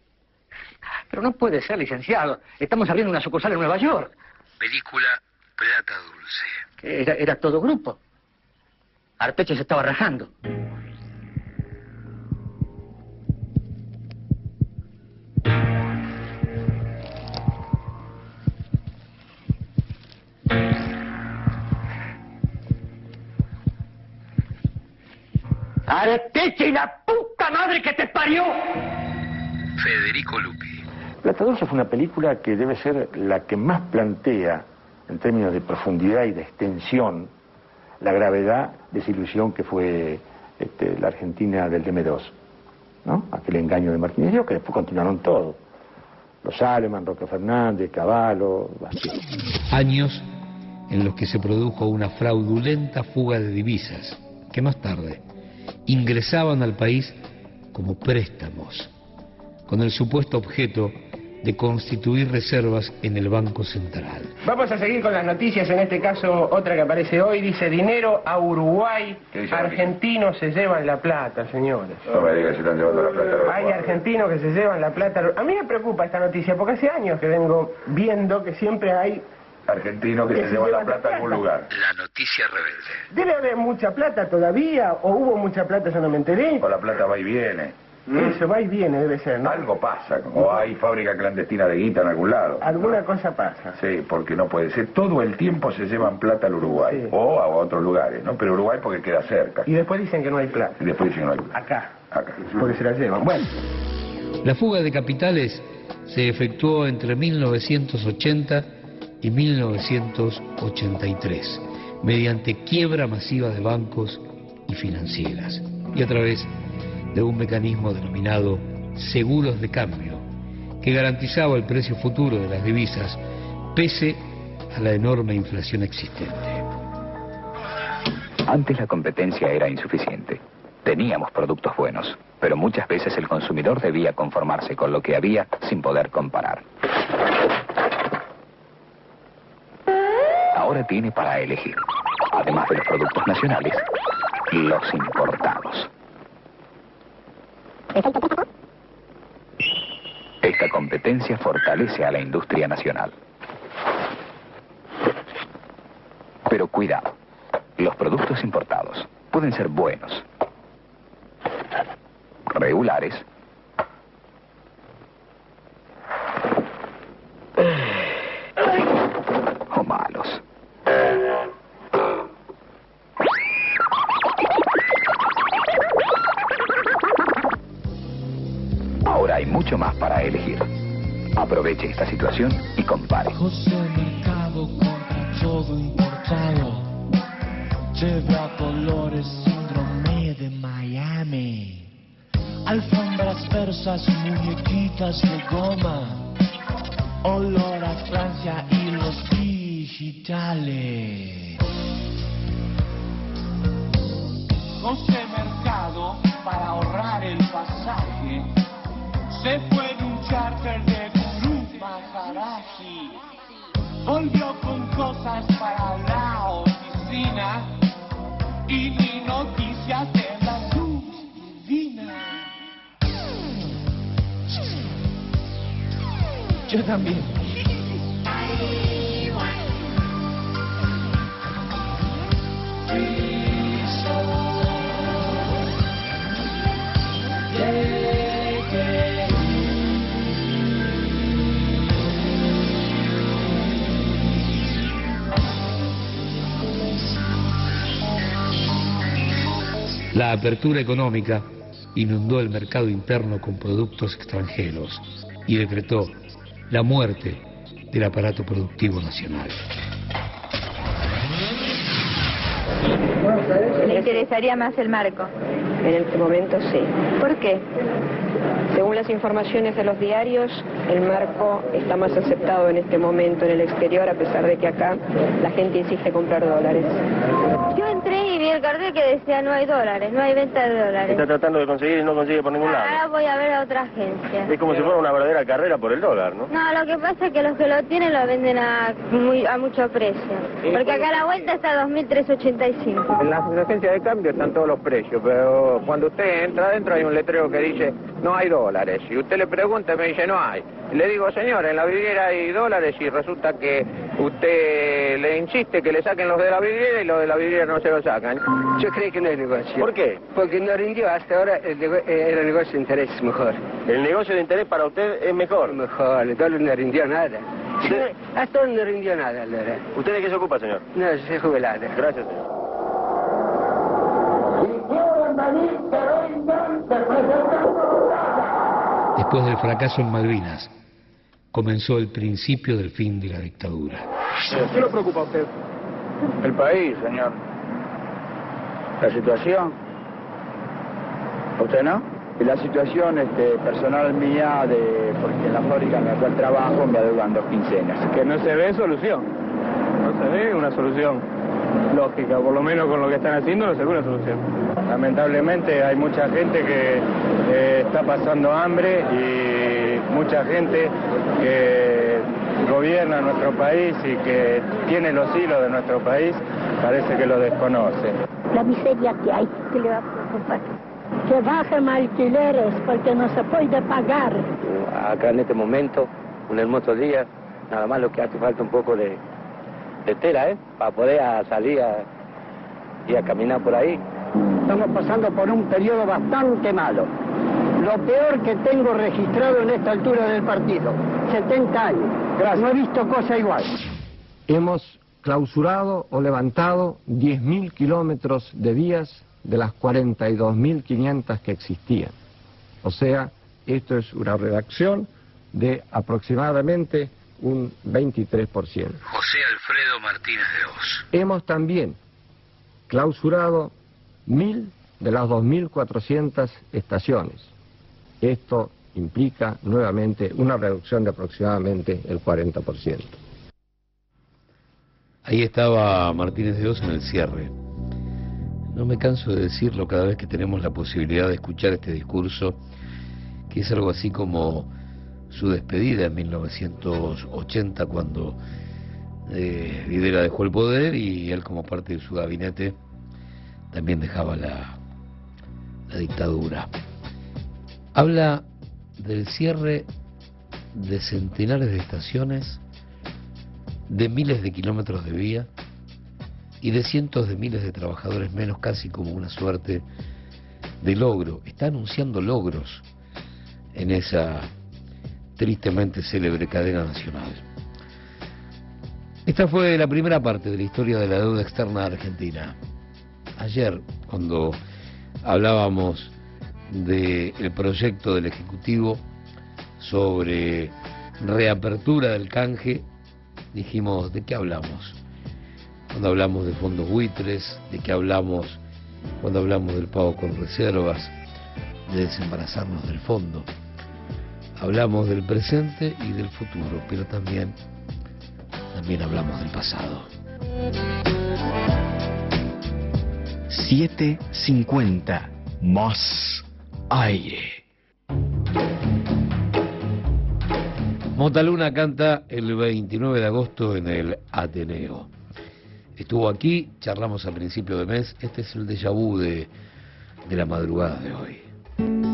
Pero no puede ser, licenciado. Estamos abriendo una sucursal en Nueva York. Película Plata Dulce. Era, era todo grupo. Arteche se estaba rajando. Arteche y la puta madre que te parió. Federico Lupi. Plata Dulce fue una película que debe ser la que más plantea, en términos de profundidad y de extensión, la gravedad de esa ilusión que fue este, la Argentina del DM2. ¿no? Aquel engaño de Martínez que después continuaron todos. Los Aleman, Roque Fernández, Caballo, así. Años en los que se produjo una fraudulenta fuga de divisas, que más tarde ingresaban al país como préstamos, con el supuesto objeto de constituir reservas en el Banco Central. Vamos a seguir con las noticias, en este caso otra que aparece hoy, dice dinero a Uruguay, ¿Qué dice la argentinos se llevan la plata, señores. No me digas si están llevando la plata. Hay argentinos que se llevan la plata. A mí me preocupa esta noticia porque hace años que vengo viendo que siempre hay... Argentinos que se llevan la plata a algún lugar. La noticia rebelde. Debe haber mucha plata todavía o hubo mucha plata, yo no me enteré. O la plata va y viene. Eso va y viene, debe ser, ¿no? Algo pasa, o hay fábrica clandestina de guita en algún lado. Alguna cosa pasa. Sí, porque no puede ser. Todo el tiempo se llevan plata al Uruguay, o a otros lugares, ¿no? Pero Uruguay porque queda cerca. Y después dicen que no hay plata. Y después dicen que no hay plata. Acá. Acá. Porque se la llevan. Bueno. La fuga de capitales se efectuó entre 1980 y 1983 mediante quiebra masiva de bancos y financieras y a través de un mecanismo denominado seguros de cambio que garantizaba el precio futuro de las divisas pese a la enorme inflación existente. Antes la competencia era insuficiente. Teníamos productos buenos, pero muchas veces el consumidor debía conformarse con lo que había sin poder comparar. Ahora tiene para elegir, además de los productos nacionales, los importados. Esta competencia fortalece a la industria nacional. Pero cuidado, los productos importados pueden ser buenos, regulares mucho más para elegir. Aproveche esta situación y compare. José Mercado compra todo importado. Lleva colores síndrome de Miami. Alfombras persas, muñequitas de goma. Olor a Francia y los digitales. José cosas para la oficina y ni noticias de la luz divina. Yo también. La apertura económica inundó el mercado interno con productos extranjeros y decretó la muerte del aparato productivo nacional. ¿Le interesaría más el marco? En este momento sí. ¿Por qué? Según las informaciones de los diarios, el marco está más aceptado en este momento en el exterior, a pesar de que acá la gente insiste en comprar dólares. Yo entré que decía no hay dólares, no hay venta de dólares. Está tratando de conseguir y no consigue por ningún lado. Ahora voy a ver a otra agencia. Es como si fuera una verdadera carrera por el dólar, ¿no? No, lo que pasa es que los que lo tienen lo venden a, muy, a mucho precio. Porque acá la vuelta está a 2.385. En las agencias de cambio están todos los precios, pero cuando usted entra adentro hay un letrero que dice no hay dólares. Y usted le pregunta y me dice no hay. Y le digo, señor, en la vidriera hay dólares y resulta que usted le insiste que le saquen los de la vidriera y los de la vidriera no se lo sacan. Yo creo que no hay negocio. ¿Por qué? Porque no rindió hasta ahora el, eh, el negocio de interés es mejor. El negocio de interés para usted es mejor. Mejor, el dólar no rindió nada. ¿Usted- Hasta ahora no rindió nada, allora. ¿Usted de qué se ocupa, señor? No, soy jubilado. Gracias, señor. Después del fracaso en Malvinas, comenzó el principio del fin de la dictadura. ¿Qué lo preocupa a usted? El país, señor. La situación. ¿A usted no? Y la situación este, personal mía, de, porque en la fábrica en la cual trabajo me adeudan dos quincenas. Que no se ve solución. No se ve una solución lógica, por lo menos con lo que están haciendo no se ve una solución. Lamentablemente hay mucha gente que eh, está pasando hambre y mucha gente que gobierna nuestro país y que tiene los hilos de nuestro país, parece que lo desconoce. la miseria que hay, que le va a preocupar. Que bajen alquileres porque no se puede pagar. Acá en este momento, un hermoso día, nada más lo que hace falta un poco de, de tela, ¿eh? Para poder a- salir a- y a caminar por ahí. Estamos pasando por un periodo bastante malo. lo peor que tengo registrado en esta altura del partido. 70 años. No he visto cosa igual. Hemos clausurado o levantado 10.000 kilómetros de vías de las 42.500 que existían. O sea, esto es una reducción de aproximadamente un 23%. José Alfredo Martínez de Oz. Hemos también clausurado mil de las 2.400 estaciones. Esto implica nuevamente una reducción de aproximadamente el 40%. Ahí estaba Martínez de Oz en el cierre. No me canso de decirlo cada vez que tenemos la posibilidad de escuchar este discurso, que es algo así como su despedida en 1980 cuando eh, Videla dejó el poder y él como parte de su gabinete también dejaba la, la dictadura. Habla del cierre de centenares de estaciones, de miles de kilómetros de vía y de cientos de miles de trabajadores menos, casi como una suerte de logro. Está anunciando logros en esa tristemente célebre cadena nacional. Esta fue la primera parte de la historia de la deuda externa de Argentina. Ayer, cuando hablábamos del proyecto del Ejecutivo sobre reapertura del canje, dijimos, ¿de qué hablamos? Cuando hablamos de fondos buitres, ¿de qué hablamos cuando hablamos del pago con reservas, de desembarazarnos del fondo? Hablamos del presente y del futuro, pero también, también hablamos del pasado. 750 más aire. Montaluna canta el 29 de agosto en el Ateneo. Estuvo aquí, charlamos a principio de mes. Este es el déjà vu de, de la madrugada de hoy.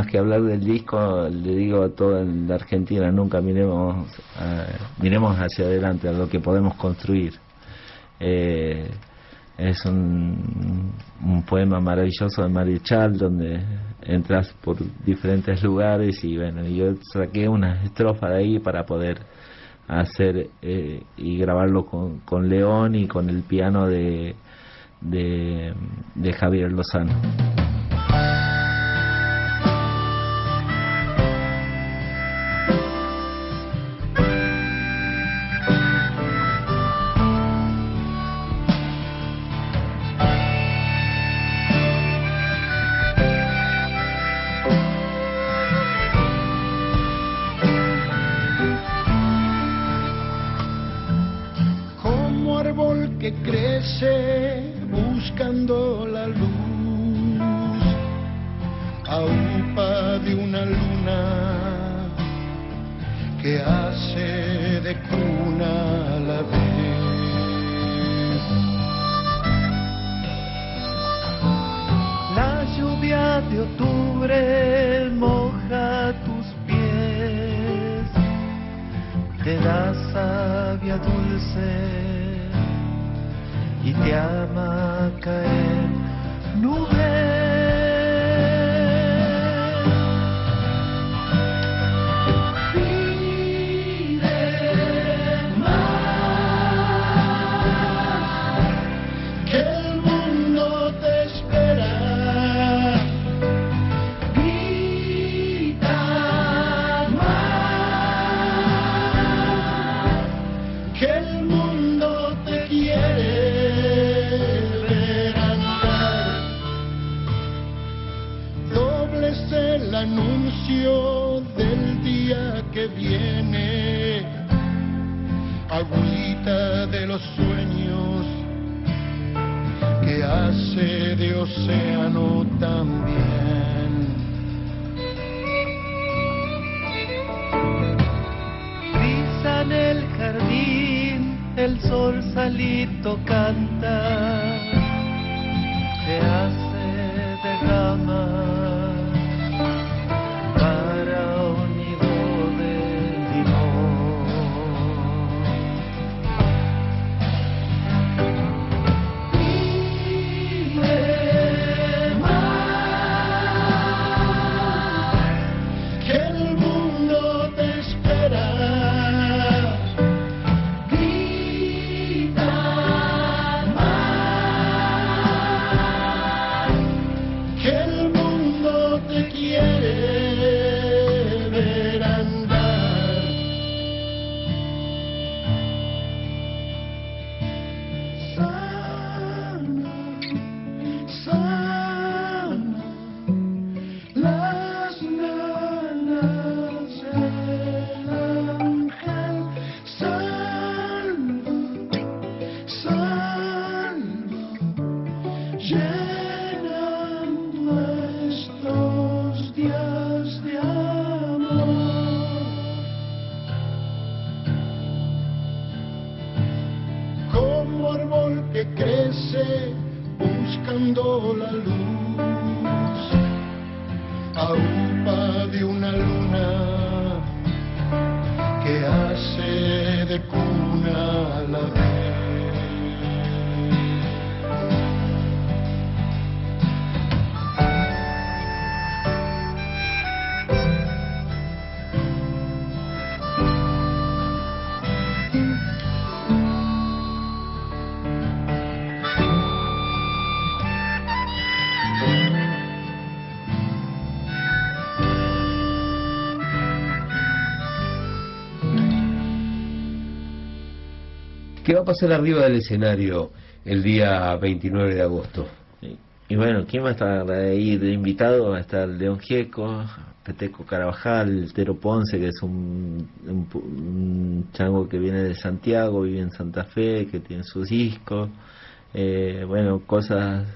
Más que hablar del disco, le digo a toda la Argentina, nunca miremos, eh, miremos hacia adelante, a lo que podemos construir. Eh, es un, poema maravilloso de Marichal donde entras por diferentes lugares y bueno, yo saqué una estrofa de ahí para poder hacer eh, y grabarlo con, con León y con el piano de, de Javier Lozano. Buscando la luz, ¿Qué va a pasar arriba del escenario el día 29 de agosto? Y bueno, ¿quién va a estar ahí de invitado? Va a estar León Gieco, Peteco Carabajal, Tero Ponce, que es un, un, un chango que viene de Santiago, vive en Santa Fe, que tiene sus discos. Eh, bueno, cosas,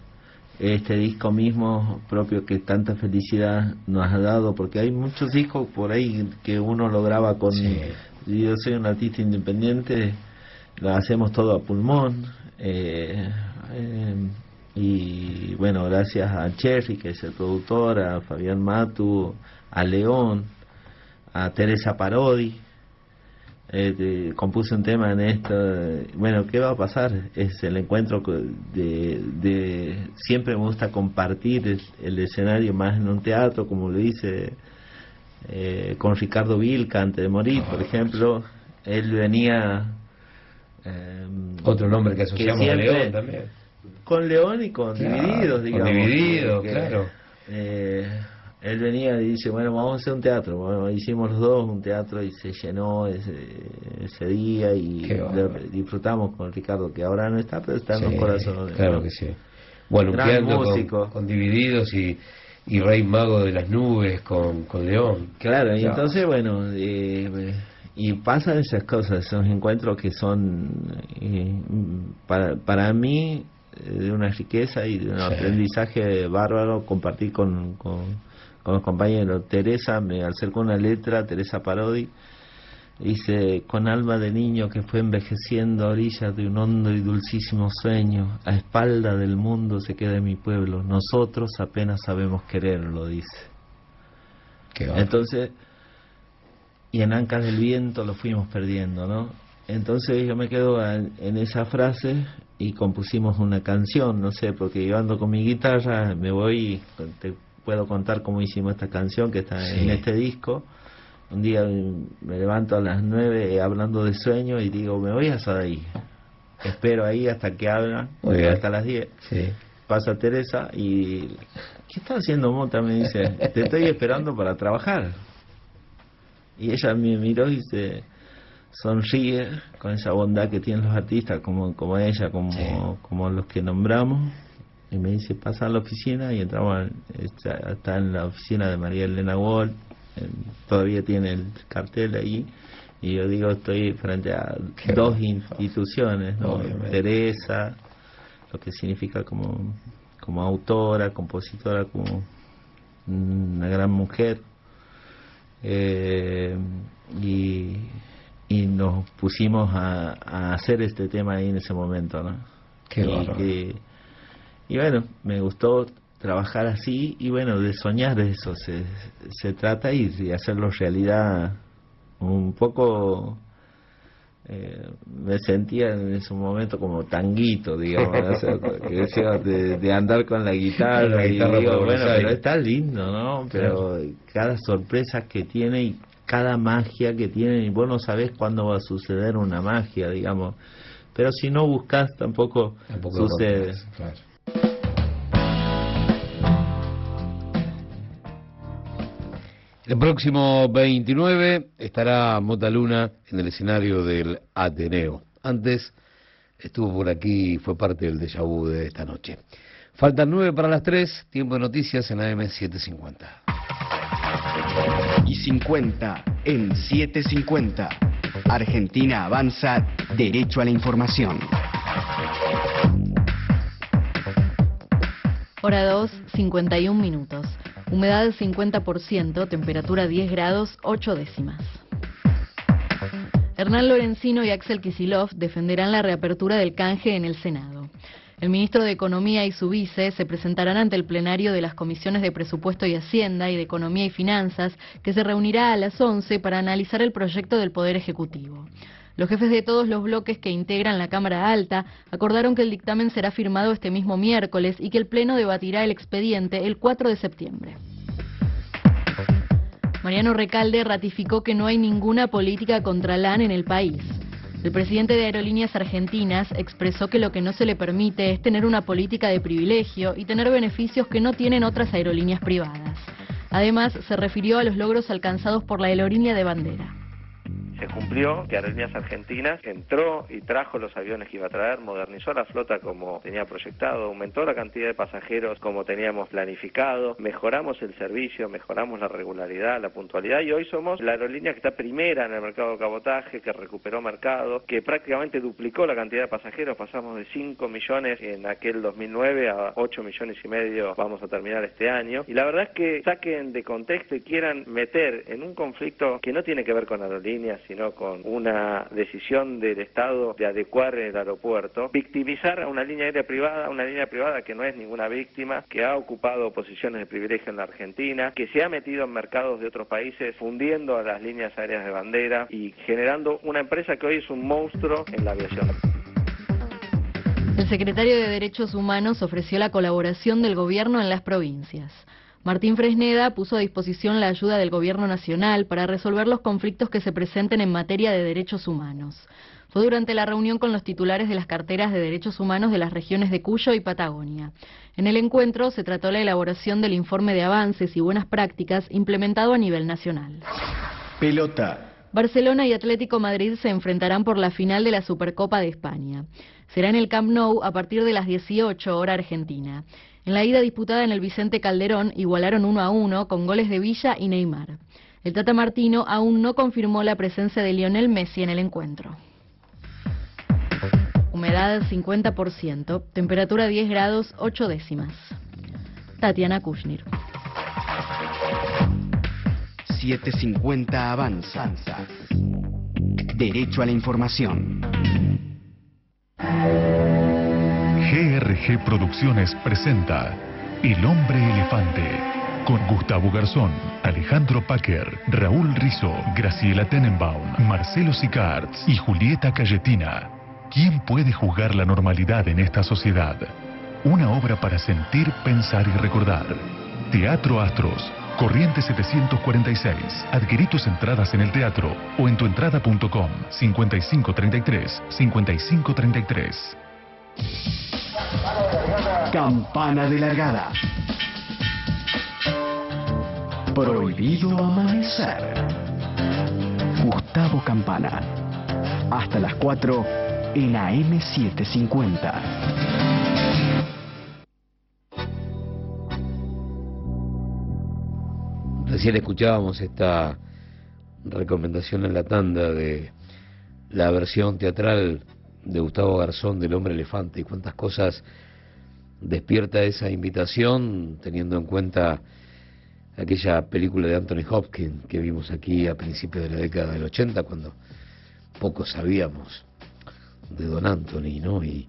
este disco mismo propio que tanta felicidad nos ha dado, porque hay muchos discos por ahí que uno lo graba con... Yo soy un artista independiente, lo hacemos todo a pulmón. eh, eh, Y bueno, gracias a Cherry, que es el productor, a Fabián Matu, a León, a Teresa Parodi. Eh, compuse un tema en esto. eh, Bueno, ¿qué va a pasar? Es el encuentro de, de. Siempre me gusta compartir el, el escenario más en un teatro, como lo hice eh, con Ricardo Vilca antes de morir, por ejemplo. Él venía. Eh, Otro nombre que asociamos a siempre- León también. Con León y con Claro, Divididos, con digamos. Divididos, que, claro. eh, él venía y dice, bueno, vamos a hacer un teatro. Bueno, hicimos los dos un teatro y se llenó ese, ese día y disfrutamos con Ricardo, que ahora no está, pero está en Sí, los corazones. Claro ¿no? que sí. Bueno, Gran Piando con, músico. con Divididos y, y Rey Mago de las Nubes con, con León. Claro, y entonces, bueno, eh, y pasan esas cosas, esos encuentros que son, eh, para, para mí, eh, de una riqueza y de un Sí. aprendizaje bárbaro compartir con, con, con los compañeros. Teresa me acercó una letra, Teresa Parodi, dice, con alma de niño que fue envejeciendo a orillas de un hondo y dulcísimo sueño, a espalda del mundo se queda mi pueblo, nosotros apenas sabemos quererlo, dice. Qué. Entonces, y en Ancas del Viento lo fuimos perdiendo, ¿no? Entonces yo me quedo en, en esa frase y compusimos una canción, no sé, porque yo ando con mi guitarra, me voy y te puedo contar cómo hicimos esta canción que está Sí. en este disco. Un día me levanto a las nueve hablando de sueño y digo, me voy a ahí. Espero ahí hasta que hablan, hasta las 10 Sí. pasa Teresa y ¿qué está haciendo Mota? Me dice, te estoy esperando para trabajar. Y ella me miró y se sonríe con esa bondad que tienen los artistas como, como ella, como, como los que nombramos. Y me dice, pasa a la oficina y entramos, está, está en la oficina de María Elena Wall, todavía tiene el cartel ahí. Y yo digo, estoy frente a dos instituciones, ¿no? Teresa, lo que significa como, como autora, compositora, como una gran mujer. Eh, y, y nos pusimos a, a hacer este tema ahí en ese momento, ¿no? Qué y, que- y bueno, me gustó trabajar así y bueno, de soñar de eso se, se trata y de hacerlo realidad un poco eh, me sentía en ese momento como tanguito, digamos, o sea, que decía, de, de andar con la guitarra, La y guitarra digo, Buenos bueno, pero está lindo, ¿no? Pero cada sorpresa que tiene y cada magia que tiene, y vos no sabés cuándo va a suceder una magia, digamos. Pero si no buscás, tampoco, Tampoco sucede. rompes, claro. El próximo 29 estará Mota Luna en el escenario del Ateneo. Antes estuvo por aquí y fue parte del déjà vu de esta noche. Faltan nueve para las tres, tiempo de noticias en AM 750. y 50 en 750. Argentina avanza derecho a la información. Hora 2, 51 minutos. Humedad 50%, temperatura 10 grados, 8 décimas. Hernán Lorenzino y Axel Kisilov defenderán la reapertura del canje en el Senado. El ministro de Economía y su vice se presentarán ante el plenario de las comisiones de Presupuesto y Hacienda y de Economía y Finanzas, que se reunirá a las 11 para analizar el proyecto del Poder Ejecutivo. Los jefes de todos los bloques que integran la Cámara Alta acordaron que el dictamen será firmado este mismo miércoles y que el Pleno debatirá el expediente el 4 de septiembre. Mariano Recalde ratificó que no hay ninguna política contra LAN en el país. El presidente de Aerolíneas Argentinas expresó que lo que no se le permite es tener una política de privilegio y tener beneficios que no tienen otras aerolíneas privadas. Además, se refirió a los logros alcanzados por la aerolínea de bandera. Se cumplió que Aerolíneas Argentinas entró y trajo los aviones que iba a traer, modernizó la flota como tenía proyectado, aumentó la cantidad de pasajeros como teníamos planificado, mejoramos el servicio, mejoramos la regularidad, la puntualidad y hoy somos la aerolínea que está primera en el mercado de cabotaje, que recuperó mercado, que prácticamente duplicó la cantidad de pasajeros, pasamos de 5 millones en aquel 2009 a 8 millones y medio vamos a terminar este año. Y la verdad es que saquen de contexto y quieran meter en un conflicto que no tiene que ver con aerolíneas sino con una decisión del Estado de adecuar el aeropuerto, victimizar a una línea aérea privada, una línea privada que no es ninguna víctima, que ha ocupado posiciones de privilegio en la Argentina, que se ha metido en mercados de otros países, fundiendo a las líneas aéreas de bandera y generando una empresa que hoy es un monstruo en la aviación. El secretario de Derechos Humanos ofreció la colaboración del gobierno en las provincias. Martín Fresneda puso a disposición la ayuda del Gobierno Nacional para resolver los conflictos que se presenten en materia de derechos humanos. Fue durante la reunión con los titulares de las carteras de derechos humanos de las regiones de Cuyo y Patagonia. En el encuentro se trató la elaboración del informe de avances y buenas prácticas implementado a nivel nacional. Pelota. Barcelona y Atlético Madrid se enfrentarán por la final de la Supercopa de España. Será en el Camp Nou a partir de las 18 hora argentina. En la ida disputada en el Vicente Calderón igualaron 1 a 1 con goles de Villa y Neymar. El Tata Martino aún no confirmó la presencia de Lionel Messi en el encuentro. Humedad 50%, temperatura 10 grados 8 décimas. Tatiana Kushnir. 750 Avanza. Derecho a la información. GRG Producciones presenta El Hombre Elefante con Gustavo Garzón, Alejandro Packer, Raúl Rizzo, Graciela Tenenbaum, Marcelo Sicards y Julieta Cayetina. ¿Quién puede juzgar la normalidad en esta sociedad? Una obra para sentir, pensar y recordar. Teatro Astros, Corriente 746. Adquirí tus entradas en el teatro o en tuentrada.com 5533 5533. Campana de largada. Prohibido amanecer. Gustavo Campana. Hasta las 4 en AM750. Recién escuchábamos esta recomendación en la tanda de la versión teatral de Gustavo Garzón del Hombre Elefante y cuántas cosas despierta esa invitación teniendo en cuenta aquella película de Anthony Hopkins que vimos aquí a principios de la década del 80 cuando poco sabíamos de Don Anthony, ¿no? Y,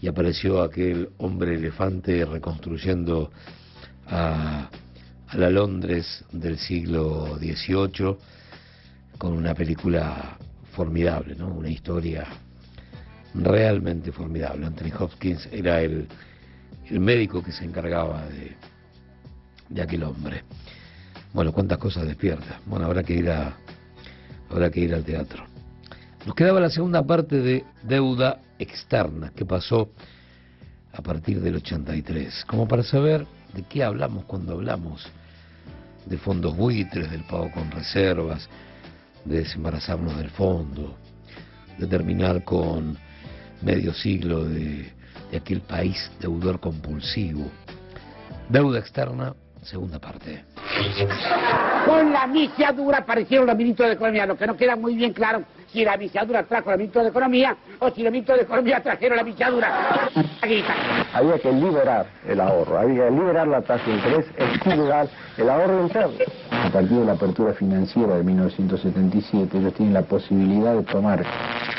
y apareció aquel hombre elefante reconstruyendo a, a la Londres del siglo XVIII con una película formidable, ¿no? Una historia realmente formidable. Anthony Hopkins era el, el médico que se encargaba de, de aquel hombre. Bueno, cuántas cosas despierta. Bueno, habrá que ir a habrá que ir al teatro. Nos quedaba la segunda parte de deuda externa que pasó a partir del 83, como para saber de qué hablamos cuando hablamos de fondos buitres, del pago con reservas, de desembarazarnos del fondo, de terminar con medio siglo de, de aquel país deudor compulsivo. Deuda externa, segunda parte. Con la misiadura aparecieron los ministros de Economía, lo que no queda muy bien claro si la misiadura trajo la ministra de Economía o si los ministros de Economía trajeron la misiadura. Había que liberar el ahorro, había que liberar la tasa de interés, estimular el ahorro interno. A partir de la apertura financiera de 1977, ellos tienen la posibilidad de tomar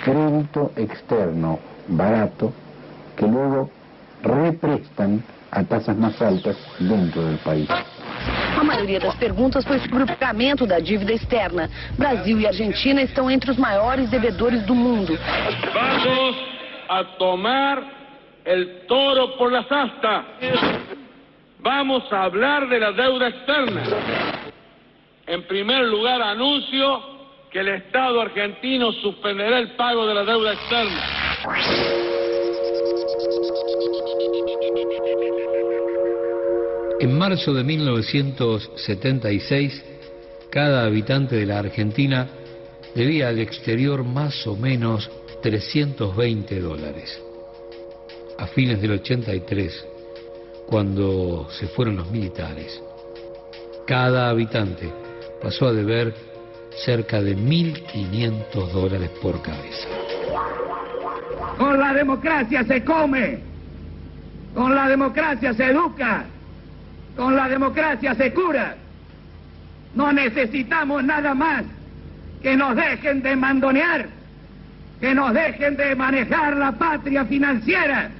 crédito externo barato que luego represtan a tasas más altas dentro del país. A maioria das perguntas foi sobre o pagamento da dívida externa. Brasil e Argentina estão entre os maiores devedores do mundo. Vamos a tomar el toro por las astas. Vamos a hablar de la deuda externa. En primer lugar, anuncio que el Estado argentino suspenderá el pago de la deuda externa. En marzo de 1976, cada habitante de la Argentina debía al exterior más o menos 320 dólares. A fines del 83, cuando se fueron los militares, cada habitante pasó a deber cerca de 1.500 dólares por cabeza. Con la democracia se come, con la democracia se educa, con la democracia se cura. No necesitamos nada más que nos dejen de mandonear, que nos dejen de manejar la patria financiera,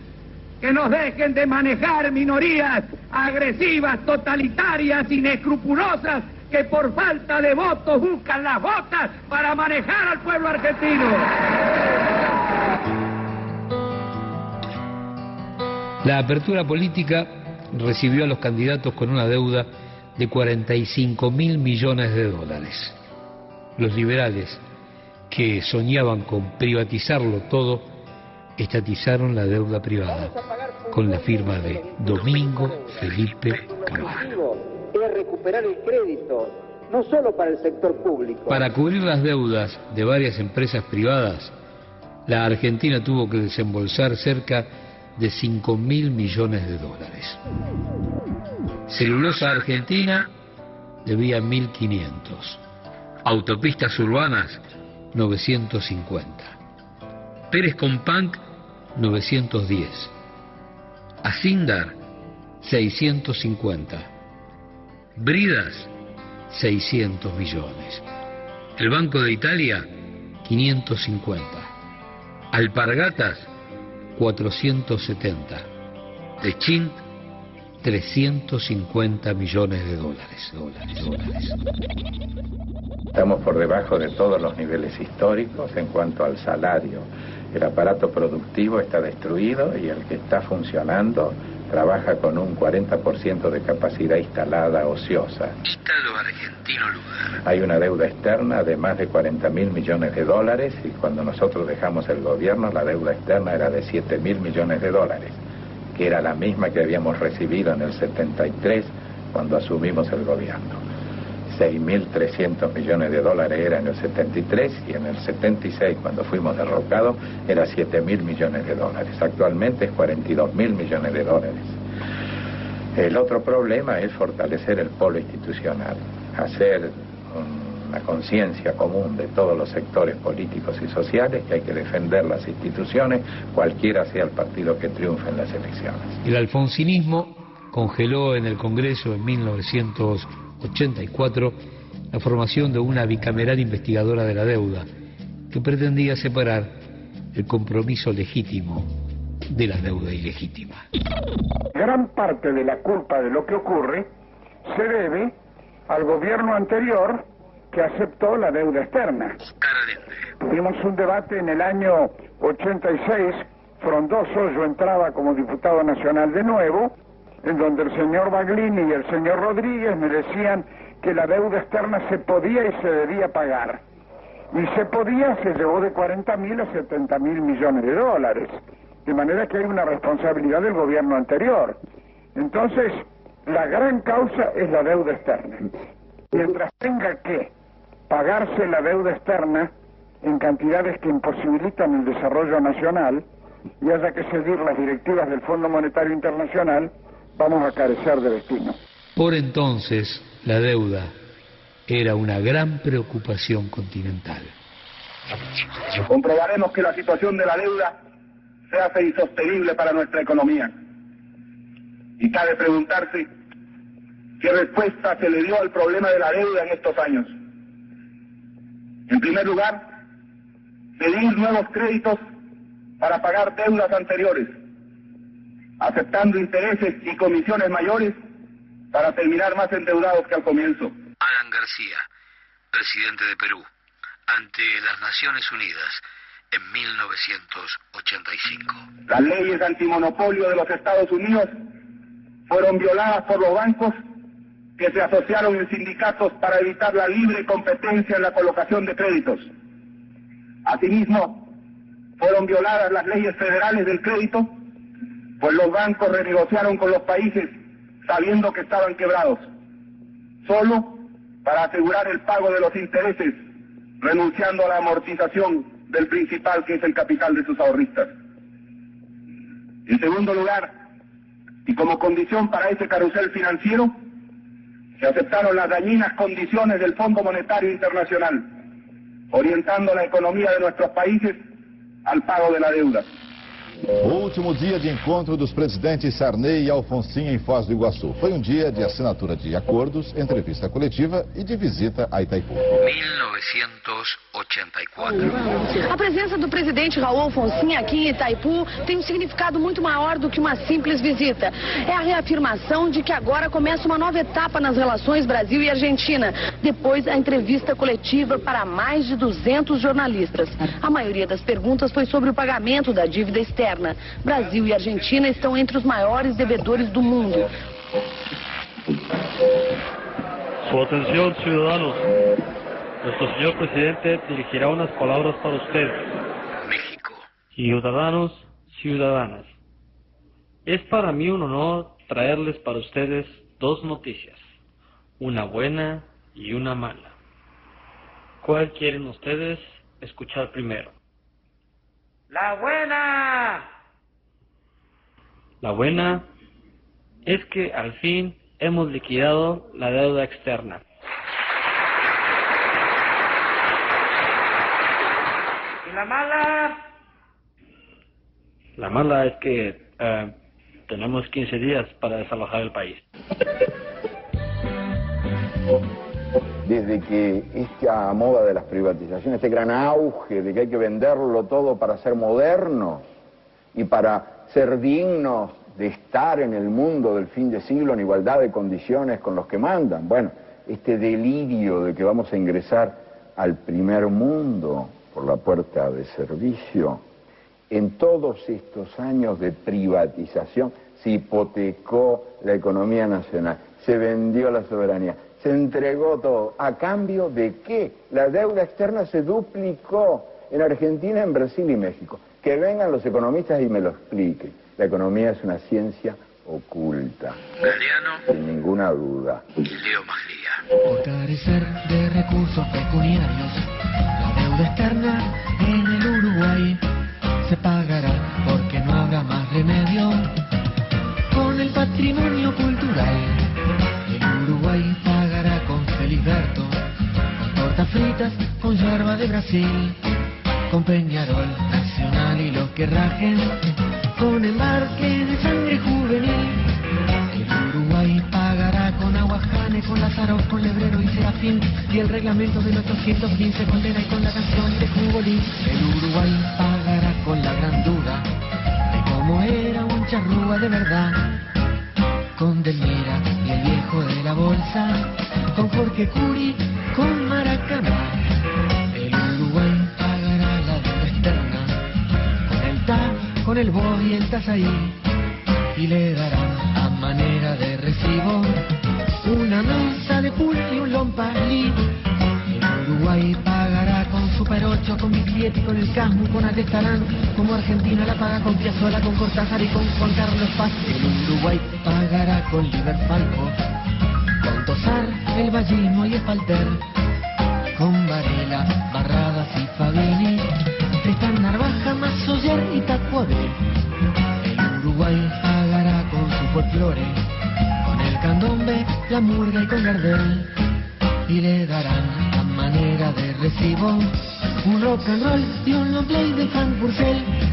que nos dejen de manejar minorías agresivas, totalitarias, inescrupulosas, que por falta de votos buscan las votas para manejar al pueblo argentino. La apertura política recibió a los candidatos con una deuda de 45 mil millones de dólares. Los liberales, que soñaban con privatizarlo todo, estatizaron la deuda privada con la firma de Domingo Felipe Cavallo. Es recuperar el crédito, no solo para el sector público. Para cubrir las deudas de varias empresas privadas, la Argentina tuvo que desembolsar cerca de 5 mil millones de dólares. Celulosa Argentina debía 1.500. Autopistas urbanas, 950. Pérez Companc, 910. Asindar, 650. Bridas, 600 millones. El Banco de Italia, 550. Alpargatas, 470. De Chint, 350 millones de dólares. dólares, dólares. Estamos por debajo de todos los niveles históricos en cuanto al salario. El aparato productivo está destruido y el que está funcionando trabaja con un 40% de capacidad instalada ociosa. Argentino Lugar. Hay una deuda externa de más de 40 mil millones de dólares y cuando nosotros dejamos el gobierno la deuda externa era de 7 mil millones de dólares, que era la misma que habíamos recibido en el 73 cuando asumimos el gobierno. 6.300 millones de dólares era en el 73 y en el 76 cuando fuimos derrocados era 7.000 millones de dólares. Actualmente es 42.000 millones de dólares. El otro problema es fortalecer el polo institucional, hacer una conciencia común de todos los sectores políticos y sociales que hay que defender las instituciones, cualquiera sea el partido que triunfe en las elecciones. El alfonsinismo congeló en el Congreso en 1984 la formación de una bicameral investigadora de la deuda que pretendía separar el compromiso legítimo de la deuda ilegítima. Gran parte de la culpa de lo que ocurre se debe al gobierno anterior que aceptó la deuda externa. Tuvimos un debate en el año 86, frondoso, yo entraba como diputado nacional de nuevo, en donde el señor Baglini y el señor Rodríguez me decían que la deuda externa se podía y se debía pagar. Y se podía, se llevó de 40 mil a 70 mil millones de dólares. De manera que hay una responsabilidad del gobierno anterior. Entonces, la gran causa es la deuda externa. Mientras tenga que pagarse la deuda externa en cantidades que imposibilitan el desarrollo nacional y haya que seguir las directivas del Fondo Monetario Internacional, vamos a carecer de destino. Por entonces, la deuda era una gran preocupación continental. comprobaremos que la situación de la deuda se hace insostenible para nuestra economía. Y cabe preguntarse qué respuesta se le dio al problema de la deuda en estos años. En primer lugar, pedir nuevos créditos para pagar deudas anteriores, aceptando intereses y comisiones mayores para terminar más endeudados que al comienzo. Alan García, presidente de Perú, ante las Naciones Unidas en 1985. Las leyes antimonopolio de los Estados Unidos fueron violadas por los bancos que se asociaron en sindicatos para evitar la libre competencia en la colocación de créditos. Asimismo, fueron violadas las leyes federales del crédito, pues los bancos renegociaron con los países sabiendo que estaban quebrados, solo para asegurar el pago de los intereses, renunciando a la amortización del principal que es el capital de sus ahorristas. En segundo lugar, y como condición para ese carrusel financiero, se aceptaron las dañinas condiciones del Fondo Monetario O último dia de encontro dos presidentes Sarney e Alfonsin em Foz do Iguaçu. Foi um dia de assinatura de acordos, entrevista coletiva e de visita a Itaipu. 1984. A presença do presidente Raul Alfonsin aqui em Itaipu tem um significado muito maior do que uma simples visita. É a reafirmação de que agora começa uma nova etapa nas relações Brasil e Argentina, depois a entrevista coletiva para mais de 200 jornalistas. A maioria das perguntas foi sobre o pagamento da dívida externa. Brasil e Argentina estão entre os maiores devedores do mundo. Su atención, ciudadanos. Nuestro señor presidente dirigirá unas palabras para ustedes. México. Ciudadanos, ciudadanas. Es para mí un honor traerles para ustedes dos noticias, una buena y una mala. ¿Cuál quieren ustedes escuchar primero? La buena. La buena es que al fin hemos liquidado la deuda externa. ¿Y la mala? La mala es que eh, tenemos 15 días para desalojar el país. Desde que esta moda de las privatizaciones, este gran auge de que hay que venderlo todo para ser modernos y para ser dignos de estar en el mundo del fin de siglo en igualdad de condiciones con los que mandan. Bueno, este delirio de que vamos a ingresar al primer mundo por la puerta de servicio, en todos estos años de privatización se hipotecó la economía nacional, se vendió la soberanía, se entregó todo. ¿A cambio de qué? La deuda externa se duplicó en Argentina, en Brasil y México. Que vengan los economistas y me lo expliquen. La economía es una ciencia oculta. Galeano. Sin ninguna duda. Leo. Por carecer de recursos pecuniarios, la deuda externa en el Uruguay se pagará porque no habrá más remedio con el patrimonio cultural. El Uruguay Feliberto, con fritas, con yerba de Brasil, con Peñarol Nacional y los que rajen, con embarque de sangre juvenil. El Uruguay pagará con Aguajane, con Lázaro, con Lebrero y Serafín, y el reglamento del 815 condena y con la canción de Jugolín. El Uruguay pagará con la gran duda de cómo era un charrúa de verdad con Delmira y el viejo de la bolsa, con Jorge Curi, con Maracaná. El Uruguay pagará la deuda externa, con el TA, con el BO y el TASAI, y le darán a manera de recibo una masa de pool y un lompalí. El Uruguay pagará con Super 8, con Biglietti, con el Casmu, con Atestarán, como Argentina la paga con Piazzolla, con Cortázar y con Juan Carlos Paz. El Uruguay pagará con Liverfalco, con El Vallismo y Espalter, con Varela, Barradas y Fabini, Tristan Narvaja, Mazoyer y Tacuabé. El Uruguay pagará con su folclore, con el candombe, la murga y con Gardel, y le darán a manera de recibo un rock and roll y un long play de Frank Purcell.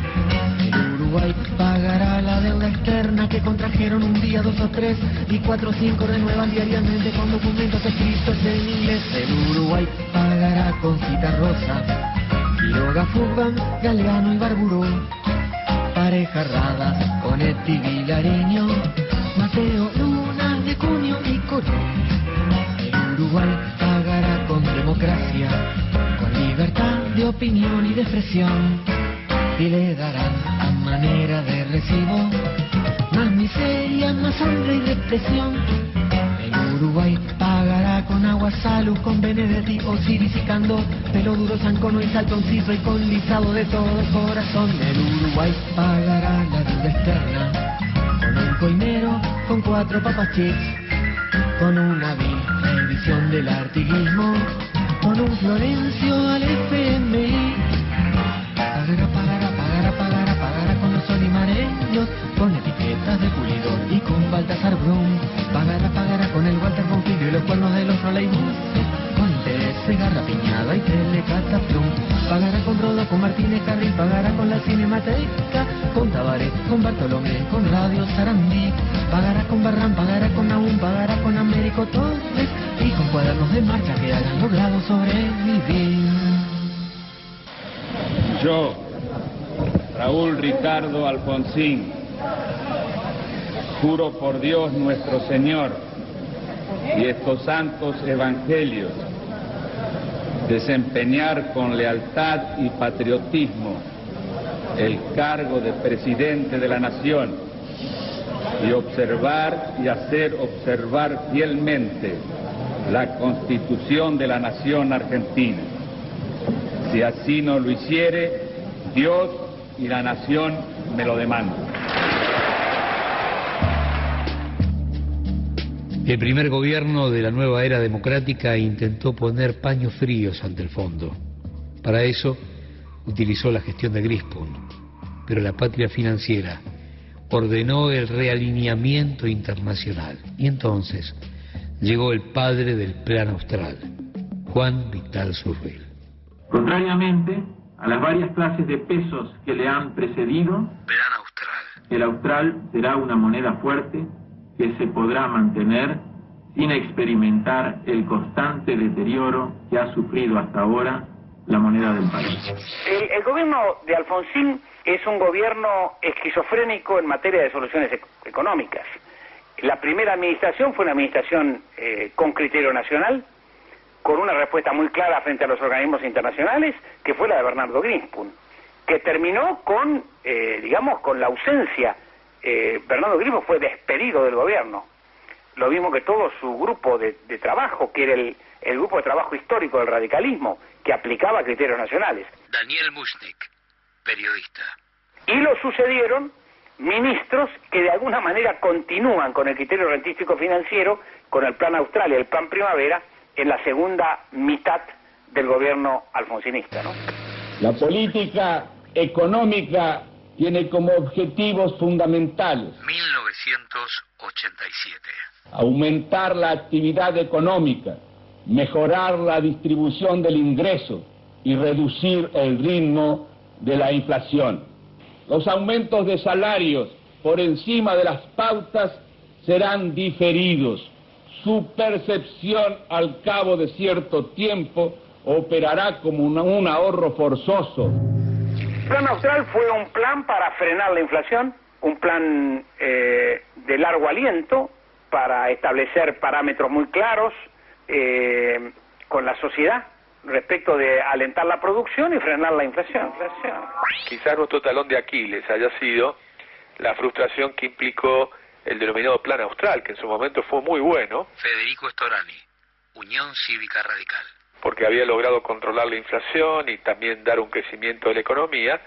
El Uruguay pagará la deuda externa que contrajeron un día, dos o tres y cuatro o cinco renuevan diariamente con documentos escritos en inglés. El Uruguay pagará con cita rosa, Quiroga, Fugban, Galeano y Barburú. Pareja Rada con Eti Vilariño, Mateo Luna, de Cunio y Colón. El Uruguay pagará con democracia, con libertad de opinión y de expresión, y le darán a manera de recibo más miseria, más hambre y represión. El Uruguay pagará con agua salud, con Benedetti, Osiris y pelo duro, zancono y saltoncito y con lisado de todo el corazón. El Uruguay pagará la deuda externa, con un coinero, con cuatro papas con una vil revisión del artiguismo, con un Florencio al FMI. Con etiquetas de pulidor y con Baltasar Brum. Pagará, pagará con el Walter Bonfilio y los cuernos de los troleibus, con interés Segarra, Piñada y Telecataplum. Pagará con Rodo, con Martínez Carril, pagará con la Cinemateca, con Tabaré, con Bartolomé, con Radio Sarandí. Pagará con Barran, pagará con Aún, pagará con Américo Torres y con cuadernos de marcha que hayan logrado sobrevivir. Yo, Raúl Ricardo Alfonsín, juro por Dios nuestro Señor y estos santos evangelios desempeñar con lealtad y patriotismo el cargo de presidente de la nación y observar y hacer observar fielmente la constitución de la nación argentina. Si así no lo hiciere, Dios y la nación me lo demandan. El primer gobierno de la nueva era democrática intentó poner paños fríos ante el fondo. Para eso utilizó la gestión de Grispun, pero la patria financiera ordenó el realineamiento internacional. Y entonces llegó el padre del Plan Austral, Juan Vital Surville. Contrariamente a las varias clases de pesos que le han precedido, el austral será una moneda fuerte que se podrá mantener sin experimentar el constante deterioro que ha sufrido hasta ahora la moneda del país. El, el gobierno de Alfonsín es un gobierno esquizofrénico en materia de soluciones ec- económicas. La primera administración fue una administración eh, con criterio nacional, con una respuesta muy clara frente a los organismos internacionales, que fue la de Bernardo Greenspoon, que terminó con, eh, digamos, con la ausencia. Eh, Bernardo Greenspoon fue despedido del gobierno, lo mismo que todo su grupo de, de trabajo, que era el, el grupo de trabajo histórico del radicalismo, que aplicaba criterios nacionales. Daniel Mushnik, periodista. Y lo sucedieron ministros que de alguna manera continúan con el criterio rentístico financiero, con el plan Australia, el plan Primavera, en la segunda mitad del gobierno alfonsinista. ¿no? La política económica tiene como objetivos fundamentales 1987. aumentar la actividad económica, mejorar la distribución del ingreso y reducir el ritmo de la inflación. Los aumentos de salarios por encima de las pautas serán diferidos. Su percepción al cabo de cierto tiempo operará como una- un ahorro forzoso. El plan austral fue un plan para frenar la inflación, un plan eh, de largo aliento para establecer parámetros muy claros eh, con la sociedad respecto de alentar la producción y frenar la inflación. inflación. Quizás nuestro talón de Aquiles haya sido la frustración que implicó el denominado Plan Austral, que en su momento fue muy bueno, Federico Storani, Unión Cívica Radical. porque había logrado controlar la inflación y también dar un crecimiento de la economía,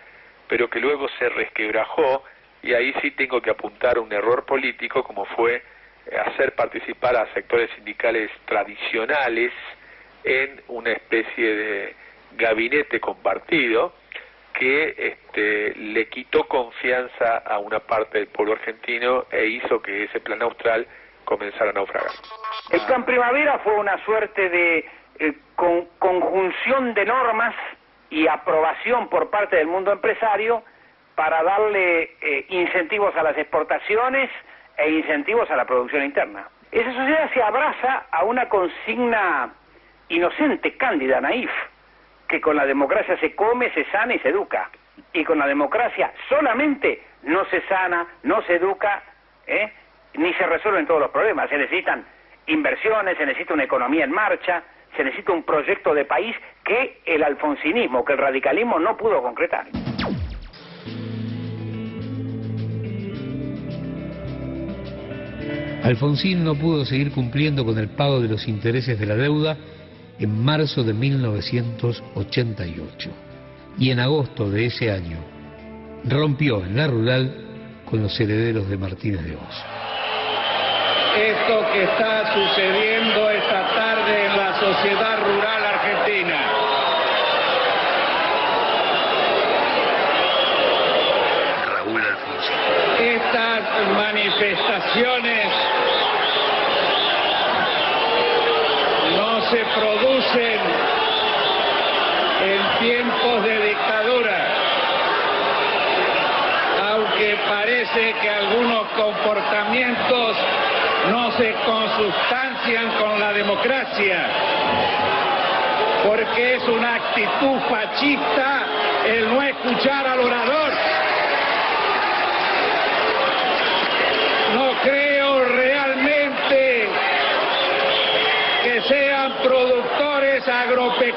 pero que luego se resquebrajó y ahí sí tengo que apuntar un error político como fue hacer participar a sectores sindicales tradicionales en una especie de gabinete compartido que este, le quitó confianza a una parte del pueblo argentino e hizo que ese plan austral comenzara a naufragar. El plan primavera fue una suerte de eh, con- conjunción de normas y aprobación por parte del mundo empresario para darle eh, incentivos a las exportaciones e incentivos a la producción interna. Esa sociedad se abraza a una consigna inocente, cándida, naif, que con la democracia se come, se sana y se educa. Y con la democracia solamente no se sana, no se educa, ¿eh? ni se resuelven todos los problemas. Se necesitan inversiones, se necesita una economía en marcha, se necesita un proyecto de país que el alfonsinismo, que el radicalismo no pudo concretar. Alfonsín no pudo seguir cumpliendo con el pago de los intereses de la deuda en marzo de 1988 y en agosto de ese año rompió en la rural con los herederos de Martínez de Oz. Esto que está sucediendo esta tarde en la sociedad rural argentina. Raúl Alfonsín. Estas manifestaciones no se producen tiempos de dictadura. Aunque parece que algunos comportamientos no se consustancian con la democracia, porque es una actitud fascista el no escuchar al orador. No creo realmente que sean productores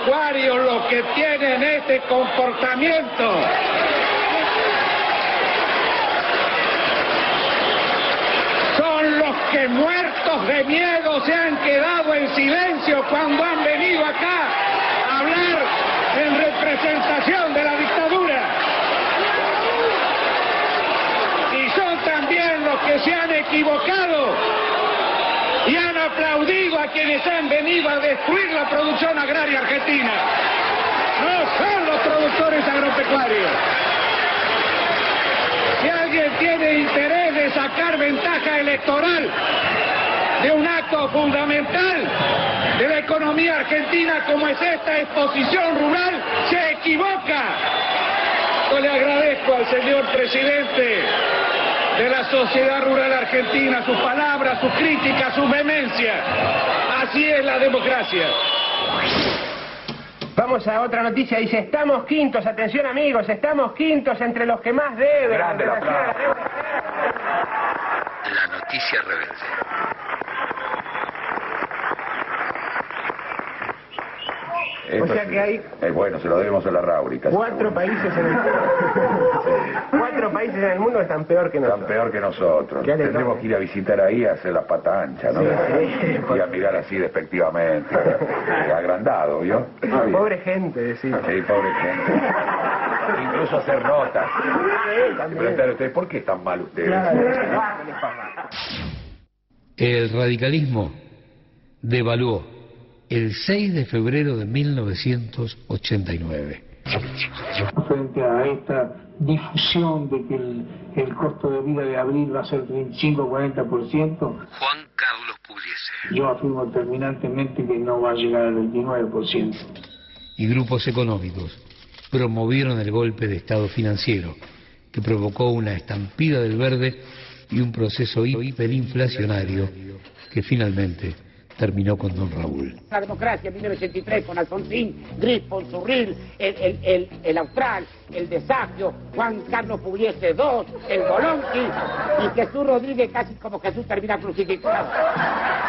agropecuarios los que tienen este comportamiento. Son los que muertos de miedo se han quedado en silencio cuando han venido acá a hablar en representación de la dictadura. Y son también los que se han equivocado aplaudido a quienes han venido a destruir la producción agraria argentina. No son los productores agropecuarios. Si alguien tiene interés de sacar ventaja electoral de un acto fundamental de la economía argentina como es esta exposición rural, se equivoca. Yo le agradezco al señor presidente de la sociedad rural argentina sus palabras, sus críticas, su vehemencia. Así es la democracia. Vamos a otra noticia, dice, estamos quintos, atención amigos, estamos quintos entre los que más deben. Grande la la noticia rebelde. O sea que hay Es bueno, se lo debemos a la Ráurica. cuatro países en el mundo. Cuatro países en el mundo están peor que Están nosotros. peor que nosotros. Tendremos que ir a visitar ahí a hacer la pata ancha, ¿no? Sí, sí. Y a mirar así despectivamente. agrandado, ¿vio? Está bien. Pobre gente, decía. Sí, pobre gente. Incluso hacer notas. Preguntar a ustedes, ¿por qué están mal ustedes? El radicalismo devaluó el 6 de febrero de 1989. frente a esta difusión de que el, el costo de vida de abril va a ser 35-40%, Juan Carlos Pugliese yo afirmo terminantemente que no va a llegar al 29%. y grupos económicos promovieron el golpe de Estado financiero que provocó una estampida del verde y un proceso hiperinflacionario que finalmente terminó con don Raúl. La democracia en 1983 con Alfonsín, Gris, Ponzurril, el, el, el, el Austral, el Desafio, Juan Carlos Pugliese II, el Golonqui y Jesús Rodríguez casi como Jesús termina crucificado.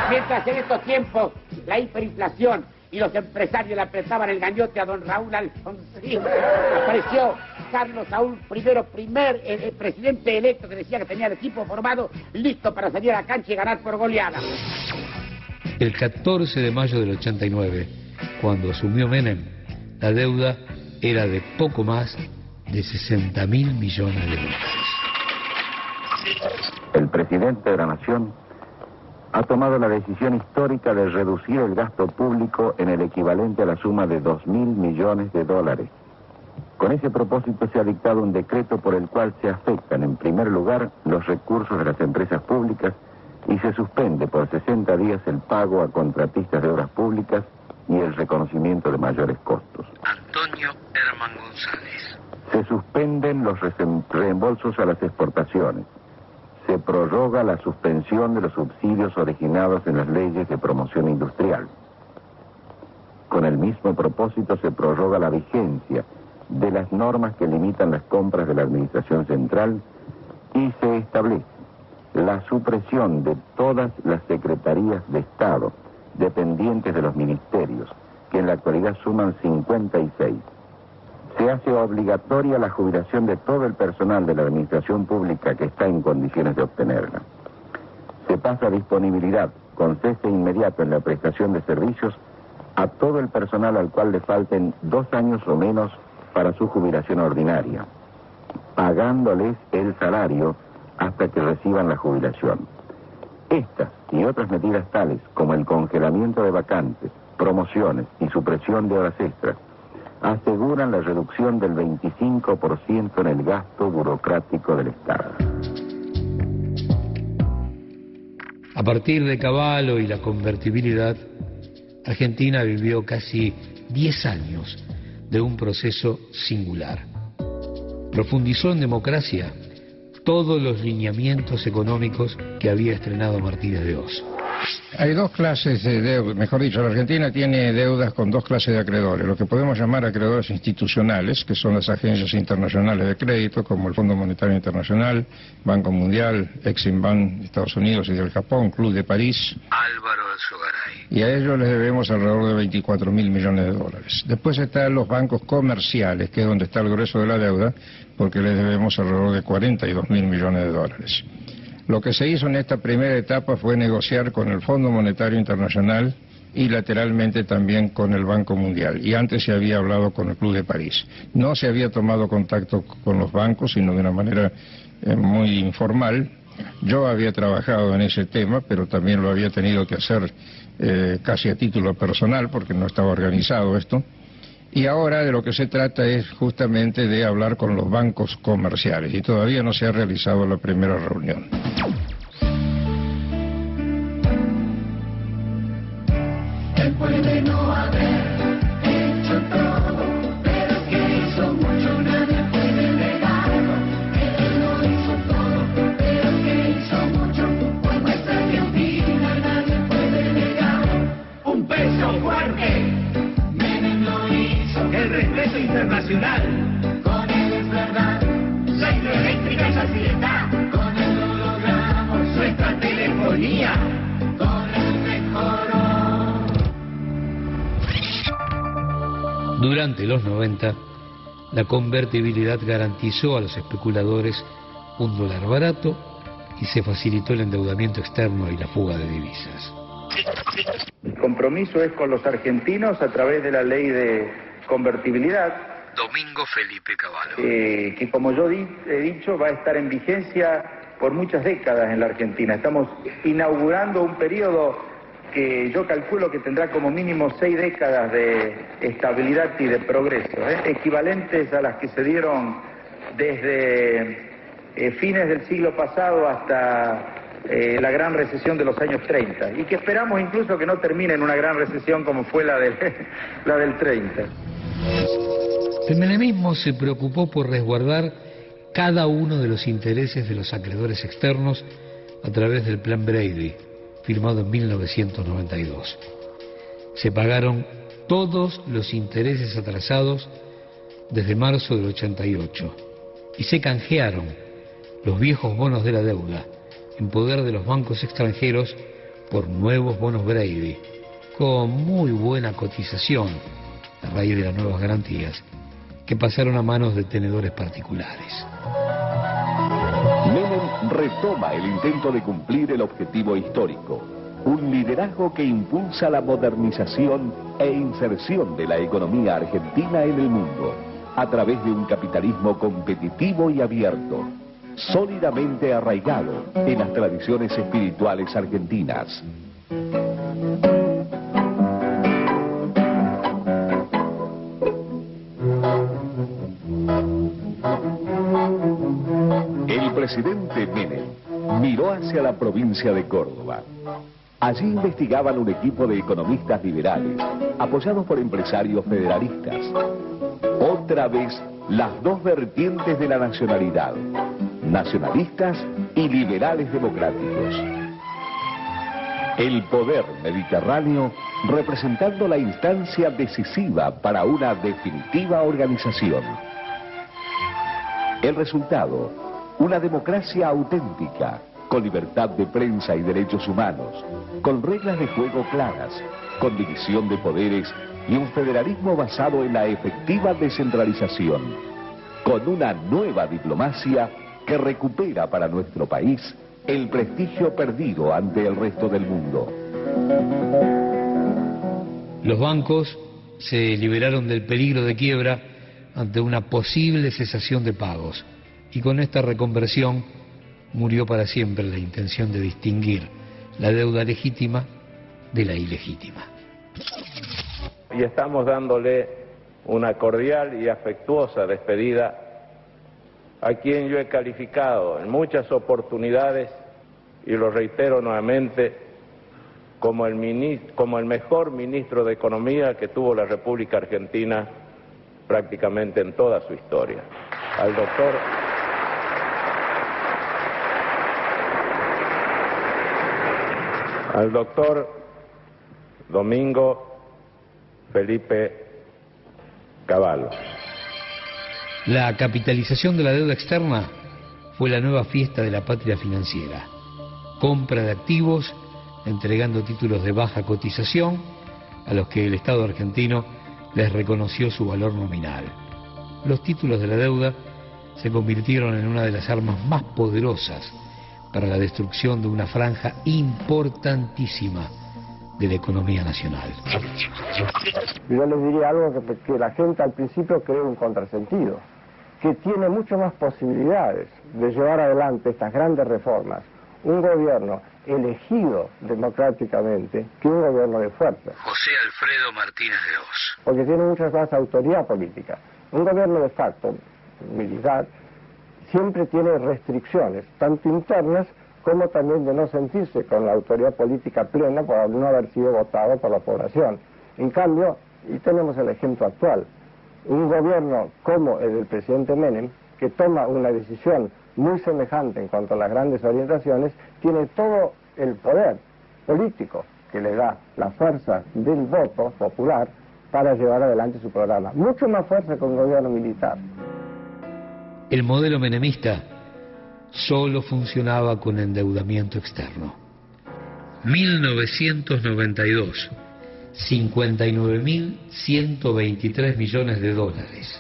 Mientras en estos tiempos la hiperinflación y los empresarios le apretaban el gañote a don Raúl Alfonsín, apareció Carlos Saúl primero, primer eh, eh, presidente electo que decía que tenía el equipo formado listo para salir a la cancha y ganar por goleada. El 14 de mayo del 89, cuando asumió Menem, la deuda era de poco más de 60 mil millones de dólares. El presidente de la Nación ha tomado la decisión histórica de reducir el gasto público en el equivalente a la suma de 2 mil millones de dólares. Con ese propósito se ha dictado un decreto por el cual se afectan, en primer lugar, los recursos de las empresas públicas y se suspende por 60 días el pago a contratistas de obras públicas y el reconocimiento de mayores costos. Antonio Herman González. Se suspenden los reembolsos a las exportaciones. Se prorroga la suspensión de los subsidios originados en las leyes de promoción industrial. Con el mismo propósito se prorroga la vigencia de las normas que limitan las compras de la Administración Central y se establece la supresión de todas las secretarías de Estado dependientes de los ministerios, que en la actualidad suman 56. Se hace obligatoria la jubilación de todo el personal de la administración pública que está en condiciones de obtenerla. Se pasa a disponibilidad con cese inmediato en la prestación de servicios a todo el personal al cual le falten dos años o menos para su jubilación ordinaria, pagándoles el salario hasta que reciban la jubilación. Estas y otras medidas tales como el congelamiento de vacantes, promociones y supresión de horas extras aseguran la reducción del 25% en el gasto burocrático del Estado. A partir de Caballo y la convertibilidad, Argentina vivió casi 10 años de un proceso singular. Profundizó en democracia todos los lineamientos económicos que había estrenado Martínez de Oz. Hay dos clases de deuda, mejor dicho, la Argentina tiene deudas con dos clases de acreedores, lo que podemos llamar acreedores institucionales, que son las agencias internacionales de crédito, como el Fondo Monetario Internacional, Banco Mundial, Exim Bank de Estados Unidos y del Japón, Club de París. Álvaro Alzogaray. Y a ellos les debemos alrededor de 24 mil millones de dólares. Después están los bancos comerciales, que es donde está el grueso de la deuda, porque les debemos alrededor de 42 mil millones de dólares. Lo que se hizo en esta primera etapa fue negociar con el Fondo Monetario Internacional y lateralmente también con el Banco Mundial. Y antes se había hablado con el Club de París. No se había tomado contacto con los bancos, sino de una manera eh, muy informal. Yo había trabajado en ese tema, pero también lo había tenido que hacer eh, casi a título personal, porque no estaba organizado esto. Y ahora de lo que se trata es justamente de hablar con los bancos comerciales y todavía no se ha realizado la primera reunión. Con él mejoró. Durante los 90, la convertibilidad garantizó a los especuladores un dólar barato y se facilitó el endeudamiento externo y la fuga de divisas. El compromiso es con los argentinos a través de la ley de convertibilidad Domingo Felipe Cavallo. Eh, que como yo he dicho va a estar en vigencia por muchas décadas en la Argentina. Estamos inaugurando un periodo que yo calculo que tendrá como mínimo seis décadas de estabilidad y de progreso, ¿eh? equivalentes a las que se dieron desde eh, fines del siglo pasado hasta la gran recesión de los años 30 y que esperamos incluso que no termine en una gran recesión como fue la del, la del 30. El menemismo se preocupó por resguardar cada uno de los intereses de los acreedores externos a través del Plan Brady, firmado en 1992. Se pagaron todos los intereses atrasados desde marzo del 88 y se canjearon los viejos bonos de la deuda en poder de los bancos extranjeros por nuevos bonos Brady, con muy buena cotización a raíz de las nuevas garantías que pasaron a manos de tenedores particulares. Menem retoma el intento de cumplir el objetivo histórico, un liderazgo que impulsa la modernización e inserción de la economía argentina en el mundo, a través de un capitalismo competitivo y abierto, sólidamente arraigado en las tradiciones espirituales argentinas. Presidente Menem miró hacia la provincia de Córdoba. Allí investigaban un equipo de economistas liberales, apoyados por empresarios federalistas. Otra vez, las dos vertientes de la nacionalidad, nacionalistas y liberales democráticos. El poder mediterráneo representando la instancia decisiva para una definitiva organización. El resultado, una democracia auténtica, con libertad de prensa y derechos humanos, con reglas de juego claras, con división de poderes y un federalismo basado en la efectiva descentralización, con una nueva diplomacia que recupera para nuestro país el prestigio perdido ante el resto del mundo. Los bancos se liberaron del peligro de quiebra ante una posible cesación de pagos y con esta reconversión murió para siempre la intención de distinguir la deuda legítima de la ilegítima. Y estamos dándole una cordial y afectuosa despedida a quien yo he calificado en muchas oportunidades, y lo reitero nuevamente, como el, mejor ministro de Economía que tuvo la República Argentina prácticamente en toda su historia. Al doctor al doctor Domingo Felipe Cavallo. La capitalización de la deuda externa fue la nueva fiesta de la patria financiera. Compra de activos, entregando títulos de baja cotización a los que el Estado argentino les reconoció su valor nominal. Los títulos de la deuda se convirtieron en una de las armas más poderosas para la destrucción de una franja importantísima de la economía nacional. Yo les diría algo que, que la gente al principio cree un contrasentido, que tiene mucho más posibilidades de llevar adelante estas grandes reformas un gobierno elegido democráticamente que un gobierno de fuerza. José Alfredo Martínez de Oz. Porque tiene mucha más autoridad política. Un gobierno de facto, militar, siempre tiene restricciones, tanto internas como también de no sentirse con la autoridad política plena por no haber sido votado por la población. En cambio, y tenemos el ejemplo actual, un gobierno como el del presidente Menem, que toma una decisión muy semejante en cuanto a las grandes orientaciones, tiene todo el poder político que le da la fuerza del voto popular para llevar adelante su programa. Mucho más fuerza que un gobierno militar. El modelo menemista solo funcionaba con endeudamiento externo. 1992, 59.123 millones de dólares.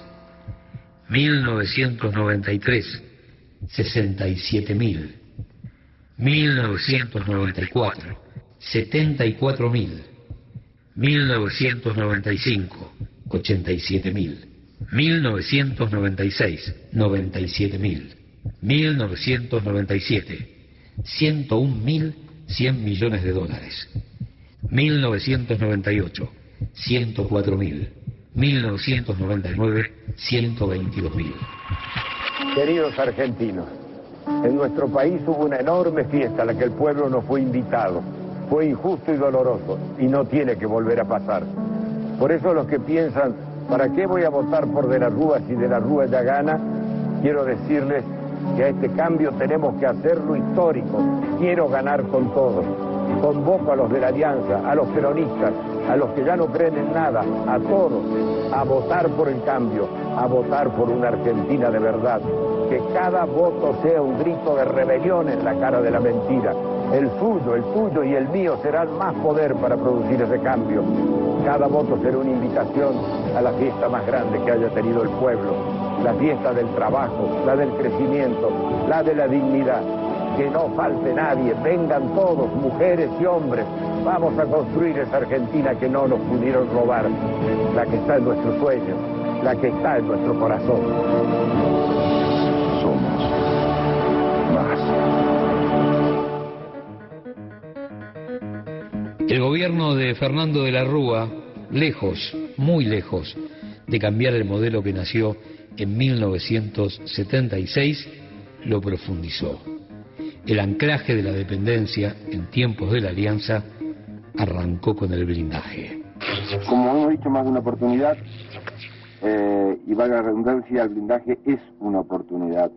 1993, 67.000. 1994, 74.000. 1995, 87.000. 1996, 97.000. 1997, 101.100 millones de dólares. 1998, 104.000. 1999, 122.000. Queridos argentinos, en nuestro país hubo una enorme fiesta a la que el pueblo no fue invitado. Fue injusto y doloroso y no tiene que volver a pasar. Por eso los que piensan, ¿para qué voy a votar por De la Rúa si De la Rúa ya gana? Quiero decirles que a este cambio tenemos que hacerlo histórico. Quiero ganar con todos. Convoco a los de la Alianza, a los peronistas, a los que ya no creen en nada, a todos, a votar por el cambio, a votar por una Argentina de verdad. Que cada voto sea un grito de rebelión en la cara de la mentira. El suyo, el tuyo y el mío serán más poder para producir ese cambio. Cada voto será una invitación a la fiesta más grande que haya tenido el pueblo, la fiesta del trabajo, la del crecimiento, la de la dignidad. Que no falte nadie, vengan todos, mujeres y hombres. Vamos a construir esa Argentina que no nos pudieron robar, la que está en nuestro sueño, la que está en nuestro corazón. Somos más. El gobierno de Fernando de la Rúa, lejos, muy lejos, de cambiar el modelo que nació en 1976, lo profundizó. El anclaje de la dependencia en tiempos de la alianza arrancó con el blindaje. Como hemos dicho más de una oportunidad, eh, y valga la redundancia, el blindaje es una oportunidad.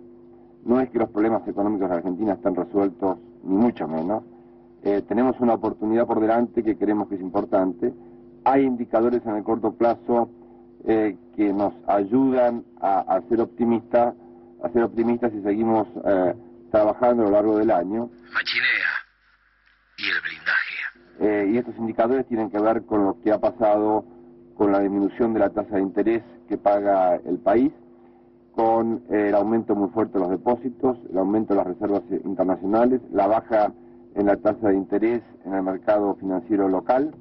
No es que los problemas económicos de Argentina están resueltos, ni mucho menos. Eh, tenemos una oportunidad por delante que creemos que es importante. Hay indicadores en el corto plazo eh, que nos ayudan a, a, ser optimistas, a ser optimistas y seguimos eh, trabajando a lo largo del año. Machinea y el blindaje. Eh, y estos indicadores tienen que ver con lo que ha pasado con la disminución de la tasa de interés que paga el país, con el aumento muy fuerte de los depósitos, el aumento de las reservas internacionales, la baja en la tasa de interés en el mercado financiero local,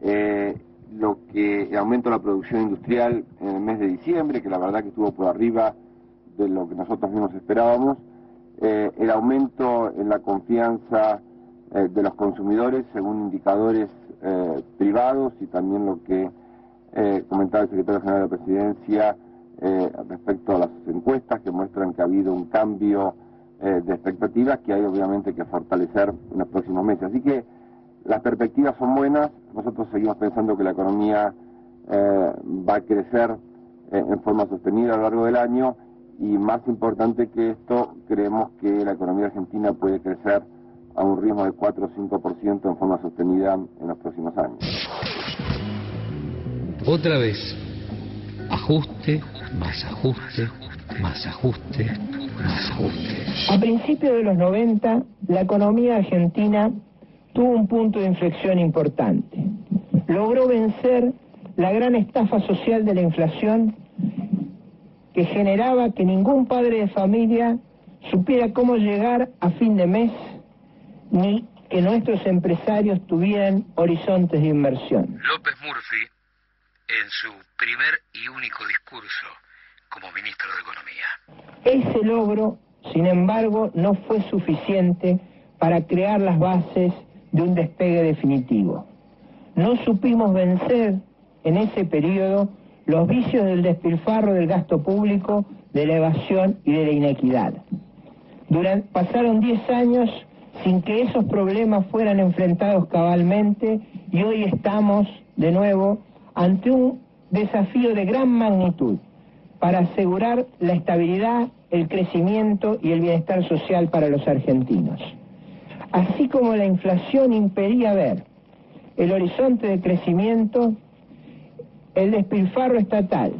eh, lo que el aumento de la producción industrial en el mes de diciembre, que la verdad que estuvo por arriba de lo que nosotros mismos esperábamos, eh, el aumento en la confianza eh, de los consumidores según indicadores eh, privados y también lo que comentaba el secretario general de la presidencia respecto a las encuestas que muestran que ha habido un cambio eh, de expectativas que hay obviamente que fortalecer en los próximos meses. Así que las perspectivas son buenas, nosotros seguimos pensando que la economía va a crecer en forma sostenida a lo largo del año y más importante que esto, creemos que la economía argentina puede crecer a un ritmo de 4 o 5% en forma sostenida en los próximos años. Otra vez, ajuste, más ajuste, más ajuste, más ajuste. A principios de los 90, la economía argentina tuvo un punto de inflexión importante. Logró vencer la gran estafa social de la inflación que generaba que ningún padre de familia supiera cómo llegar a fin de mes ni que nuestros empresarios tuvieran horizontes de inversión. López Murphy, en su primer y único discurso como ministro de Economía. Ese logro, sin embargo, no fue suficiente para crear las bases de un despegue definitivo. No supimos vencer en ese periodo los vicios del despilfarro del gasto público, de la evasión y de la inequidad. Pasaron 10 años sin que esos problemas fueran enfrentados cabalmente y hoy estamos de nuevo ante un desafío de gran magnitud para asegurar la estabilidad, el crecimiento y el bienestar social para los argentinos. Así como la inflación impedía ver el horizonte de crecimiento, el despilfarro estatal,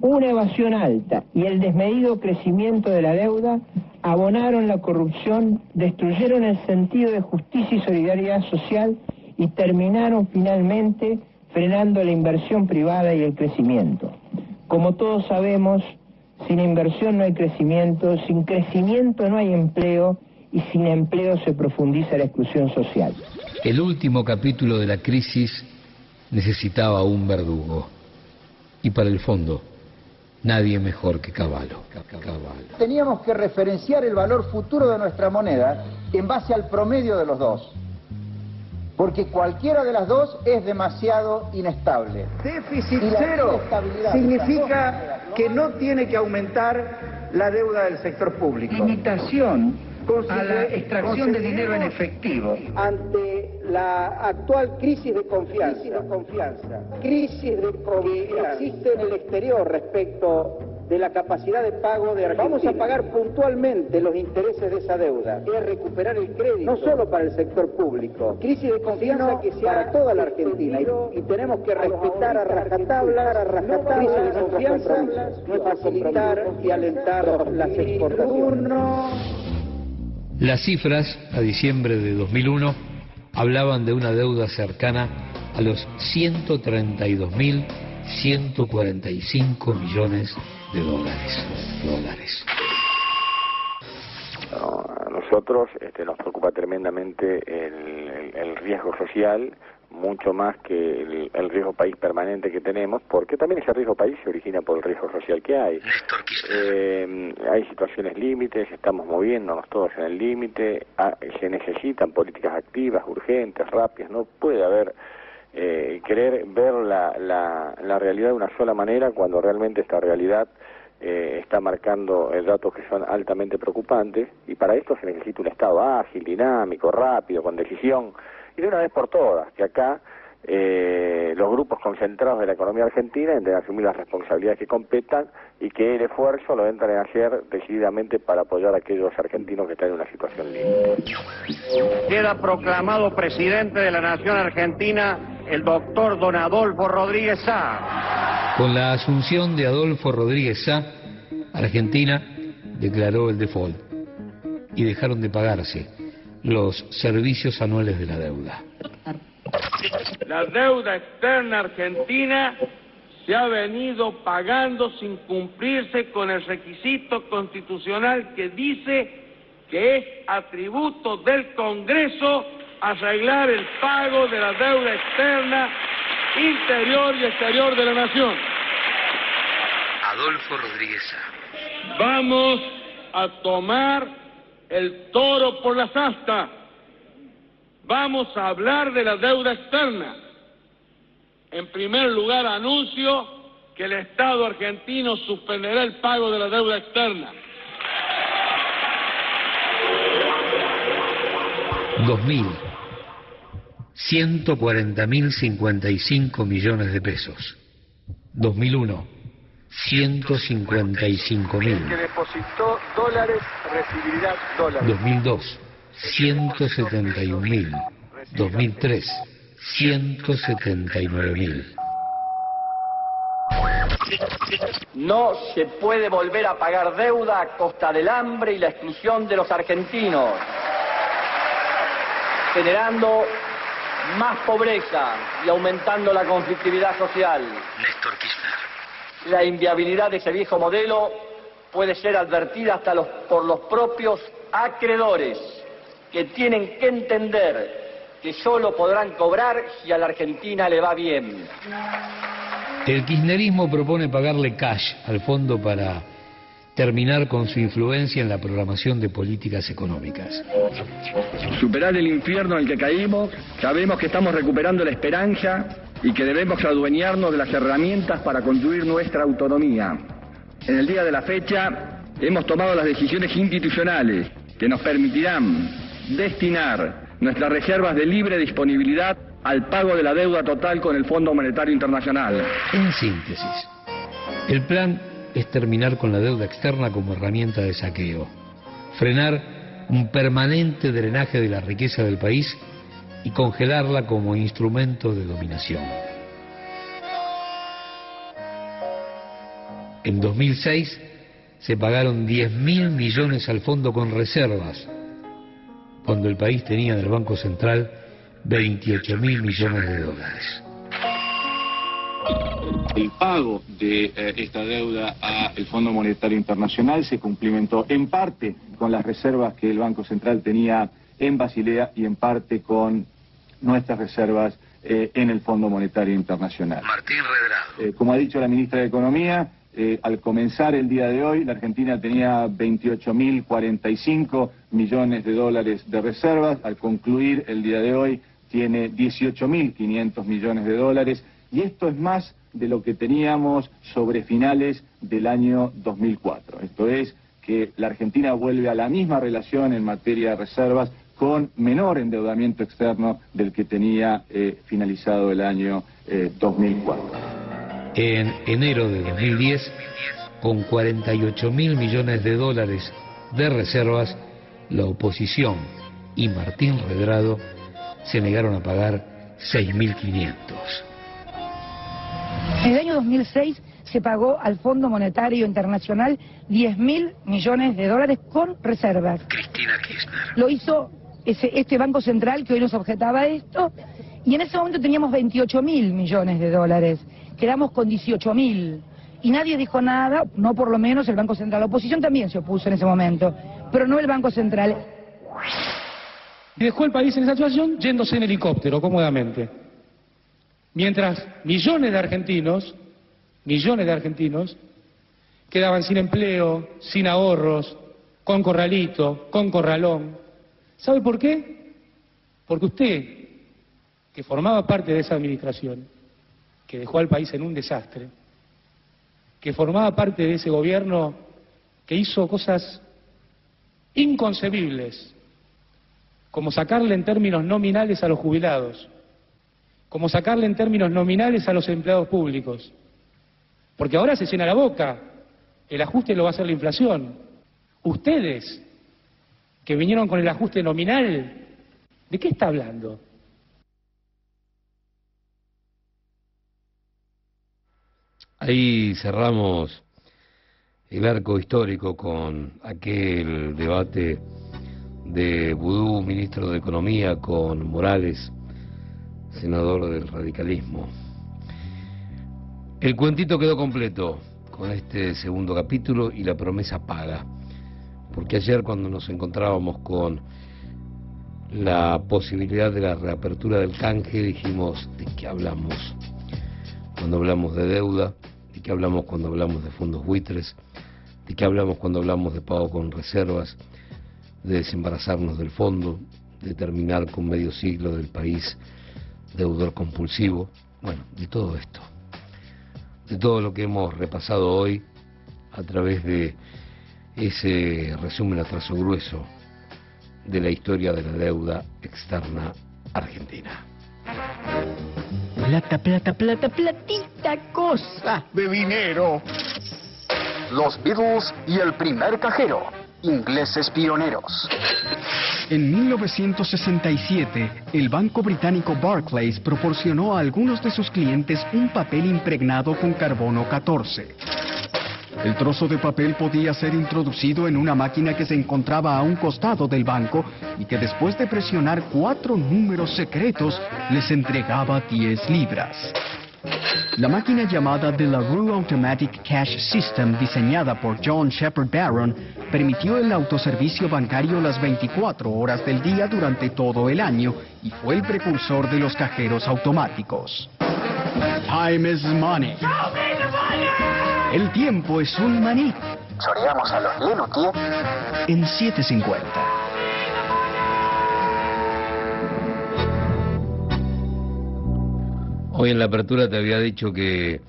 una evasión alta y el desmedido crecimiento de la deuda abonaron la corrupción, destruyeron el sentido de justicia y solidaridad social y terminaron finalmente frenando la inversión privada y el crecimiento. Como todos sabemos, sin inversión no hay crecimiento, sin crecimiento no hay empleo y sin empleo se profundiza la exclusión social. El último capítulo de la crisis necesitaba un verdugo. Y para el fondo, nadie mejor que Caballo. Teníamos que referenciar el valor futuro de nuestra moneda en base al promedio de los dos. Porque cualquiera de las dos es demasiado inestable. Déficit cero significa que no tiene que aumentar la deuda del sector público. Limitación a la extracción de dinero en efectivo. Ante la actual crisis de confianza, crisis de confianza, crisis de confianza que existe en el exterior respecto de la capacidad de pago de Argentina. Vamos a pagar puntualmente los intereses de esa deuda. Es recuperar el crédito, no solo para el sector público. Crisis de confianza que sea para toda la Argentina. Y, tenemos que respetar a rajatabla, a rajatabla, crisis de confianza, no facilitar y alentar las exportaciones. Las cifras a diciembre de 2001 hablaban de una deuda cercana a los 132.145 millones de dólares. dólares. a nosotros este, nos preocupa tremendamente el, el riesgo social mucho más que el, riesgo país permanente que tenemos, porque también ese riesgo país se origina por el riesgo social que hay. Eh, hay situaciones límites, estamos moviéndonos todos en el límite, ah, se necesitan políticas activas, urgentes, rápidas, no puede haber eh, querer ver la, la, realidad de una sola manera cuando realmente esta realidad eh, está marcando datos que son altamente preocupantes y para esto se necesita un Estado ágil, dinámico, rápido, con decisión y de una vez por todas, que acá eh, los grupos concentrados de la economía argentina deben asumir las responsabilidades que competan y que el esfuerzo lo entren a hacer decididamente para apoyar a aquellos argentinos que están en una situación límite. Queda proclamado presidente de la Nación Argentina el doctor don Adolfo Rodríguez Sá. Con la asunción de Adolfo Rodríguez Sá, Argentina declaró el default y dejaron de pagarse los servicios anuales de la deuda. La deuda externa argentina se ha venido pagando sin cumplirse con el requisito constitucional que dice que es atributo del Congreso arreglar el pago de la deuda externa interior y exterior de la nación. Adolfo Rodríguez. Vamos a tomar el toro por las astas. Vamos a hablar de la deuda externa. En primer lugar, anuncio que el Estado argentino suspenderá el pago de la deuda externa. 2000. 140.055 millones de pesos. 2001. 155 mil. que depositó dólares recibirá dólares. 2002, 171 mil. 2003, 179 mil. No se puede volver a pagar deuda a costa del hambre y la exclusión de los argentinos, generando más pobreza y aumentando la conflictividad social. Néstor Kirchner. La inviabilidad de ese viejo modelo puede ser advertida hasta los- por los propios acreedores, que tienen que entender que solo podrán cobrar si a la Argentina le va bien. El kirchnerismo propone pagarle cash al fondo para terminar con su influencia en la programación de políticas económicas. Superar el infierno en el que caímos, sabemos que estamos recuperando la esperanza y que debemos adueñarnos de las herramientas para construir nuestra autonomía. En el día de la fecha hemos tomado las decisiones institucionales que nos permitirán destinar nuestras reservas de libre disponibilidad al pago de la deuda total con el Fondo Monetario Internacional. En síntesis, el plan es terminar con la deuda externa como herramienta de saqueo, frenar un permanente drenaje de la riqueza del país y congelarla como instrumento de dominación. En 2006 se pagaron 10 mil millones al fondo con reservas, cuando el país tenía en el Banco Central 28 mil millones de dólares. El pago de eh, esta deuda al Fondo Monetario Internacional se cumplimentó en parte con las reservas que el Banco Central tenía en Basilea y en parte con nuestras reservas eh, en el Fondo Monetario Internacional. Martín Redrado. Eh, como ha dicho la ministra de Economía, eh, al comenzar el día de hoy, la Argentina tenía 28.045 millones de dólares de reservas. Al concluir el día de hoy, tiene 18.500 millones de dólares. Y esto es más de lo que teníamos sobre finales del año 2004. Esto es que la Argentina vuelve a la misma relación en materia de reservas con menor endeudamiento externo del que tenía eh, finalizado el año eh, 2004. En enero de 2010, con 48 mil millones de dólares de reservas, la oposición y Martín Redrado se negaron a pagar 6.500. En el año 2006 se pagó al Fondo Monetario Internacional 10 mil millones de dólares con reservas. Cristina Kirchner. Lo hizo ese- este Banco Central que hoy nos objetaba esto y en ese momento teníamos 28 mil millones de dólares. Quedamos con 18 mil. Y nadie dijo nada, no por lo menos el Banco Central. La oposición también se opuso en ese momento, pero no el Banco Central. y dejó el país en esa situación yéndose en helicóptero cómodamente. Mientras millones de argentinos, millones de argentinos, quedaban sin empleo, sin ahorros, con corralito, con corralón. ¿Sabe por qué? Porque usted, que formaba parte de esa administración, que dejó al país en un desastre, que formaba parte de ese gobierno que hizo cosas inconcebibles, como sacarle en términos nominales a los jubilados, como sacarle en términos nominales a los empleados públicos. Porque ahora se llena la boca, el ajuste lo va a hacer la inflación. Ustedes, que vinieron con el ajuste nominal, ¿de qué está hablando? Ahí cerramos el arco histórico con aquel debate de Vudú, ministro de Economía, con Morales, senador del radicalismo. El cuentito quedó completo con este segundo capítulo y la promesa paga, porque ayer cuando nos encontrábamos con la posibilidad de la reapertura del canje dijimos, ¿de qué hablamos? Cuando hablamos de deuda, ¿de qué hablamos cuando hablamos de fondos buitres? ¿De qué hablamos cuando hablamos de pago con reservas? De desembarazarnos del fondo, de terminar con medio siglo del país deudor compulsivo. Bueno, de todo esto. De todo lo que hemos repasado hoy a través de ese resumen a trazo grueso de la historia de la deuda externa argentina. Plata, plata, plata, platita cosa de dinero. los Beatles y el primer cajero, ingleses pioneros. En 1967, el banco británico Barclays proporcionó a algunos de sus clientes un papel impregnado con carbono 14. El trozo de papel podía ser introducido en una máquina que se encontraba a un costado del banco y que después de presionar cuatro números secretos les entregaba 10 libras. La máquina llamada The LaRue Automatic Cash System, diseñada por John Shepard Barron, permitió el autoservicio bancario las 24 horas del día durante todo el año y fue el precursor de los cajeros automáticos. Time is money. El tiempo es un maní. Choreamos a los Lenutier En 750. Hoy en la apertura te había dicho que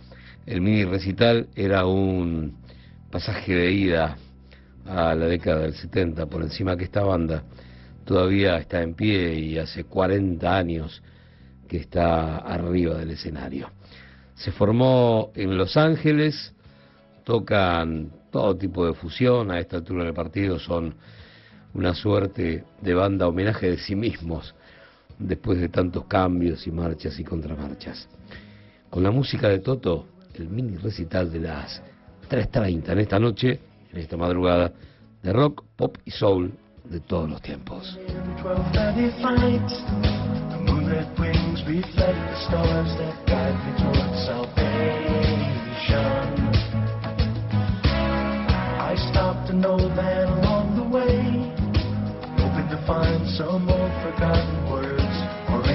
el mini recital era un pasaje de ida a la década del 70, por encima que esta banda todavía está en pie y hace 40 años que está arriba del escenario. Se formó en Los Ángeles, tocan todo tipo de fusión, a esta altura del partido son una suerte de banda homenaje de sí mismos después de tantos cambios y marchas y contramarchas. Con la música de Toto, el mini recital de las 3.30 en esta noche, en esta madrugada, de rock, pop y soul de todos los tiempos. 12:30 flight. The moonlit wings reflect the stars that guide me towards salvation. I stopped man along the way, hoping to find some forgotten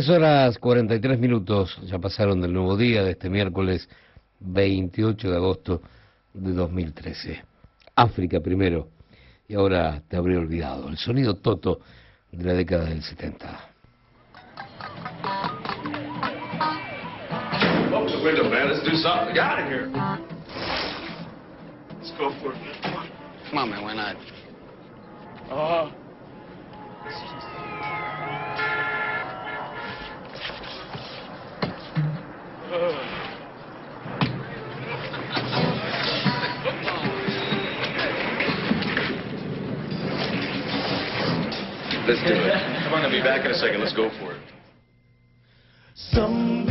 Tres horas 43 minutos ya pasaron del nuevo día de este miércoles 28 de agosto de 2013. África primero y ahora te habría olvidado. El sonido toto de la década del 70. Open the window, man. Let's do something. Get out of here. Let's go for it. Come on. Come on, man. Why not? Uh, Let's do it. Come on, I'll be back in a second. Let's go for it. Some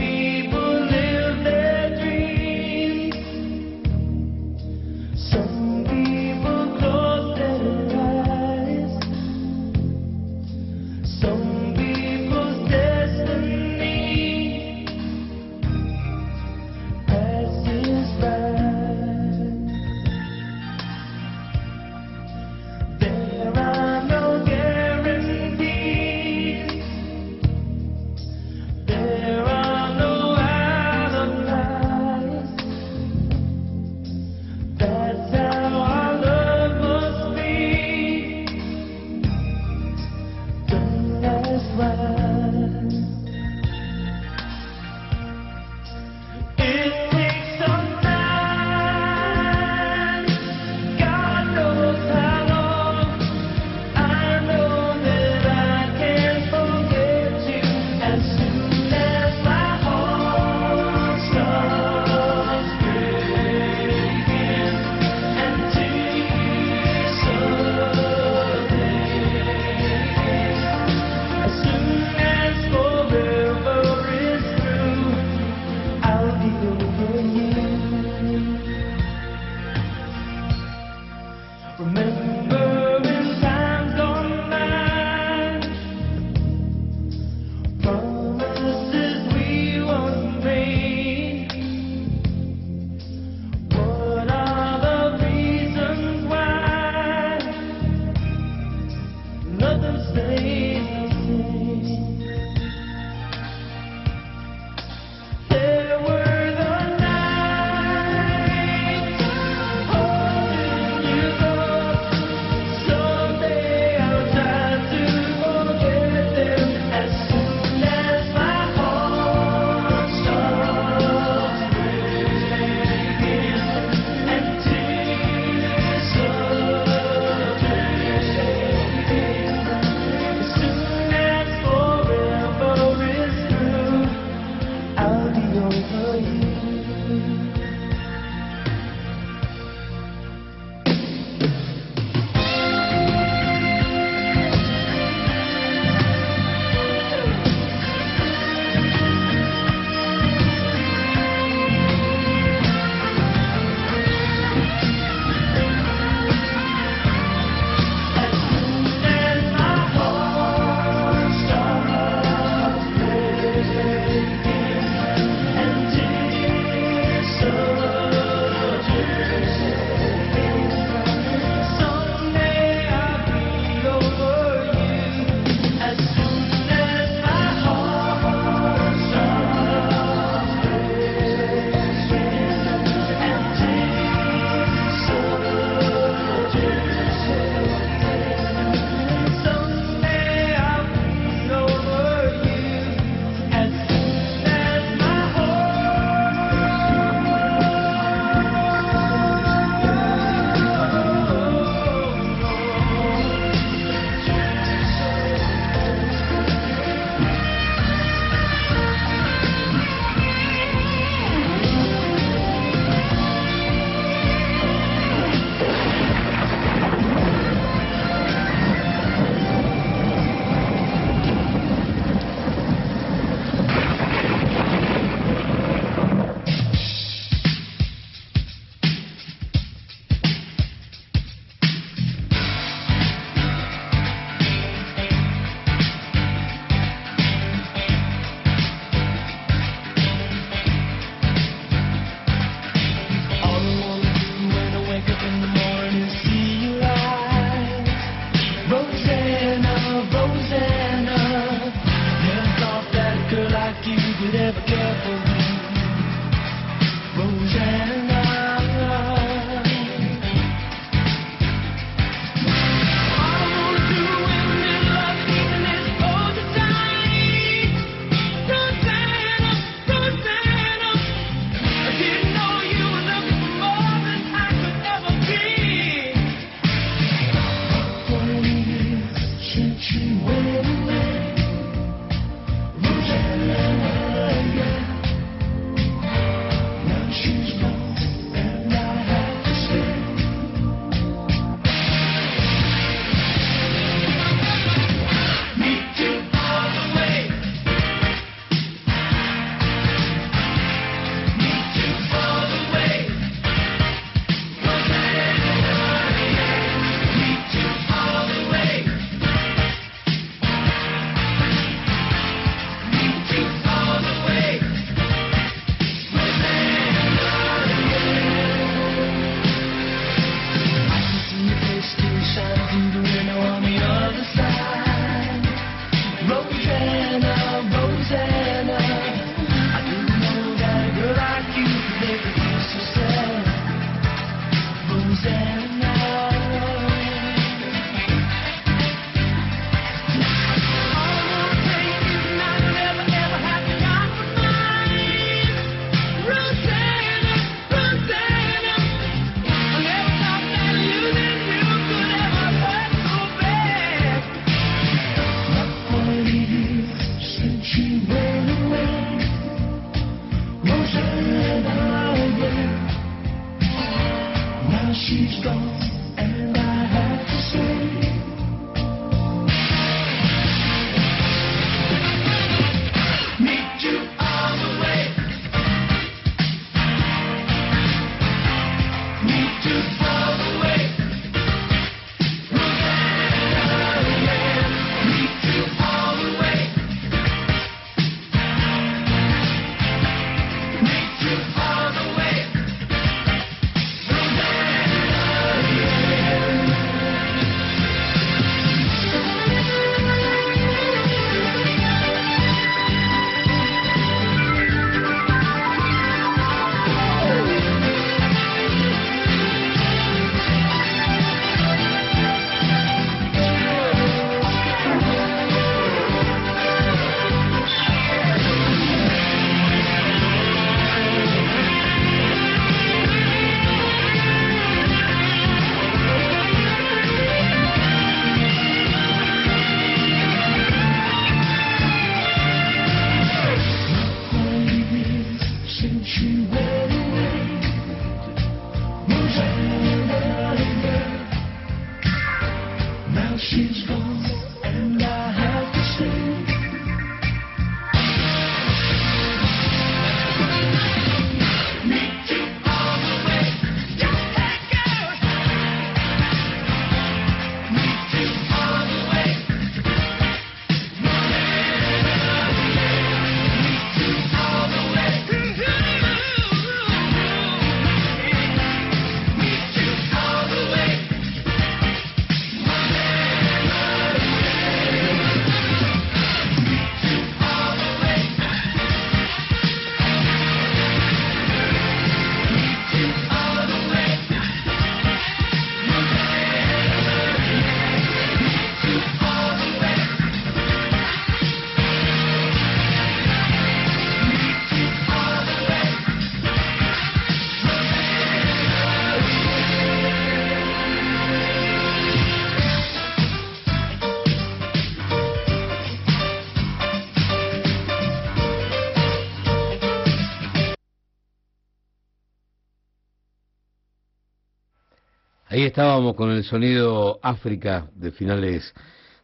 estábamos con el sonido África de finales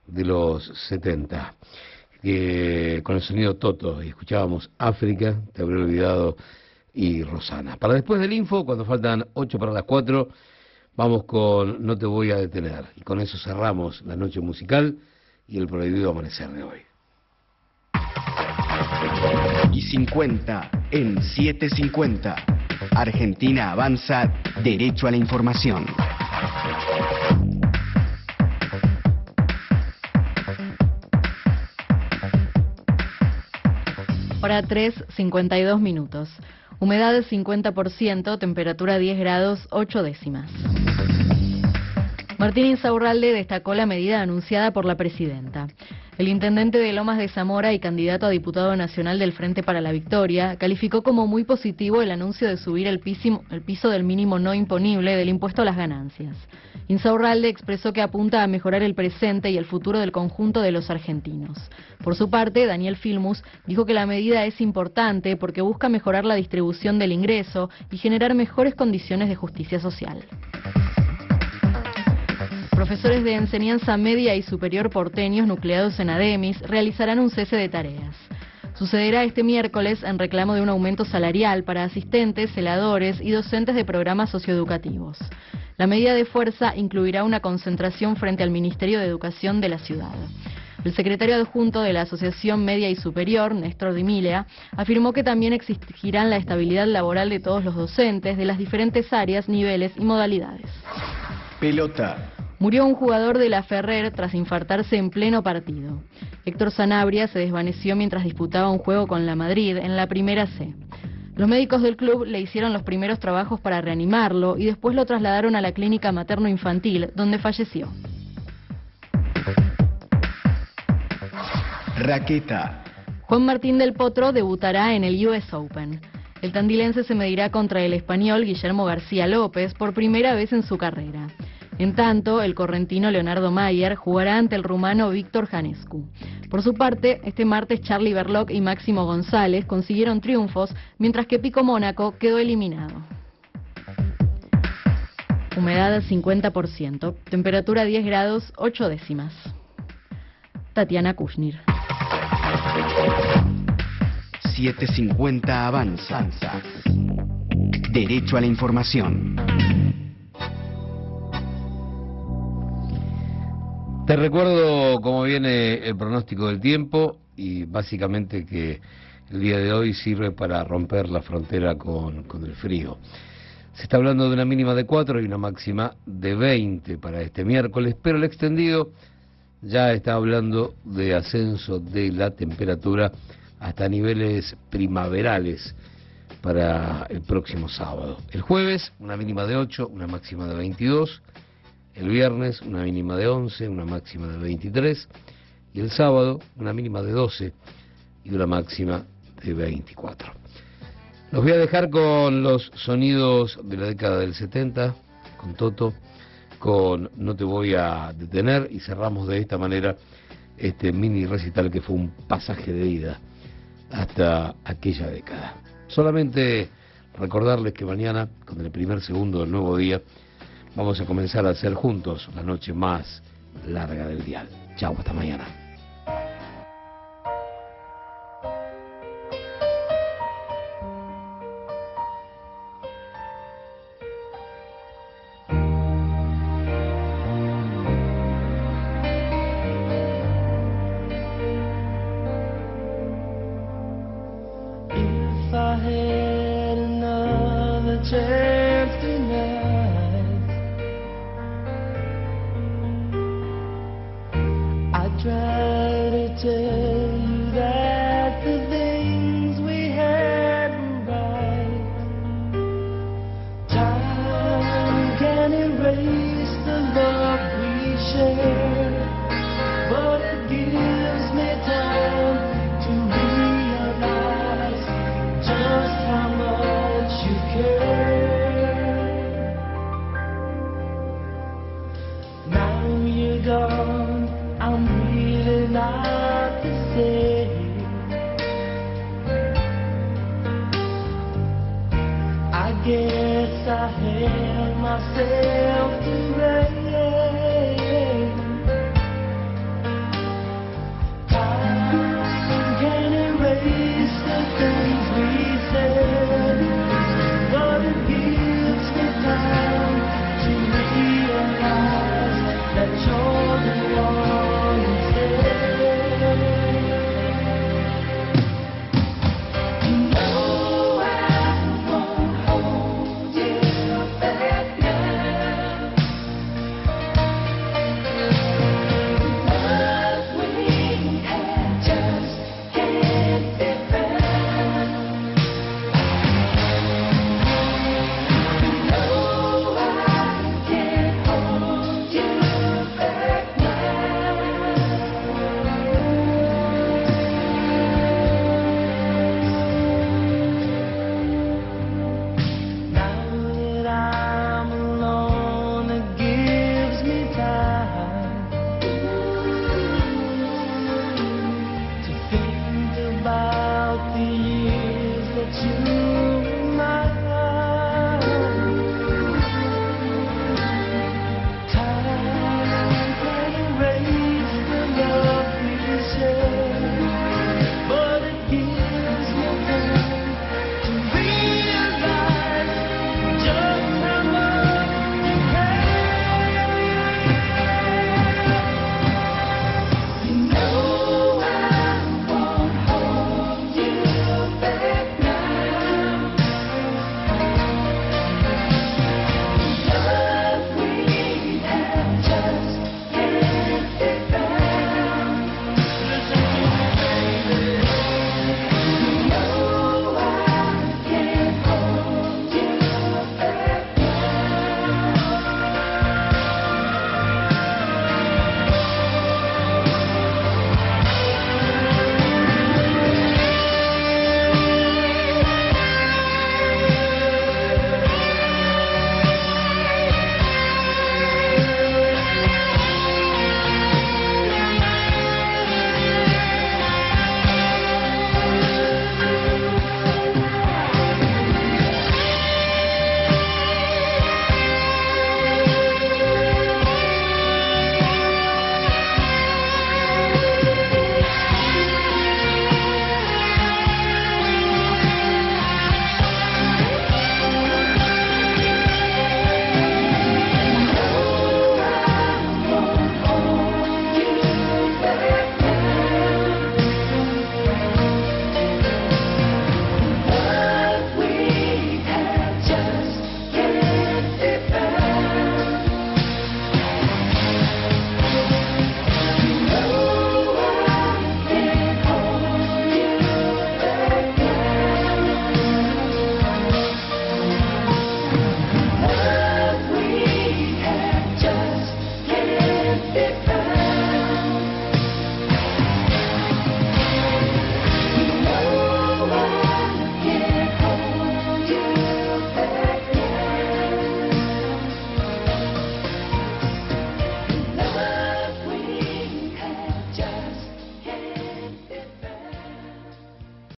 de los 70, eh, con el sonido Toto, y escuchábamos África, te habré olvidado, y Rosana. Para después del info, cuando faltan 8 para las 4, vamos con No te voy a detener, y con eso cerramos la noche musical y el prohibido amanecer de hoy. y 50 en 750. Argentina avanza derecho a la información. Hora 3, 52 minutos. Humedad 50%, temperatura 10 grados 8 décimas. Martín Insaurralde destacó la medida anunciada por la presidenta. El intendente de Lomas de Zamora y candidato a diputado nacional del Frente para la Victoria calificó como muy positivo el anuncio de subir el, piso del mínimo no imponible del impuesto a las ganancias. Insaurralde expresó que apunta a mejorar el presente y el futuro del conjunto de los argentinos. Por su parte, Daniel Filmus dijo que la medida es importante porque busca mejorar la distribución del ingreso y generar mejores condiciones de justicia social. Profesores de enseñanza media y superior porteños nucleados en ADEMIS realizarán un cese de tareas. Sucederá este miércoles en reclamo de un aumento salarial para asistentes, celadores y docentes de programas socioeducativos. La medida de fuerza incluirá una concentración frente al Ministerio de Educación de la ciudad. El secretario adjunto de la Asociación Media y Superior, Néstor Dimilea, afirmó que también exigirán la estabilidad laboral de todos los docentes de las diferentes áreas, niveles y modalidades. Pelota. Murió un jugador de la Ferrer tras infartarse en pleno partido. Héctor Sanabria se desvaneció mientras disputaba un juego con la Madrid en la primera C. Los médicos del club le hicieron los primeros trabajos para reanimarlo y después lo trasladaron a la clínica materno-infantil, donde falleció. Raqueta. Juan Martín del Potro debutará en el US Open. El tandilense se medirá contra el español Guillermo García López por primera vez en su carrera. En tanto, el correntino Leonardo Mayer jugará ante el rumano Víctor Janescu. Por su parte, este martes Charlie Berloc y Máximo González consiguieron triunfos, mientras que Pico Mónaco quedó eliminado. humedad 50%, temperatura 10 grados 8 décimas. Tatiana Kushnir. 750 Avanza. Derecho a la información. Te recuerdo cómo viene el pronóstico del tiempo y básicamente que el día de hoy sirve para romper la frontera con, con el frío. Se está hablando de una mínima de 4 y una máxima de 20 para este miércoles, pero el extendido ya está hablando de ascenso de la temperatura hasta niveles primaverales para el próximo sábado. El jueves, una mínima de 8, una máxima de 22 el viernes una mínima de 11, una máxima de 23 y el sábado una mínima de 12 y una máxima de 24. Los voy a dejar con los sonidos de la década del 70, con Toto, con No te voy a detener y cerramos de esta manera este mini recital que fue un pasaje de vida hasta aquella década. Solamente recordarles que mañana, con el primer segundo del nuevo día, vamos a comenzar a hacer juntos la noche más larga del dial. Chao, hasta mañana.